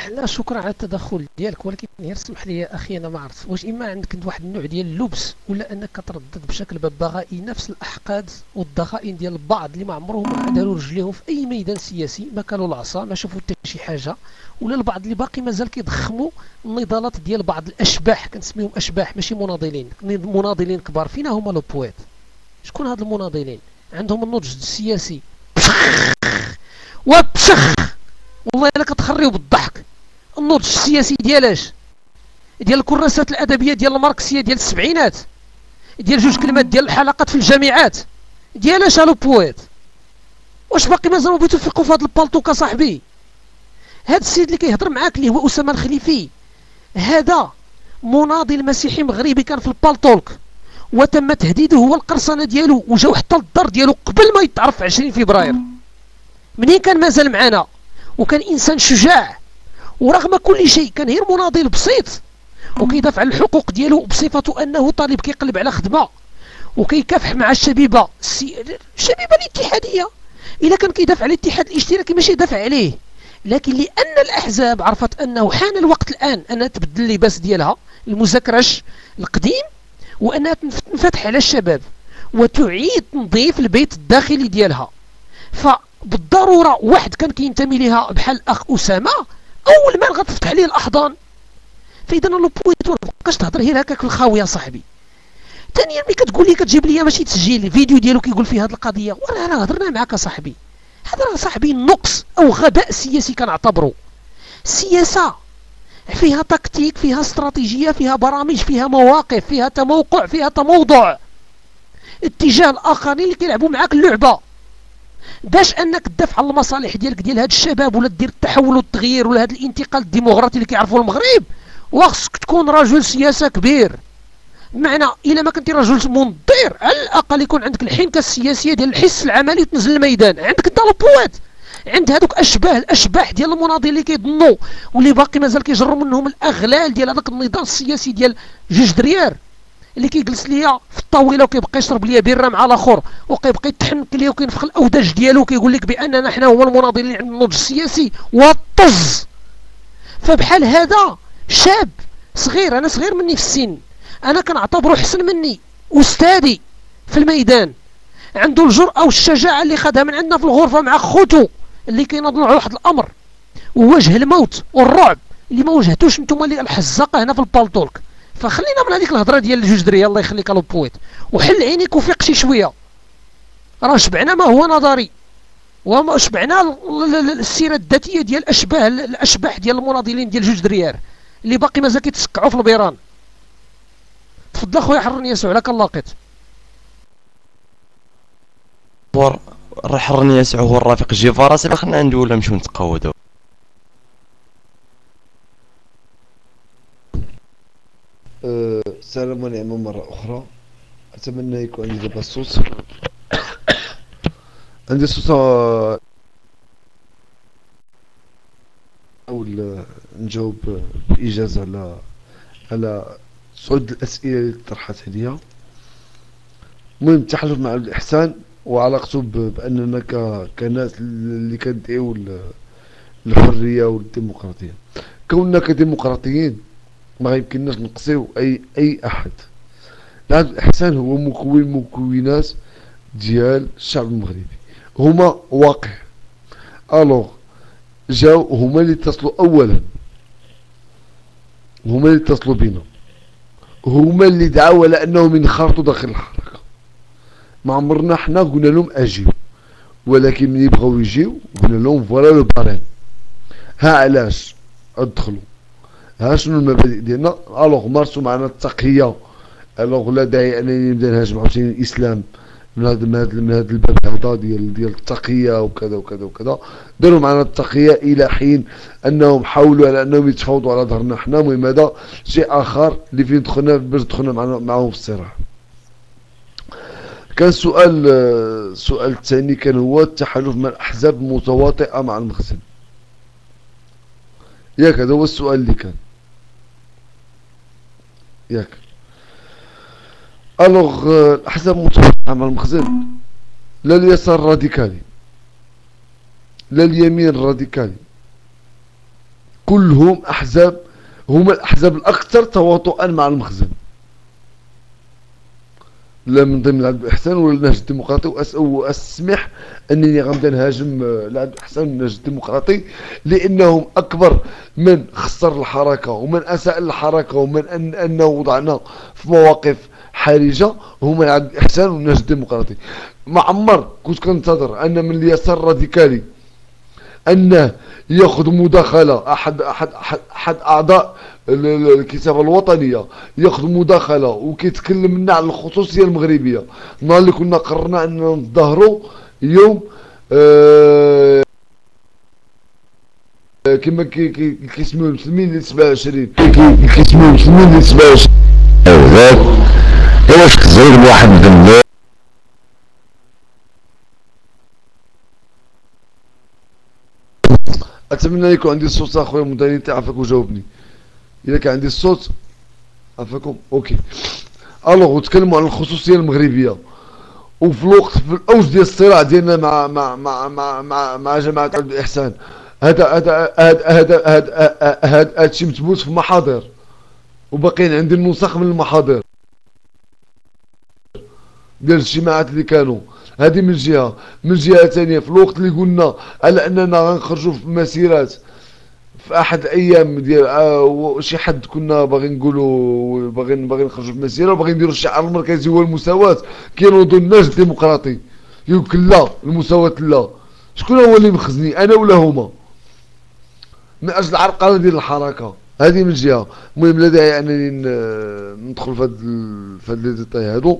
لا شكرا على التدخل ديالك ولكن غير سمح لي أخي أنا ما عرفت واش إما عندك واحد النوع ديال اللبس ولا أنك كتردد بشكل ببغائي نفس الأحقاد والضغائن ديال البعض اللي ما عمرهم داروا رجليهم في أي ميدان سياسي ما كانوا العصا ما شافوا حتى شي حاجة ولا البعض اللي باقي مازال كيضخموا النضالات ديال بعض الأشباح كنسميهم أشباح ماشي مناضلين مناضلين كبار. فينا هما لو بويت؟ شكون هاد المناضلين؟ عندهم النضج السياسي. وبشخ! والله إلا كتخريو بالضحك. النضج السياسي ديالاش؟ ديال الكراسات الأدبية ديال الماركسية ديال السبعينات ديال جوج كلمات ديال الحلقات في الجامعات ديالاش لو بويت واش باقي مازالوا بيتوفقوا في هذا البالطو صاحبي هذا السيد اللي كيهضر معاك اللي هو أسامة الخليفي هذا مناضل مسيحي مغربي كان في البالطولك وتم تهديده هو القرصنة ديالو وجاو حتى للدار ديالو قبل ما يتعرف في 20 فبراير. منين كان مازال معنا؟ وكان إنسان شجاع ورغم كل شيء كان غير مناضل بسيط. وكيدافع عن الحقوق ديالو بصفته أنه طالب كيقلب على خدمة. وكيكافح مع الشبيبة الشبيبة الاتحادية. إلا كان كيدافع على الاتحاد الاشتراكي ماشي يدافع عليه. لكن لأن الأحزاب عرفت أنه حان الوقت الآن انها تبدل اللباس ديالها المزكرش القديم وأنها تنفتح على الشباب وتعيد تنظيف البيت الداخلي ديالها. فبالضرورة واحد كان كينتمي لها بحال الاخ أسامة أول ما غتفتح عليه الأحضان. فإذا لو بويت ما تبقاش تهضر غير هكاك الخاويه صاحبي. ثانيا ملي كتقول لي كتجيب لي ماشي تسجيل الفيديو ديالو كيقول فيه هذه القضية وراه راه هضرنا معاك صاحبي. هذا راه صاحبي نقص أو غباء سياسي كنعتبره. السياسة فيها تكتيك فيها استراتيجية فيها برامج فيها مواقف فيها تموقع فيها تموضع. اتجاه الآخرين اللي كيلعبوا معاك اللعبة. باش انك تدافع على المصالح ديالك ديال هاد الشباب ولا دير التحول والتغيير ولا هاد الانتقال الديمقراطي اللي كيعرفوا المغرب وخصك تكون رجل سياسة كبير. بمعنى إلا ما كنتي رجل منظر على الأقل يكون عندك الحنكة السياسية ديال الحس العملي تنزل الميدان. عندك انت البوات عند هذوك أشباه الأشباح ديال المناضلين اللي كيظنوا واللي باقي مازال كيجروا منهم الأغلال ديال هذاك النظام السياسي ديال جوج دريار. اللي كيجلس ليا في الطاولة وكيبقى يشرب ليا بيره مع الآخر وكيبقى يتحنك ليا وكينفخ الأوداج ديالو وكيقول لك بأننا حنا هما المناضلين عندنا النضج السياسي والطز. فبحال هذا شاب صغير أنا صغير مني في السن أنا كنعتبره احسن مني. أستاذي في الميدان عنده الجرأة والشجاعة اللي خدها من عندنا في الغرفة مع خوتو اللي كيناضلوا على واحد الأمر وواجه الموت والرعب اللي ما واجهتوش نتوما اللي الحزاقه هنا في البالتولك فخلينا من هذيك الهضرة ديال الجوج دريه الله يخليك ألو بويت وحل عينيك وفيق شي شوية. راه شبعنا ما هو نظري. وما شبعنا السيرة الذاتية ديال الاشباه الأشباح ديال المناضلين ديال جوج دريار اللي باقي مازال كيتسكعوا في البيران. تفضل خويا حرني يسوع لك الله لقيت حرني يسوع هو الرافق جيفارا سبق خلينا ولا نمشيو السلام ونعم مرة أخرى. أتمنى يكون عندي دابا الصوت عندي صوت. نحاول نجاوب بإيجاز على على صعود الأسئلة اللي طرحت عليا المهم التحالف مع الإحسان وعلاقته بأننا كناس اللي كندعيو الحرية والديمقراطية. كوننا كديمقراطيين ما يمكنناش نقصيو أي أي أحد. لأن الإحسان هو مكون مكونات ديال الشعب المغربي. هما واقع. alors جاو هما اللي اتصلوا اولا. هما اللي اتصلوا بنا هما اللي دعوا على أنهم ينخرطوا داخل الحركة. ما عمرنا حنا قلنا لهم أجيو. ولكن ملي بغاو يجيو قلنا لهم voilà le terrain. ها علاش؟ أدخلوا. ها شنو المبادئ ديالنا؟ alors مارسوا معنا التقيه alors لا داعي أنني نبدأ نهاجم عاوتاني الإسلام من هذا من هذا من هذا الباب هذا ديال ديال التقيه وكذا وكذا وكذا. داروا معنا التقيه إلى حين أنهم حاولوا على أنهم يتفاوضوا على ظهرنا حنا. المهم هذا شيء آخر اللي فين دخلنا باش دخلنا معاهم في الصراع. كان سؤال السؤال الثاني كان هو التحالف مع الأحزاب المتواطئة مع المخزن ياك هذا هو السؤال اللي كان. ياك. ألوغ الأحزاب المتوقعه مع المخزن. لا اليسار الراديكالي لا اليمين الراديكالي كلهم أحزاب هما الأحزاب الأكثر تواطؤا مع المخزن. لا من ضمن العدل الاحسان ولا النهج الديمقراطي وأسمح أنني غنبدا نهاجم العدل الاحسان والنهج الديمقراطي لأنهم أكبر من خسر الحركة ومن أساء الحركة ومن أن أنه وضعنا في مواقف حرجة هما العدل الاحسان والنهج الديمقراطي. ما عمر كنت كنتظر أن من اليسار الراديكالي انه يأخذ مداخلة احد احد احد, أحد أعضاء الكتابه الوطنية ياخذ مداخلة وكيتكلم لنا على الخصوصية المغربية. نهار اللي كنا قررنا أننا نتظاهروا يوم آه كما كيسميو المسلمين 27 كيسميو المسلمين 27 واش خزير واحد من أتمنى يكون عندي الصوت أخويا مودرنيتي عفاك وجاوبني. إذا كان عندي الصوت عفاكم OK. alors وتكلموا عن الخصوصية المغربية. وفي الوقت في الأوج ديال الصراع ديالنا مع مع مع مع مع, مع جماعة عبد الإحسان هذا هذا هذا هذا هذا الشيء مثبوت في محاضر. وباقيين عندي النسخ من المحاضر. ديال الاجتماعات اللي كانوا. هذه من جهة. من جهة ثانية في الوقت اللي قلنا على أننا غنخرجوا في مسيرات في أحد الأيام ديال آه شي حد كنا باغيين نقولوا باغيين باغيين نخرجوا في مسيره وباغيين نديروا الشعار المركزي هو المساواة. كينوضوا الناس الديمقراطي. يقول لا المساواة لا. شكون هو اللي مخزني؟ أنا ولا هما؟ من أجل العرقله ديال الحركة. هذه من جهة. المهم لا داعي أنني ندخل في هذا في هذا الديتاي هادو.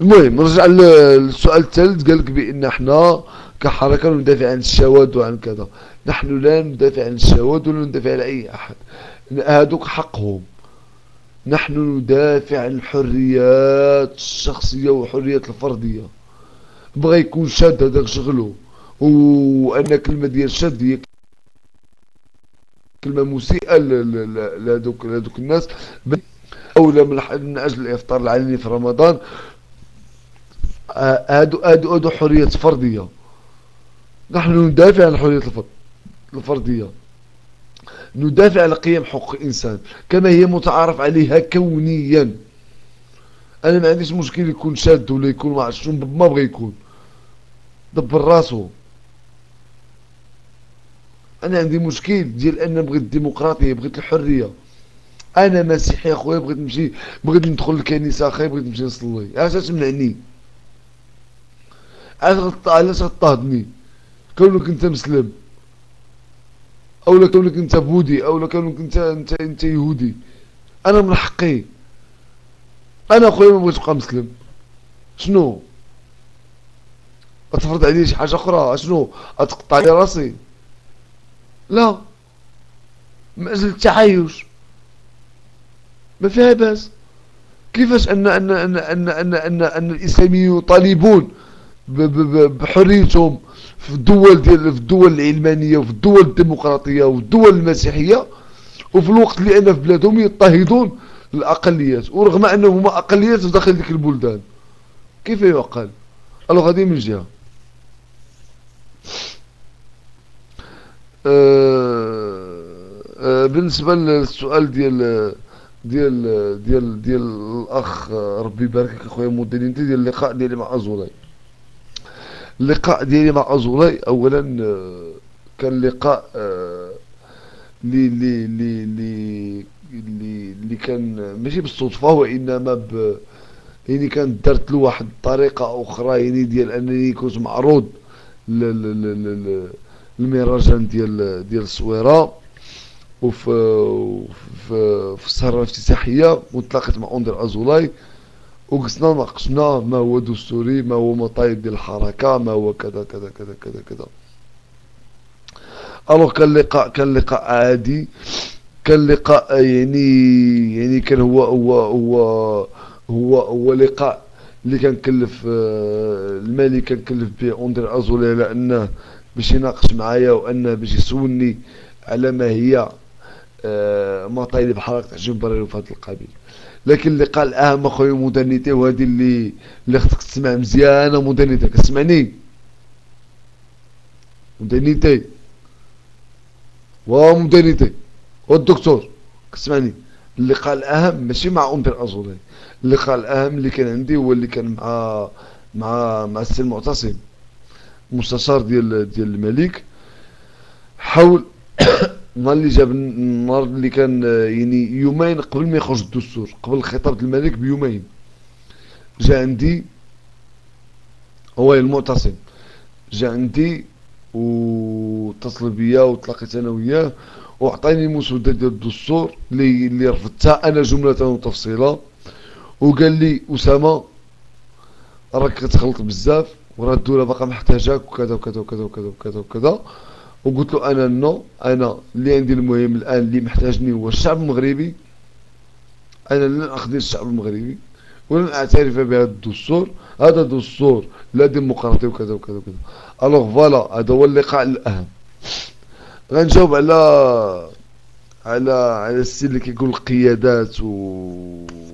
المهم نرجع للسؤال الثالث. قال لك بأن إحنا كحركة ندافع عن الشواذ وعن كذا. نحن لا ندافع عن الشواذ ولا ندافع على أي أحد. هذوك حقهم. نحن ندافع عن الحريات الشخصية والحريات الفردية. بغى يكون شاد هذاك شغله وان كلمة ديال شاد هي كلمة مسيئة لهذوك لهذوك الناس. اولى من أجل الإفطار العلني في رمضان هادو هادو هادو حريات فردية. نحن ندافع عن الحرية الفردية ندافع على قيم حقوق الإنسان كما هي متعارف عليها كونيا. أنا ما عنديش مشكل يكون شاد ولا يكون ما ما بغى يكون. دبر راسو أنا عندي مشكل ديال أن بغيت الديمقراطية بغيت الحرية. أنا مسيحي اخويا بغيت نمشي بغيت ندخل الكنيسة أخي بغيت نمشي نصلي. علاش تمنعني علاش غطاهدني كونك أنت مسلم. أو كونك أنت بوذي أو كونك انت انت أنت يهودي. أنا من حقي. أنا أخويا ما بغيتش نبقى مسلم. شنو؟ تفرض علي شي حاجة أخرى؟ شنو؟ تقطع لي راسي؟ لا. من أجل التعايش. ما فيها باس. كيفاش ان ان ان ان ان ان, أن الإسلاميين يطالبون بحريتهم؟ في الدول ديال في الدول العلمانية وفي الدول الديمقراطية وفي الدول المسيحية وفي الوقت اللي أنا في بلادهم يضطهدون الاقليات ورغم أنهم هما أقليات داخل ديك البلدان. كيف يعقل؟ الوغ هذه من جهة. أه أه بالنسبة للسؤال ديال ديال ديال ديال الأخ ربي يبارك أخويا مدير ديال اللقاء ديالي مع ازولاي اللقاء ديالي مع ازولاي اولا آه، كان لقاء اللي اللي اللي اللي اللي كان ماشي بالصدفة وإنما ب يعني كانت درت له واحد الطريقة أخرى يعني ديال أنني كنت معروض للمهرجان ديال ديال الصويرة وفي في في السهره الافتتاحية وتلاقيت مع أندر ازولاي وقسنا ناقشنا ما هو دستوري ما هو مطالب ديال الحركة ما هو كذا كذا كذا كذا كذا. alors كان لقاء كان لقاء عادي. كان لقاء يعني يعني كان هو هو هو هو هو لقاء اللي كان كلف آه، المالي كان كلف به أندري أزولاي على أنه باش يناقش معايا وأنه باش يسولني على ما هي آه، مطالب حركة عشرين فبراير في هذا القبيل. لكن اللقاء الاهم اخويا مودرنيتي وهذه اللي اللي خصك تسمع مزيانة مودرنيتي كتسمعني؟ مودرنيتي ومودرنيتي والدكتور كتسمعني. اللقاء الاهم ماشي مع أندري أزولاي اللقاء الاهم اللي كان عندي هو اللي كان مع مع مع السي المعتصم. مستشار ديال ديال الملك. حول النهار اللي جاب النهار اللي كان يعني يومين قبل ما يخرج الدستور قبل خطاب الملك بيومين. جا عندي هو المعتصم. جا عندي واتصل بيا وتلاقيت أنا وياه وعطاني مسودة ديال الدستور اللي اللي رفضتها أنا جملة وتفصيلا وقال لي أسامة راك كتخلط بزاف وراه الدولة باقا محتاجاك وكذا وكذا وكذا وكذا وكذا وكذا. وقلت له أنا non أنا اللي عندي المهم الآن اللي محتاجني هو الشعب المغربي. أنا لن اخذ الشعب المغربي. ولن اعترف بهذا الدستور هذا دستور لا ديمقراطي وكذا وكذا وكذا. alors voilà هذا هو اللقاء الأهم. غنجاوب على على على السي اللي كيقول القيادات و...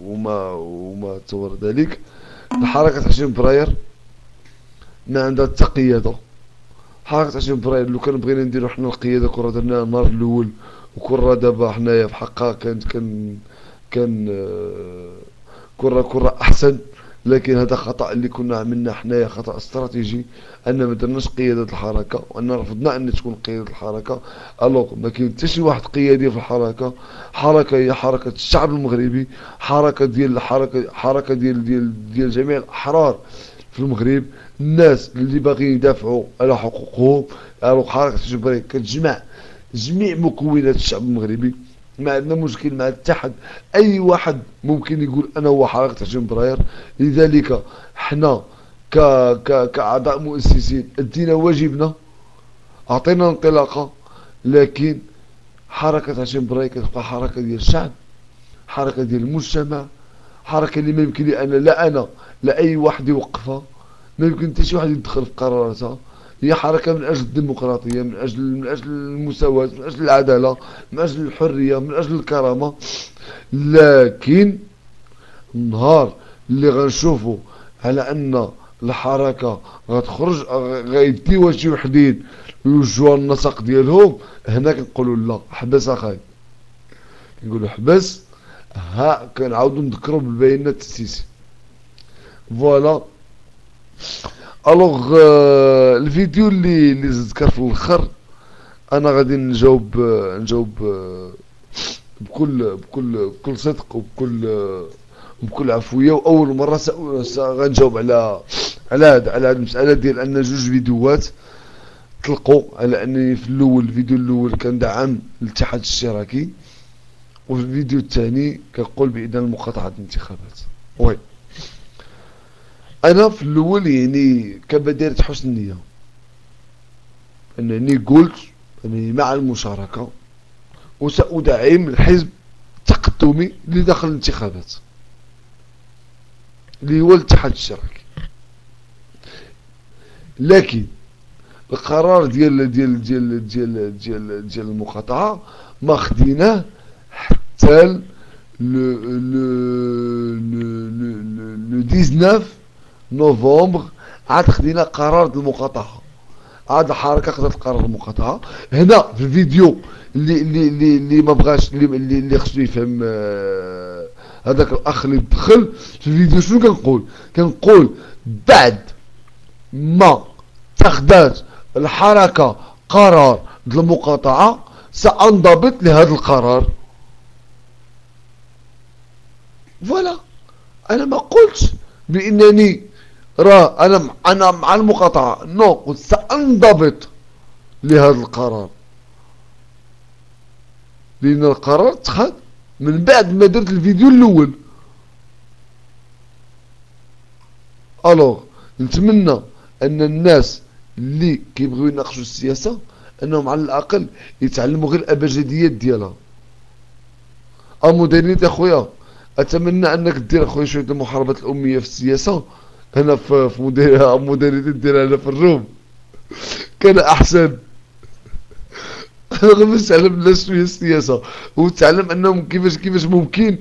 وما وما تصور ذلك الحركة 20 فبراير ما عندها حتى قياده حركه 20 فبراير لو كان بغينا نديرو حنا القيادة كره درناها النهار الأول وكره دابا حنايا في حقها كانت كان كان آه، كره كره أحسن. لكن هذا خطأ اللي كنا عملنا حنايا خطأ استراتيجي أن ما درناش قيادة الحركة وأن رفضنا أن تكون قيادة الحركة. ألوغ ما كاين حتى شي واحد قيادي في الحركة. حركة هي حركة الشعب المغربي حركة ديال الحركه حركة ديال ديال ديال جميع الأحرار في المغرب. الناس اللي باغيين يدافعوا على حقوقهم الوغ حركة الجبريه كتجمع جميع مكونات الشعب المغربي ما عندنا مشكل مع الاتحاد أي واحد ممكن يقول أنا هو حركة 20 فبراير لذلك حنا ك ك كأعضاء مؤسسين أدينا واجبنا أعطينا انطلاقة لكن حركة 20 فبراير كتبقى حركة ديال الشعب حركة ديال المجتمع حركة اللي ما يمكن لي أنا لا أنا لا أي واحد يوقفها. ما يمكن حتى شي واحد يدخل في قراراتها. هي حركة من أجل الديمقراطية من أجل من أجل المساواة من أجل العدالة من أجل الحرية من أجل الكرامة. لكن النهار اللي غنشوفوا على أن الحركة غتخرج غيديوها شي وحدين يوجهوها النسق ديالهم هنا كنقولوا لا حبس أخاي. كنقولوا حبس ها كنعاودوا نذكروا بالبيانات التاسيسي voilà alors الفيديو اللي اللي ذكر في الآخر أنا غادي نجاوب نجاوب بكل بكل بكل صدق وبكل بكل عفويه واول مره غنجاوب على على هذا على هذه المساله ديال ان جوج فيديوهات طلقوا على انني في الأول الفيديو الأول كان دعم الاتحاد الاشتراكي وفي الفيديو الثاني كنقول بإذن مقاطعة الانتخابات وي أنا في الأول يعني كبديرة حسن النية انني قلت انني مع المشاركة وسأدعم الحزب التقدمي اللي داخل الانتخابات اللي هو الاتحاد الاشتراكي لكن القرار ديال ديال ديال ديال ديال ديال المقاطعه ما خديناه حتى لو لو 19 نوفمبر عاد خدينا قرار المقاطعة. عاد الحركة خدات قرار المقاطعة. هنا في الفيديو اللي اللي اللي, اللي ما بغاش اللي اللي, اللي خصو يفهم آه هذاك الأخ اللي دخل في الفيديو شنو كنقول؟ كنقول بعد ما تاخدات الحركة قرار المقاطعة سأنضبط لهذا القرار. فوالا. أنا ما قلت بإنني راه أنا أنا مع المقاطعة. نو قلت سأنضبط لهذا القرار. لأن القرار اتخذ من بعد ما درت الفيديو الأول. alors نتمنى أن الناس اللي كيبغيو يناقشوا السياسة أنهم على الأقل يتعلموا غير الأبجديات ديالها. امودرنيتي أخويا أتمنى أنك دير أخويا شوية المحاربة الأمية في السياسة. هنا في في مودرنيتي ديرها هنا في ال room. كان أحسن. غير تعلم الناس شوية السياسة. وتعلم أنهم كيفاش كيفاش ممكن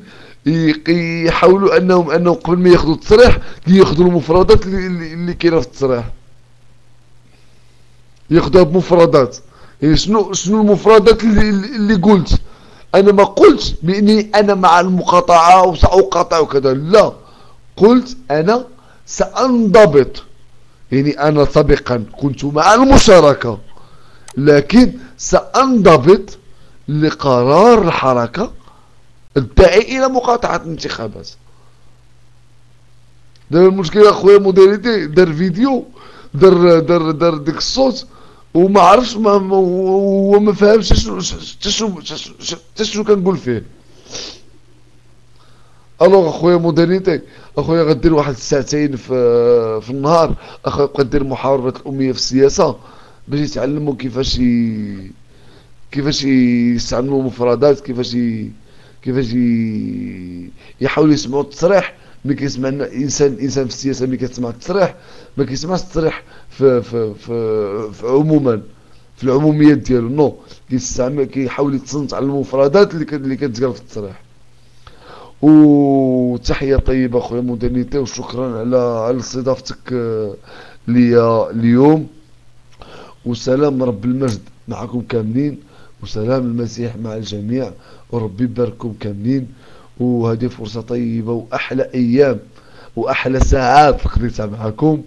يحاولوا انهم أنهم قبل ما ياخذوا التصريح ياخذوا المفردات اللي, اللي كاينة في التصريح. ياخذها بمفردات. يعني شنو شنو المفردات اللي, اللي قلت؟ أنا ما قلت بأني أنا مع المقاطعة وسأقاطع وكذا. لا. قلت أنا سأنضبط. يعني أنا سابقا كنت مع المشاركة لكن سأنضبط لقرار الحركة الداعي إلى مقاطعة الانتخابات. دابا المشكلة أخويا مودرنيتي دار فيديو دار دار دار ديك الصوت وما عرفش ما هو ما فهمش شنو شنو شنو كنقول فيه. alors أخويا مودرنيتي أخويا غدير واحد الساعتين في في النهار أخويا بقى دير محاربه الأمية في السياسة باش يتعلموا كيفاش. كيفاش يستعملوا مفردات كيفاش. كيفاش. يحاولوا يسمعوا التصريح ملي كيسمع إنسان إنسان في السياسة ملي كتسمع التصريح ما كيسمعش التصريح في في في, في عموما في العموميات ديالو نو كيستعمل كيحاول يتصنت على المفردات اللي كتقال في التصريح وتحيه طيبة اخويا مودرنيتي وشكرا على على استضافتك ليا اليوم. وسلام رب المجد معكم كاملين. وسلام المسيح مع الجميع وربي يبارككم كاملين. وهذه فرصة طيبة وأحلى أيام وأحلى ساعات قضيتها معكم.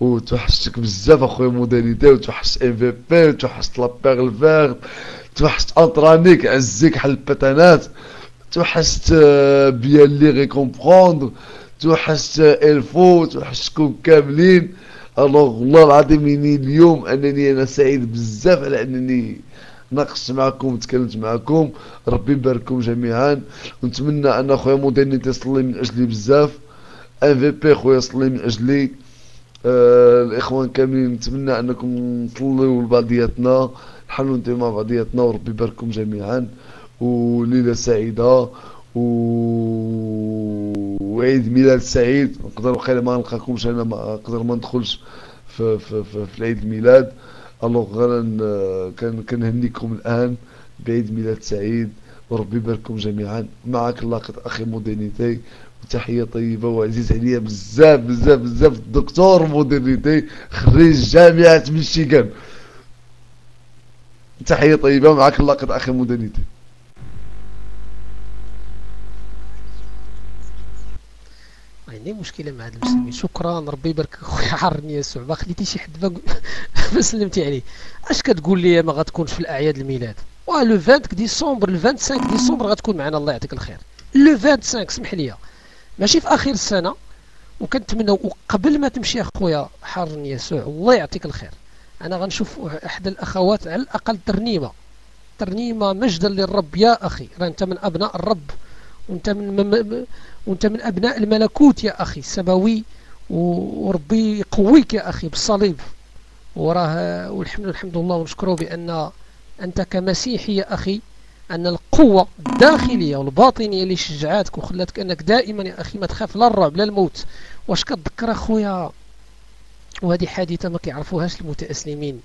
وتوحشتك بزاف أخويا موداليتي وتوحشت ام في بي وتوحشت لابيغ الفيغ توحشت انطرانيك عزيك حل البتانات توحشت بيان لي غي كومبروندر توحشت الفو توحشتكم كاملين alors والله العظيم اني اليوم انني أنا سعيد بزاف على انني ناقشت معكم وتكلمت معكم ربي يبارككم جميعا ونتمنى ان اخويا مودرنيتي تصلي من اجلي بزاف ام في بي خويا صلي من اجلي آه الاخوان كاملين نتمنى انكم تصليو لبعضياتنا نحلوا أنتم مع بعضياتنا وربي يبارككم جميعا وليلة سعيدة. وعيد ميلاد سعيد. نقدر وقيلا ما نلقاكمش أنا ما نقدر ما ندخلش في, في, في, في العيد الميلاد alors كنهنيكم الآن بعيد ميلاد سعيد. وربي يبارككم جميعا. معك اللاقط أخي مودرنيتي. تحية طيبة وعزيز عليا بزاف بزاف بزاف. الدكتور مودرنيتي خريج جامعة ميشيغان. تحية طيبة. معك اللاقط أخي مودرنيتي عندي مشكلة مع هاد المسلمين. شكرا ربي يبارك خويا حرني يسوع. ما خليتي شي حد ما سلمتي عليه. اش كتقول لي ما غتكونش في الأعياد الميلاد؟ وا لو 20 ديسمبر لو 25 ديسمبر غتكون معنا. الله يعطيك الخير. لو 25 سمح لي. ماشي في آخر السنة وكنتمنى وقبل ما تمشي أخويا حرني يسوع الله يعطيك الخير. أنا غنشوف أحد الأخوات على الأقل ترنيمة. ترنيمة مجدا للرب. يا أخي راه أنت من أبناء الرب. وانت من وانت من أبناء الملكوت يا أخي السماوي وربي يقويك يا أخي بالصليب. وراه والحمد الحمد لله ونشكره بأن أنت كمسيحي يا أخي أن القوة الداخلية والباطنية اللي شجعتك وخلاتك أنك دائما يا أخي ما تخاف لا الرعب لا الموت. واش كتذكر أخويا؟ وهذه حادثة ما كيعرفوهاش المتأسلمين.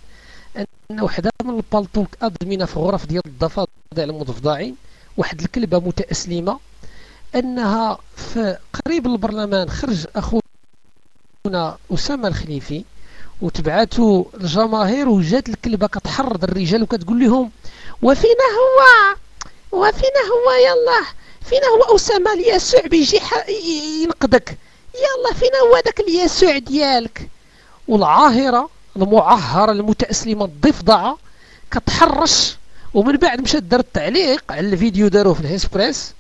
أن وحدة من البلطوك ادمنه في غرف ديال الضفادع المضفدعين واحد الكلبه متأسلمة. أنها في قريب البرلمان خرج أخونا أسامة الخليفي وتبعته الجماهير وجات الكلبة كتحرض الرجال وكتقول لهم وفينا هو وفينا هو يلا فينا هو أسامة اليسوع بيجي ينقذك يلا فينا هو داك اليسوع ديالك. والعاهرة المعهرة المتأسلمة الضفدعة كتحرش ومن بعد مشات دارت تعليق على الفيديو داروه في الهيسبريس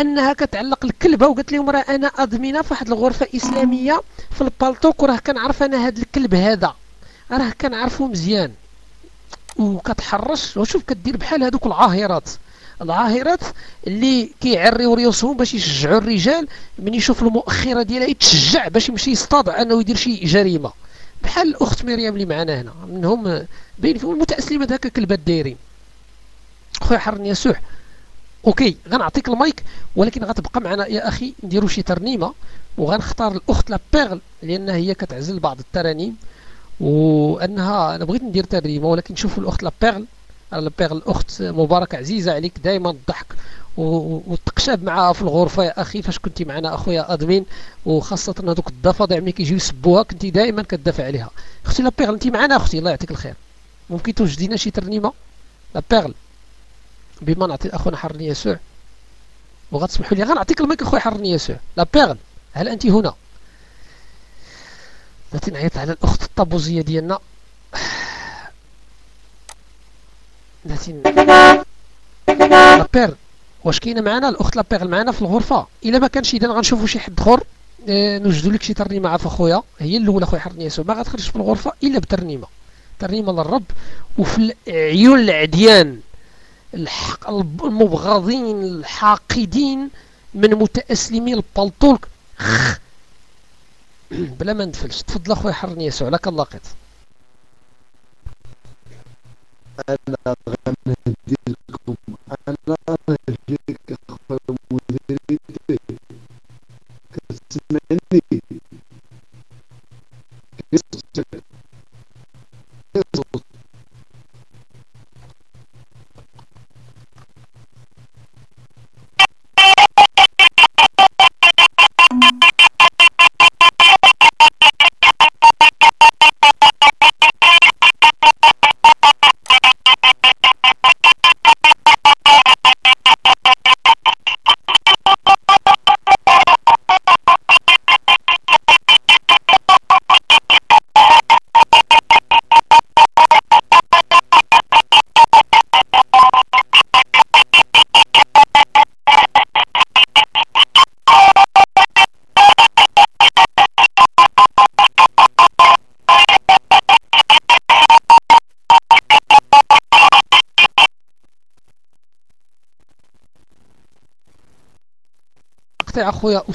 أنها كتعلق الكلبة وقالت لهم راه أنا ادمنه في واحد الغرفة إسلامية في البالطوك وراه كنعرف أنا هذا الكلب هذا. راه كنعرفو مزيان. وكتحرش. وشوف كدير بحال هذوك العاهرات. العاهرات اللي كيعريو ريوسهم باش يشجعوا الرجال من يشوف المؤخرة ديالها يتشجع باش يمشي يصطاد أنه يدير شي جريمة. بحال الاخت مريم اللي معنا هنا. منهم بين فيهم المتاسلمات هكا كلبات دايرين خويا حرني يسوع OK غنعطيك المايك ولكن غتبقى معنا يا أخي نديرو شي ترنيمة وغنختار الأخت لا بيرل لأن هي كتعزل بعض الترانيم وأنها أنا بغيت ندير ترنيمة ولكن شوفوا الأخت لا بيرل. لا بيرل الاخت مباركة عزيزة عليك دائما الضحك والتقشاب معاها في الغرفة يا أخي فاش كنتي معنا أخويا أدمين وخاصة هذوك الضفادع ملي كيجيو يسبوها كنتي دائما كتدافع عليها. أختي لا بيرل انت معنا أختي الله يعطيك الخير. ممكن توجدي لنا شي ترنيمة؟ لا بيرل. بما نعطي اخونا حرني يسوع وغتسمحوا لي. غنعطيك المايك اخويا حرني يسوع لا بيرل. هل انت هنا؟ بغيت نعيط على الأخت الطابوزية ديالنا. بغيتي لا بيرل. واش كاينة معنا؟ الأخت لا بيرل معنا في الغرفة. إلا ما كانش اذا غنشوفوا شي حد آخر. آه نوجدوا لك شي ترنيمة عفوا خويا. هي الأولى خويا حرني يسوع ما غتخرجش في الغرفة إلا بترنيمة. ترنيمة للرب وفي عيون العديان. الحق المبغضين الحاقدين من متأسلمي البلطولك بلا ما ندفلش تفضل أخويا حرني يسوع. لك اللاقط أنا غندي لكم أنا نهديك أخويا مديريتي. كتسمعني تقطع اخويا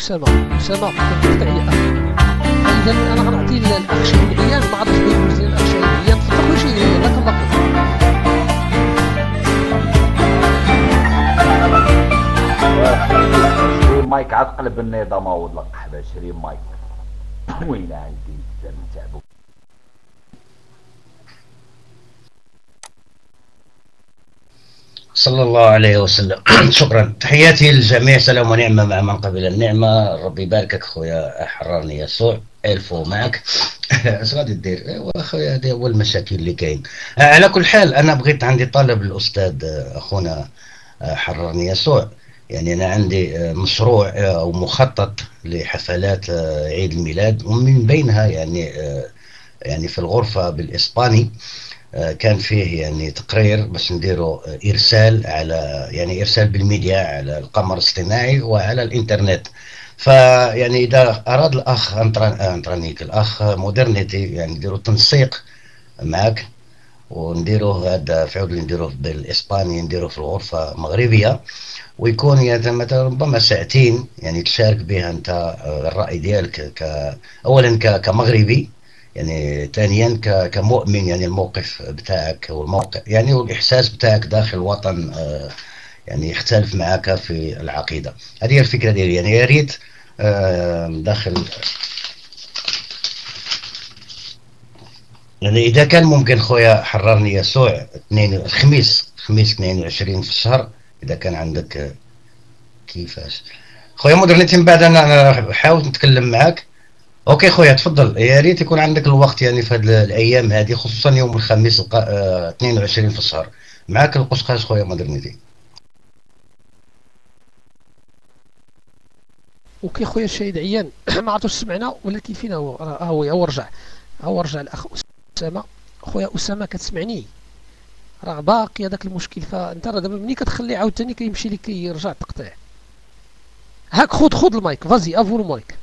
اسامه اسامه تقطع يا أخي. اذا أنا غنعطي الاخ شهيد بيان ما عرفتش بغيت نقول الاخ تفضل خويا شهيد بيان لك الله شري مايك عاد قلب النظام ولد القحبه شري مايك. وين عندي الزمن تعبو؟ صلى الله عليه وسلم. شكرا. تحياتي للجميع. سلام ونعمة مع من قبل النعمة. ربي يباركك خويا حررني يسوع. الفو معك. اش غادي دير أيوا خويا هذه هو المشاكل اللي كاين. آه، على كل حال أنا بغيت عندي طلب للاستاذ آه، أخونا آه، حررني يسوع. يعني أنا عندي مشروع أو مخطط لحفلات عيد الميلاد. ومن بينها يعني يعني في الغرفة بالإسباني كان فيه يعني تقرير باش نديروا إرسال على يعني إرسال بالميديا على القمر الاصطناعي وعلى الإنترنت. فيعني إذا أراد الأخ أنترانيك الأخ مودرنيتي يعني نديروا تنسيق معك ونديروه هذا في اللي نديروه بالإسباني نديروه في الغرفة مغربيه ويكون يعني مثلا ربما ساعتين يعني تشارك بها أنت آه، الرأي ديالك اولا كمغربي يعني ثانيا كمؤمن يعني الموقف بتاعك والموقع يعني والإحساس بتاعك داخل الوطن آه، يعني يختلف معك في العقيدة. هذه هي الفكرة ديالي. يعني يا ريت آه، داخل يعني إذا كان ممكن خويا حررني يسوع اثنين الخميس الخميس 22 في الشهر إذا كان عندك آه، كيفاش؟ خويا مودرنيتي من بعد أنا حاول نتكلم معك OK خويا تفضل. يا ريت يكون عندك الوقت يعني في هذه الأيام هذه خصوصا يوم الخميس 22 آه، في الشهر. معك القشقاش خويا مودرنيتي OK خويا الشهيد عيان. ما عرفتش سمعنا ولكن فين هو. ها هو هو رجع. هو رجع الأخ أسامة. خويا أسامة كتسمعني؟ راه باقي هذاك المشكل. فانت راه دابا ملي كتخلي عاوتاني كيمشي لك كيرجع تقطيع هاك خذ خذ المايك. فازي أفو المايك.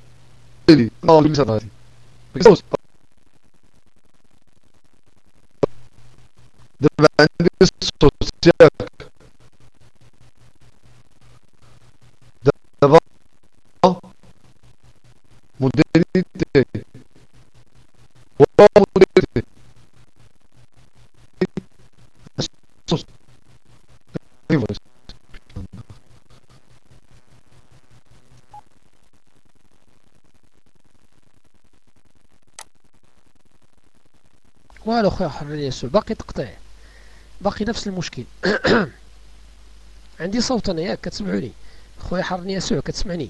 pessoas عندي social دابا موديليتي موديليتي والو خويا حرية السؤال باقي تقطيع. باقي نفس المشكل. عندي صوت أنا ياك كتسمعوني خويا حرني يسوع كتسمعني؟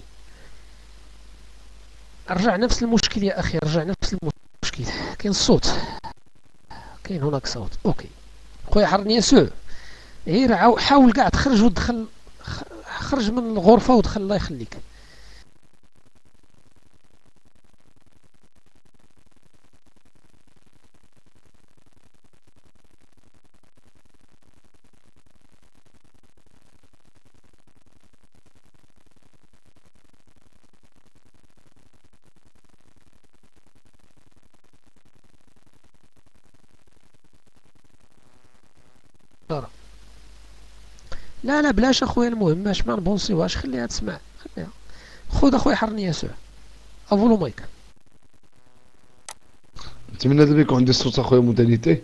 رجع نفس المشكل يا أخي رجع نفس المشكل. كاين الصوت كاين هناك صوت. أوكي. خويا حرني يسوع غير حاول كاع تخرج ودخل خرج من الغرفة ودخل الله يخليك. لا لا بلاش اخويا المهم باش ما نبونسيوهاش خليها تسمع خليها. خذ اخويا حرني يسوع. à vous le mic نتمنى دابا يكون عندي الصوت اخويا مودرنيتي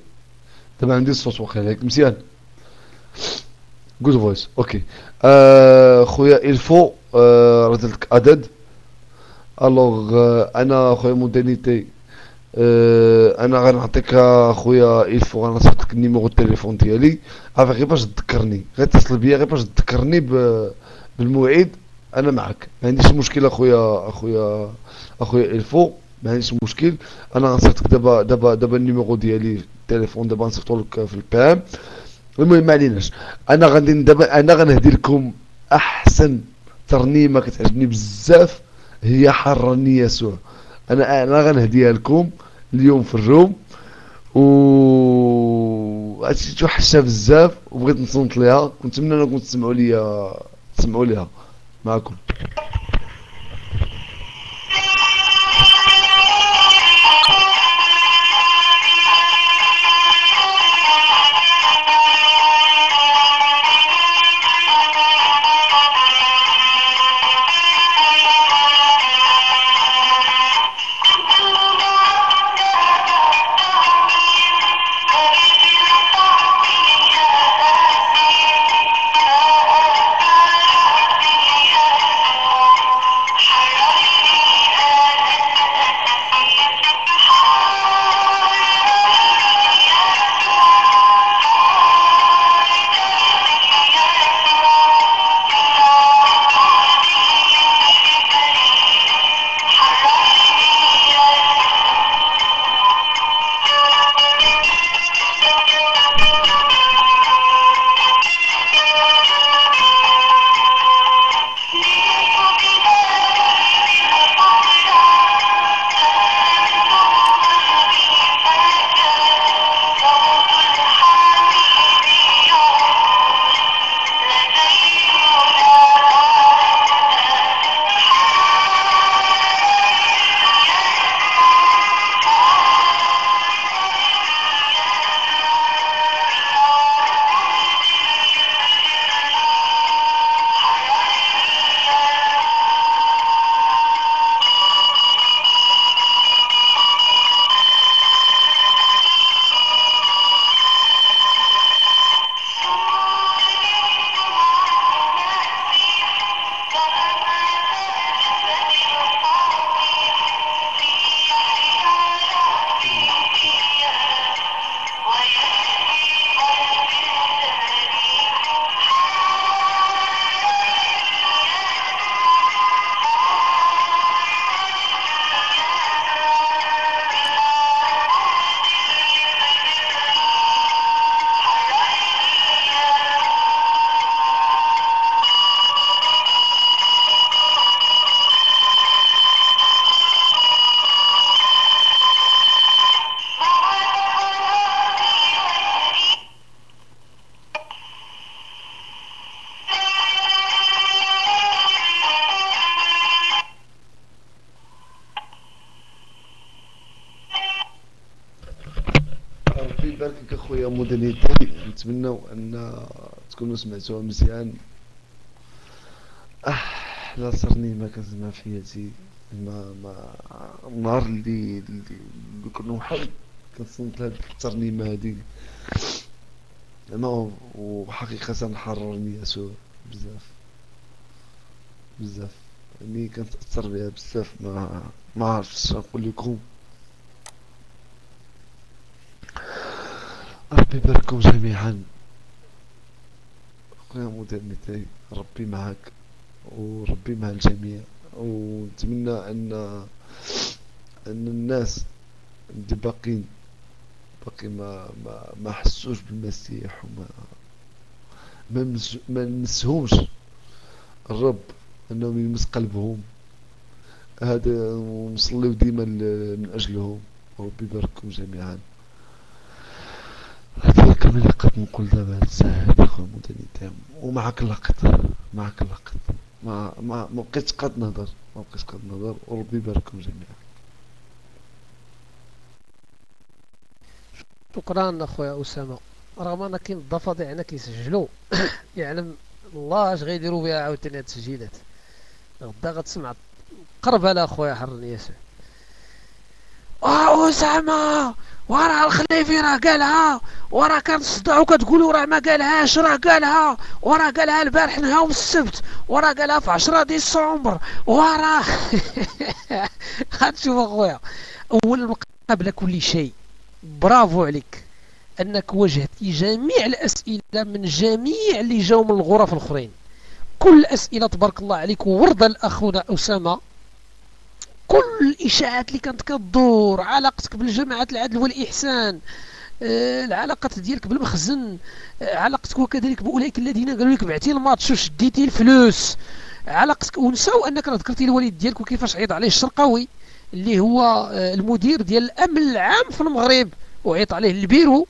دابا عندي الصوت واخا ياك مزيان. good voice OK آه خويا إلفو آه ردت عدد. alors آه أنا خويا مودرنيتي أنا غنعطيك أخويا إلفو غنعطيك ال numéro التليفون ديالي. عافاك غير باش تذكرني غير اتصل بيا غير باش تذكرني بالموعد أنا معك ما عنديش مشكل أخويا أخويا أخويا إلفو ما عنديش مشكل. أنا غنصيفطك دابا دابا دابا النيميرو ديالي التليفون دابا نصيفطو لك في البام المهم ما عليناش. أنا غادي دابا أنا غنهدي لكم أحسن ترنيمة كتعجبني بزاف هي حرني يسوع أنا أنا غنهديها لكم. اليوم في الروم و هادشي حشة بزاف وبغيت نصنت ليها. كنت نتمنى انكم تسمعوا ليا تسمعوا ليها معكم مودرنيتي نتمنوا أن تكونوا سمعتوها مزيان. أحلى ترنيمه كنسمع في حياتي ما ما النهار اللي اللي كنا وحد كنصنت لهاد الترنيمه هادي. أنا وحقيقة حررني يسوع بزاف. بزاف. يعني كنتاثر بها بزاف. ما ما عرفتش نقول لكم. ربي يبارككم جميعا. خويا مدير ربي معك وربي مع الجميع. ونتمنى أن أن الناس اللي باقين باقي ما ما ما حسوش بالمسيح وما ما ما نسهمش الرب أنهم يلمس قلبهم. هذا ونصليو ديما من أجلهم. وربي يبارككم جميعا. اللي قد نقول دابا هاد الساعة هادي خويا مدني تام ومعك الوقت. معك الوقت. ما ما ما بقيتش قاد نهضر. ما بقيتش قاد نهضر. وربي يبارككم جميعا. شكرا أخويا أسامة. رغم أن كاين الضفادع هنا كيسجلوا. يعلم الله اش غيديروا بها عاوتاني هاد التسجيلات. غدا غتسمع. قرب على أخويا حرني ياسر. آه أسامة! وراه الخليفي راه قالها وراه كنصدعوا كتقولوا راه ما قالهاش راه قالها وراه قالها البارح نهار السبت وراه قالها في 10 ديسمبر وراه غتشوف أخويا اولا قبل كل شيء. برافو عليك أنك واجهتي جميع الأسئلة من جميع اللي جاوا من الغرف الأخرين. كل الأسئلة تبارك الله عليك وورده لاخونا أسامة كل الاشاعات اللي كانت كدور علاقتك بالجماعات العدل والإحسان آه، العلاقات ديالك بالمخزن آه، علاقتك وكذلك بأولئك الذين قالوا لك بعتي الماتش وشديتي الفلوس. علاقتك ونساو انك ذكرتي الوالد ديالك وكيفاش عيط عليه الشرقاوي اللي هو آه، المدير ديال الأمن العام في المغرب وعيط عليه البيرو.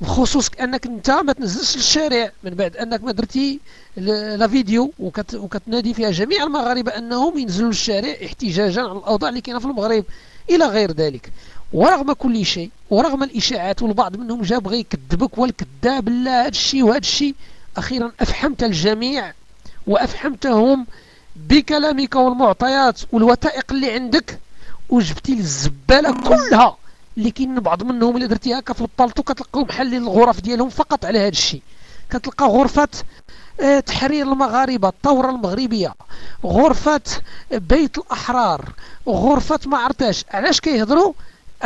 بخصوص أنك أنت ما تنزلش للشارع من بعد أنك ما درتي لا فيديو وكت وكتنادي فيها جميع المغاربة أنهم ينزلوا للشارع احتجاجا على الأوضاع اللي كاينة في المغرب إلى غير ذلك. ورغم كل شيء ورغم الإشاعات والبعض منهم جا بغى يكذبك والكذاب لا هذا الشيء وهذا الشيء. أخيرا افحمت الجميع وافحمتهم بكلامك والمعطيات والوثائق اللي عندك وجبتي الزباله كلها اللي كاين بعض منهم اللي درتي هكا في البالطو كتلقاو محلين الغرف ديالهم فقط على هذا الشيء كتلقى غرفه آه، تحرير المغاربة الثورة المغربية غرفة بيت الأحرار غرفة ما عرفتاش علاش كيهضروا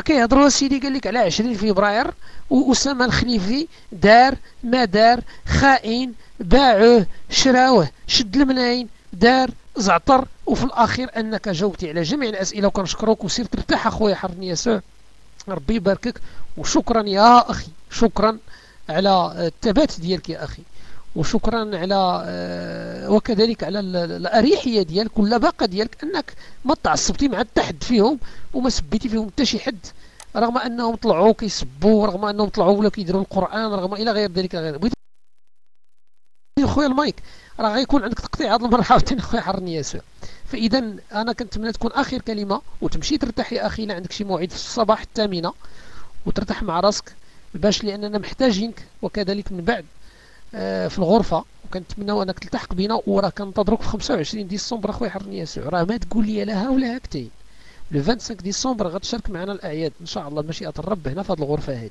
كيهضروا سيدي قال لك على 20 فبراير وأسامة الخليفي دار ما دار خائن باعوه شراوه شد الملايين دار زعطر وفي الأخير أنك جاوبتي على جميع الأسئلة وكنشكرك وسير ترتاح أخويا حرني يسوع. ربي يباركك. وشكرا يا أخي شكرا على الثبات ديالك يا أخي. وشكرا على آه، وكذلك على الأريحية ديالك واللباقة ديالك أنك ما تعصبتي مع حد فيهم وما سبيتي فيهم حتى شي حد رغم أنهم طلعوا كيسبوا رغم أنهم طلعوا ولا كيديروا القرآن رغم إلى غير ذلك غير. بغيت خويا المايك راه غيكون عندك تقطيع هذه المره عاوتاني خويا حرني ياسر فإذا أنا كنتمنى تكون آخر كلمة وتمشي ترتاح يا أخي عندك شي موعد في الصباح الثامنة وترتاح مع راسك باش لأننا محتاجينك وكذلك من بعد آه، في الغرفة. وكنتمناو أنك تلتحق بنا وراه كنتظروك في 25 ديسمبر أخويا حرني ياسر. راه ما تقول لي لا ها ولا هكتين لو 25 ديسمبر غتشارك معنا الأعياد. إن شاء الله مشيئه الرب هنا في هذه الغرفة هذه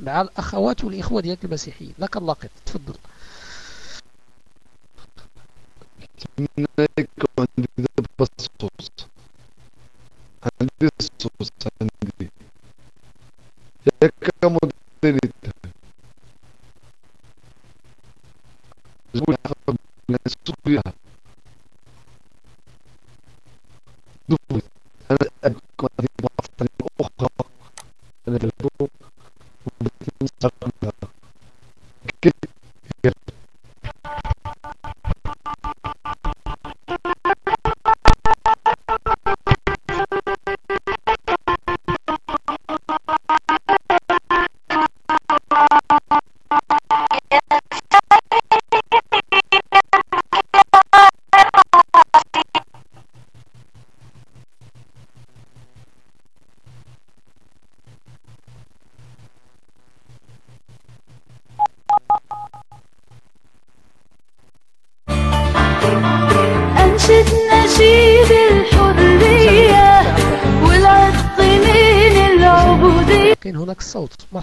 مع الأخوات والإخوة ديالك المسيحيين. لك اللاقط تفضل. هناك عندي الصوت عندي. ياك موديليت جبوا الصوت بها دفوت أنا ابكم هذه بعض أخرى؟ أنا دابا وبديت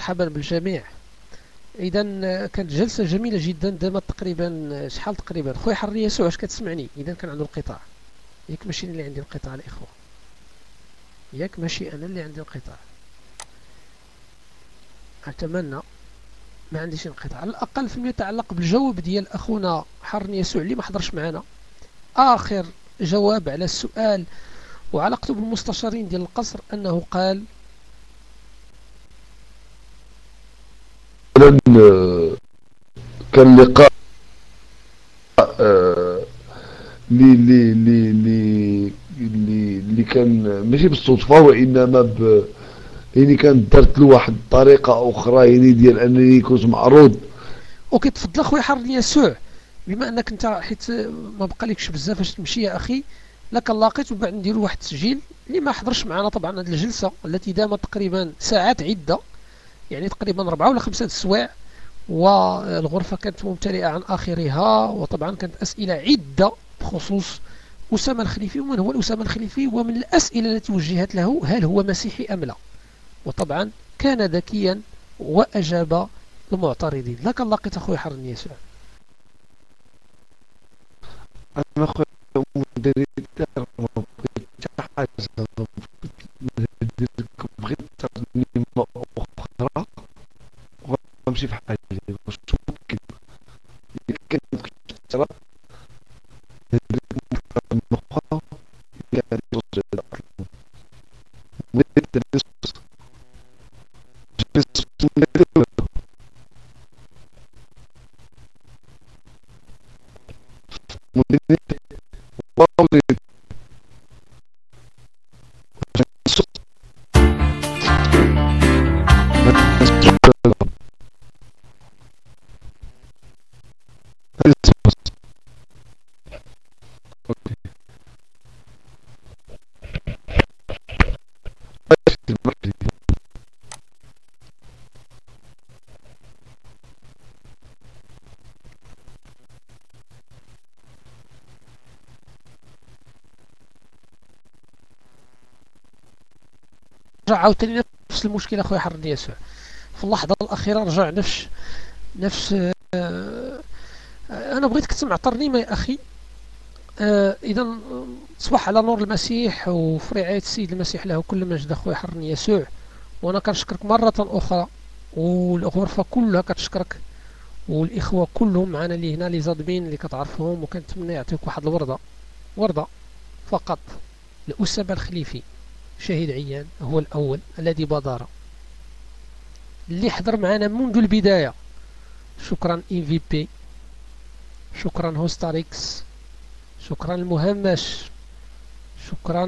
مرحبا بالجميع. اذا كانت جلسة جميلة جدا دامت تقريبا شحال تقريبا؟ خويا حرية يسوع واش كتسمعني؟ اذا كان عنده القطاع. ياك ماشي اللي عندي القطاع الاخوه ياك ماشي أنا اللي عندي القطاع. أتمنى ما عنديش انقطاع على الأقل فيما يتعلق بالجواب ديال أخونا حرني يسوع اللي ما حضرش معنا آخر جواب على السؤال وعلاقته بالمستشارين ديال القصر أنه قال اولا آه، كان لقاء آه، لي لي لي لي لي اللي كان ماشي بالصدفة وإنما ب يعني كانت درت له واحد الطريقة أخرى يعني ديال أنني كنت معروض. أوكي تفضل أخويا حرني يسوع بما أنك أنت حيت ما بقى لكش بزاف باش تمشي يا أخي لك لاقيت وبعد نديروا واحد التسجيل اللي ما حضرش معنا طبعا هذه الجلسة التي دامت تقريبا ساعات عدة. يعني تقريبا أربعة ولا خمسة سوايع والغرفة كانت ممتلئة عن آخرها وطبعا كانت أسئلة عدة بخصوص أسامة الخليفي ومن هو الأسامة الخليفي ومن الأسئلة التي وجهت له هل هو مسيحي أم لا وطبعا كان ذكيا وأجاب المعترضين لك لقيت أخوي حرن يسوع مدير الدار ما بغيت بغيت وغنمشي في حالي واش ممكن زوج بغيت تدرس مدير عاوتاني نفس المشكلة أخويا حرن يسوع في اللحظة الأخيرة رجع نفس نفس آه، أنا بغيتك تسمع ترنيمة يا أخي. آه، إذا تصبح على نور المسيح وفي رعاية السيد المسيح له كل مجد أخويا حرن يسوع وأنا كنشكرك مرة أخرى والغرفة كلها كتشكرك والإخوة كلهم معنا اللي هنا اللي زادبين اللي كتعرفهم وكنتمنى يعطيك واحد الوردة. وردة فقط لأسامة الخليفي. شهيد عيان هو الأول الذي بادر. اللي حضر معنا منذ البداية. شكرا إي في بي شكرا هوستاريكس شكرا المهمش شكرا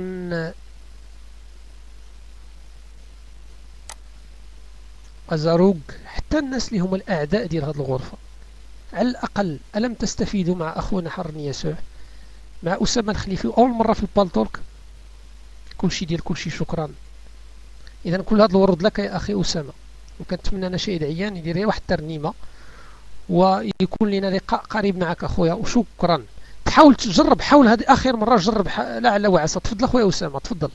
أزاروق حتى الناس اللي هم الأعداء ديال هذه الغرفة. على الأقل ألم تستفيدوا مع أخونا حرني يسوع مع أسامة الخليفي أول مرة في البالتورك؟ كلشي ديال كلشي شكرا. اذا كل هذا الورد لك يا أخي أسامة. وكنتمنى أنا شهيد عيان يدير واحد الترنيمة. ويكون لنا لقاء قريب معك أخويا. وشكرا. تحاول تجرب حاول هذه آخر مرة جرب. لعل وعسى. تفضل أخويا أسامة تفضل.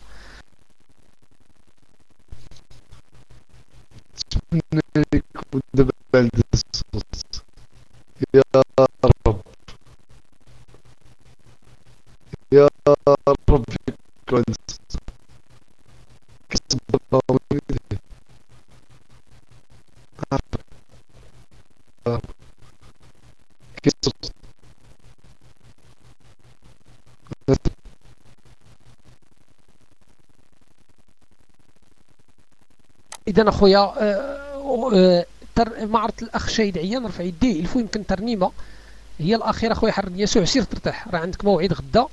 يا رب. يا رب. يكون اذا أخويا آه، آه، تر... معرض الأخ شهيد عيان رفع يديه الفو يمكن ترنيمة. هي الأخيرة أخويا حر يسوع سير ترتاح. راه عندك موعد غدا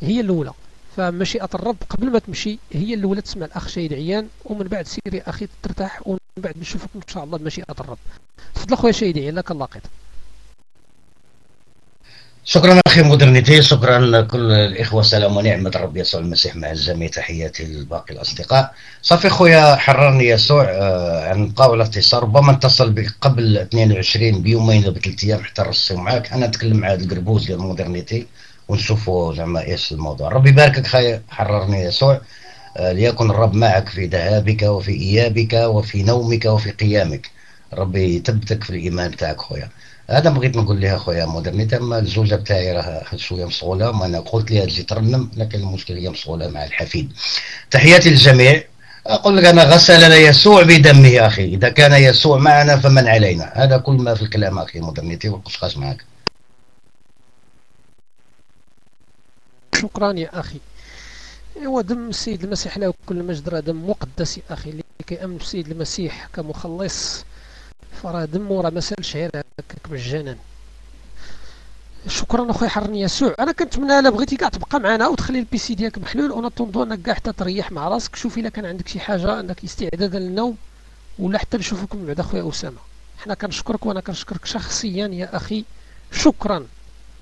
هي الأولى. فمشيئة الرب. قبل ما تمشي هي الاولى تسمع الأخ شهيد عيان ومن بعد سير يا أخي ترتاح ومن بعد نشوفك إن شاء الله بمشيئة الرب. تفضل اخويا شهيد عيان لك الله قيد. شكرا أخي مودرنيتي شكرا كل الإخوة سلام ونعمة ربي يسوع المسيح مع الجميع. تحياتي لباقي الأصدقاء. صافي خويا حررني يسوع آه، عن قاول اتصال ربما اتصل بك قبل 22 بيومين أو بثلاث أيام حتى رسيو معاك أنا نتكلم مع هذا القربوز ديال مودرنيتي ونشوفوا زعما إيش الموضوع. ربي يباركك خاي حررني يسوع. آه، ليكن الرب معك في ذهابك وفي إيابك وفي نومك وفي قيامك. ربي يثبتك في الإيمان تاعك خويا. هذا بغيت نقول لها خويا مودرنيتي اما الزوجة بتاعي راه شوية مشغوله ما أنا قلت لها تجي ترنم لكن المشكل هي مشغوله مع الحفيد. تحياتي للجميع. أقول لك أنا غسلنا يسوع بدمه يا أخي. إذا كان يسوع معنا فمن علينا؟ هذا كل ما في الكلام أخي مودرنيتي والقشقاش معك. شكرا يا أخي. ايوا دم السيد المسيح له كل مجد راه دم مقدس يا أخي. اللي كيأمن بالسيد المسيح كمخلص فراه دمه راه ما سالش غير هكاك مجانا شكرا اخويا حرني يسوع. أنا كنتمنى الا بغيتي كاع تبقى معنا وتخلي البيسي ديالك محلول. أنا طوندو انك كاع حتى تريح مع راسك. شوف إلا كان عندك شي حاجة عندك استعداد للنوم ولا حتى نشوفك من بعد اخويا أسامة. حنا كنشكرك وأنا كنشكرك شخصيا يا أخي. شكرا.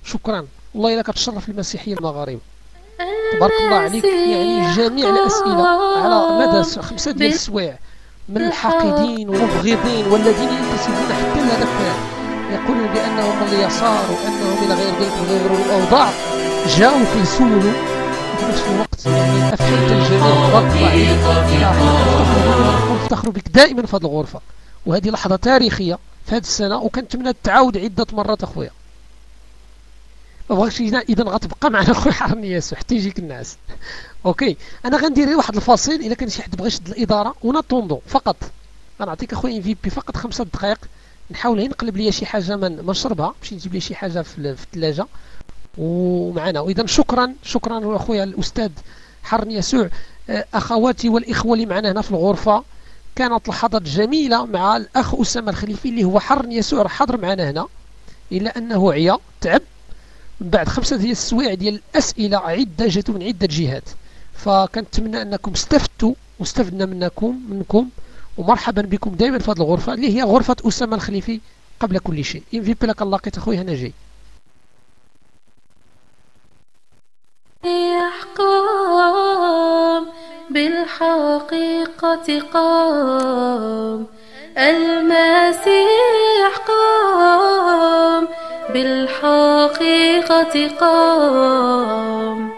شكرا. والله إلا كتشرف المسيحية المغاربة. تبارك الله عليك. يعني جميع الأسئلة على مدى خمسة ديال السوايع من الحاقدين والمبغضين والذين ينتسبون حتى لهذاك يقولون بأنهم من اليسار وأنهم إلى غير ذلك يغيرون الأوضاع. جاءوا كيسولوا وفي نفس الوقت يعني افحيت الجميع الله عليك نفتخروا بك دائما في هذه الغرفة. وهذه لحظة تاريخية في هذه السنة. وكنتمنى تعاود عدة مرات أخويا. ما بغاكش اذا غتبقى معنا خويا حرني ياسو حتى يجيك الناس. OK أنا غندير غير واحد الفاصل إلا كان شي حد بغى يشد الإدارة en attendant فقط. غنعطيك أخويا MVP فقط خمسة دقائق. نحاول غير نقلب ليا شي حاجة من نشربها باش نجيب لي شي حاجة في ال- في الثلاجه ومعنا واذا شكرا شكرا أخويا الأستاذ حرن يسوع آه، أخواتي والإخوة اللي معنا هنا في الغرفة. كانت لحظات جميلة مع الأخ أسامة الخليفي اللي هو حرن يسوع حاضر معنا هنا. إلا أنه عيا تعب. بعد خمسة ديال السوايع ديال الأسئلة عدة جاتوا من عدة جهات. فكنتمنى أنكم استفدتوا واستفدنا منكم منكم. ومرحبا بكم دائما في هذه الغرفة اللي هي غرفة أسامة الخليفي قبل كل شيء. إن في بلاك لقيت أخوي هنا جاي. قام بالحقيقة قام. المسيح قام. بالحقيقة قام.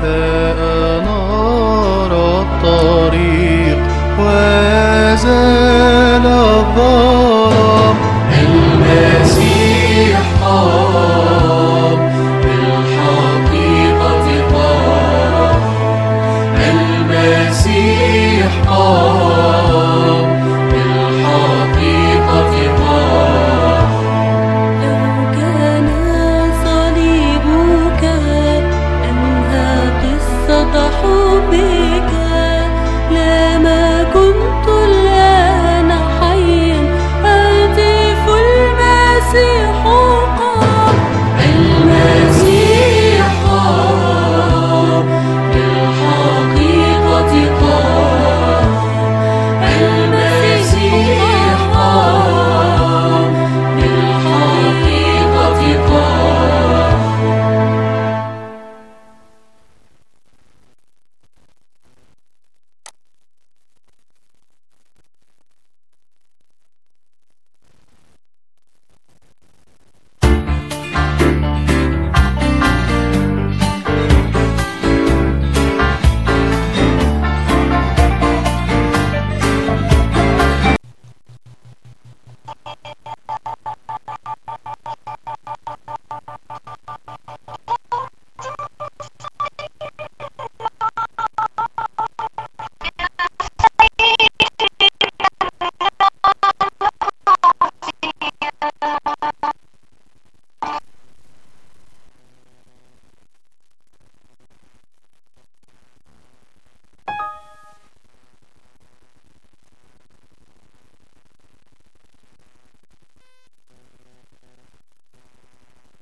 the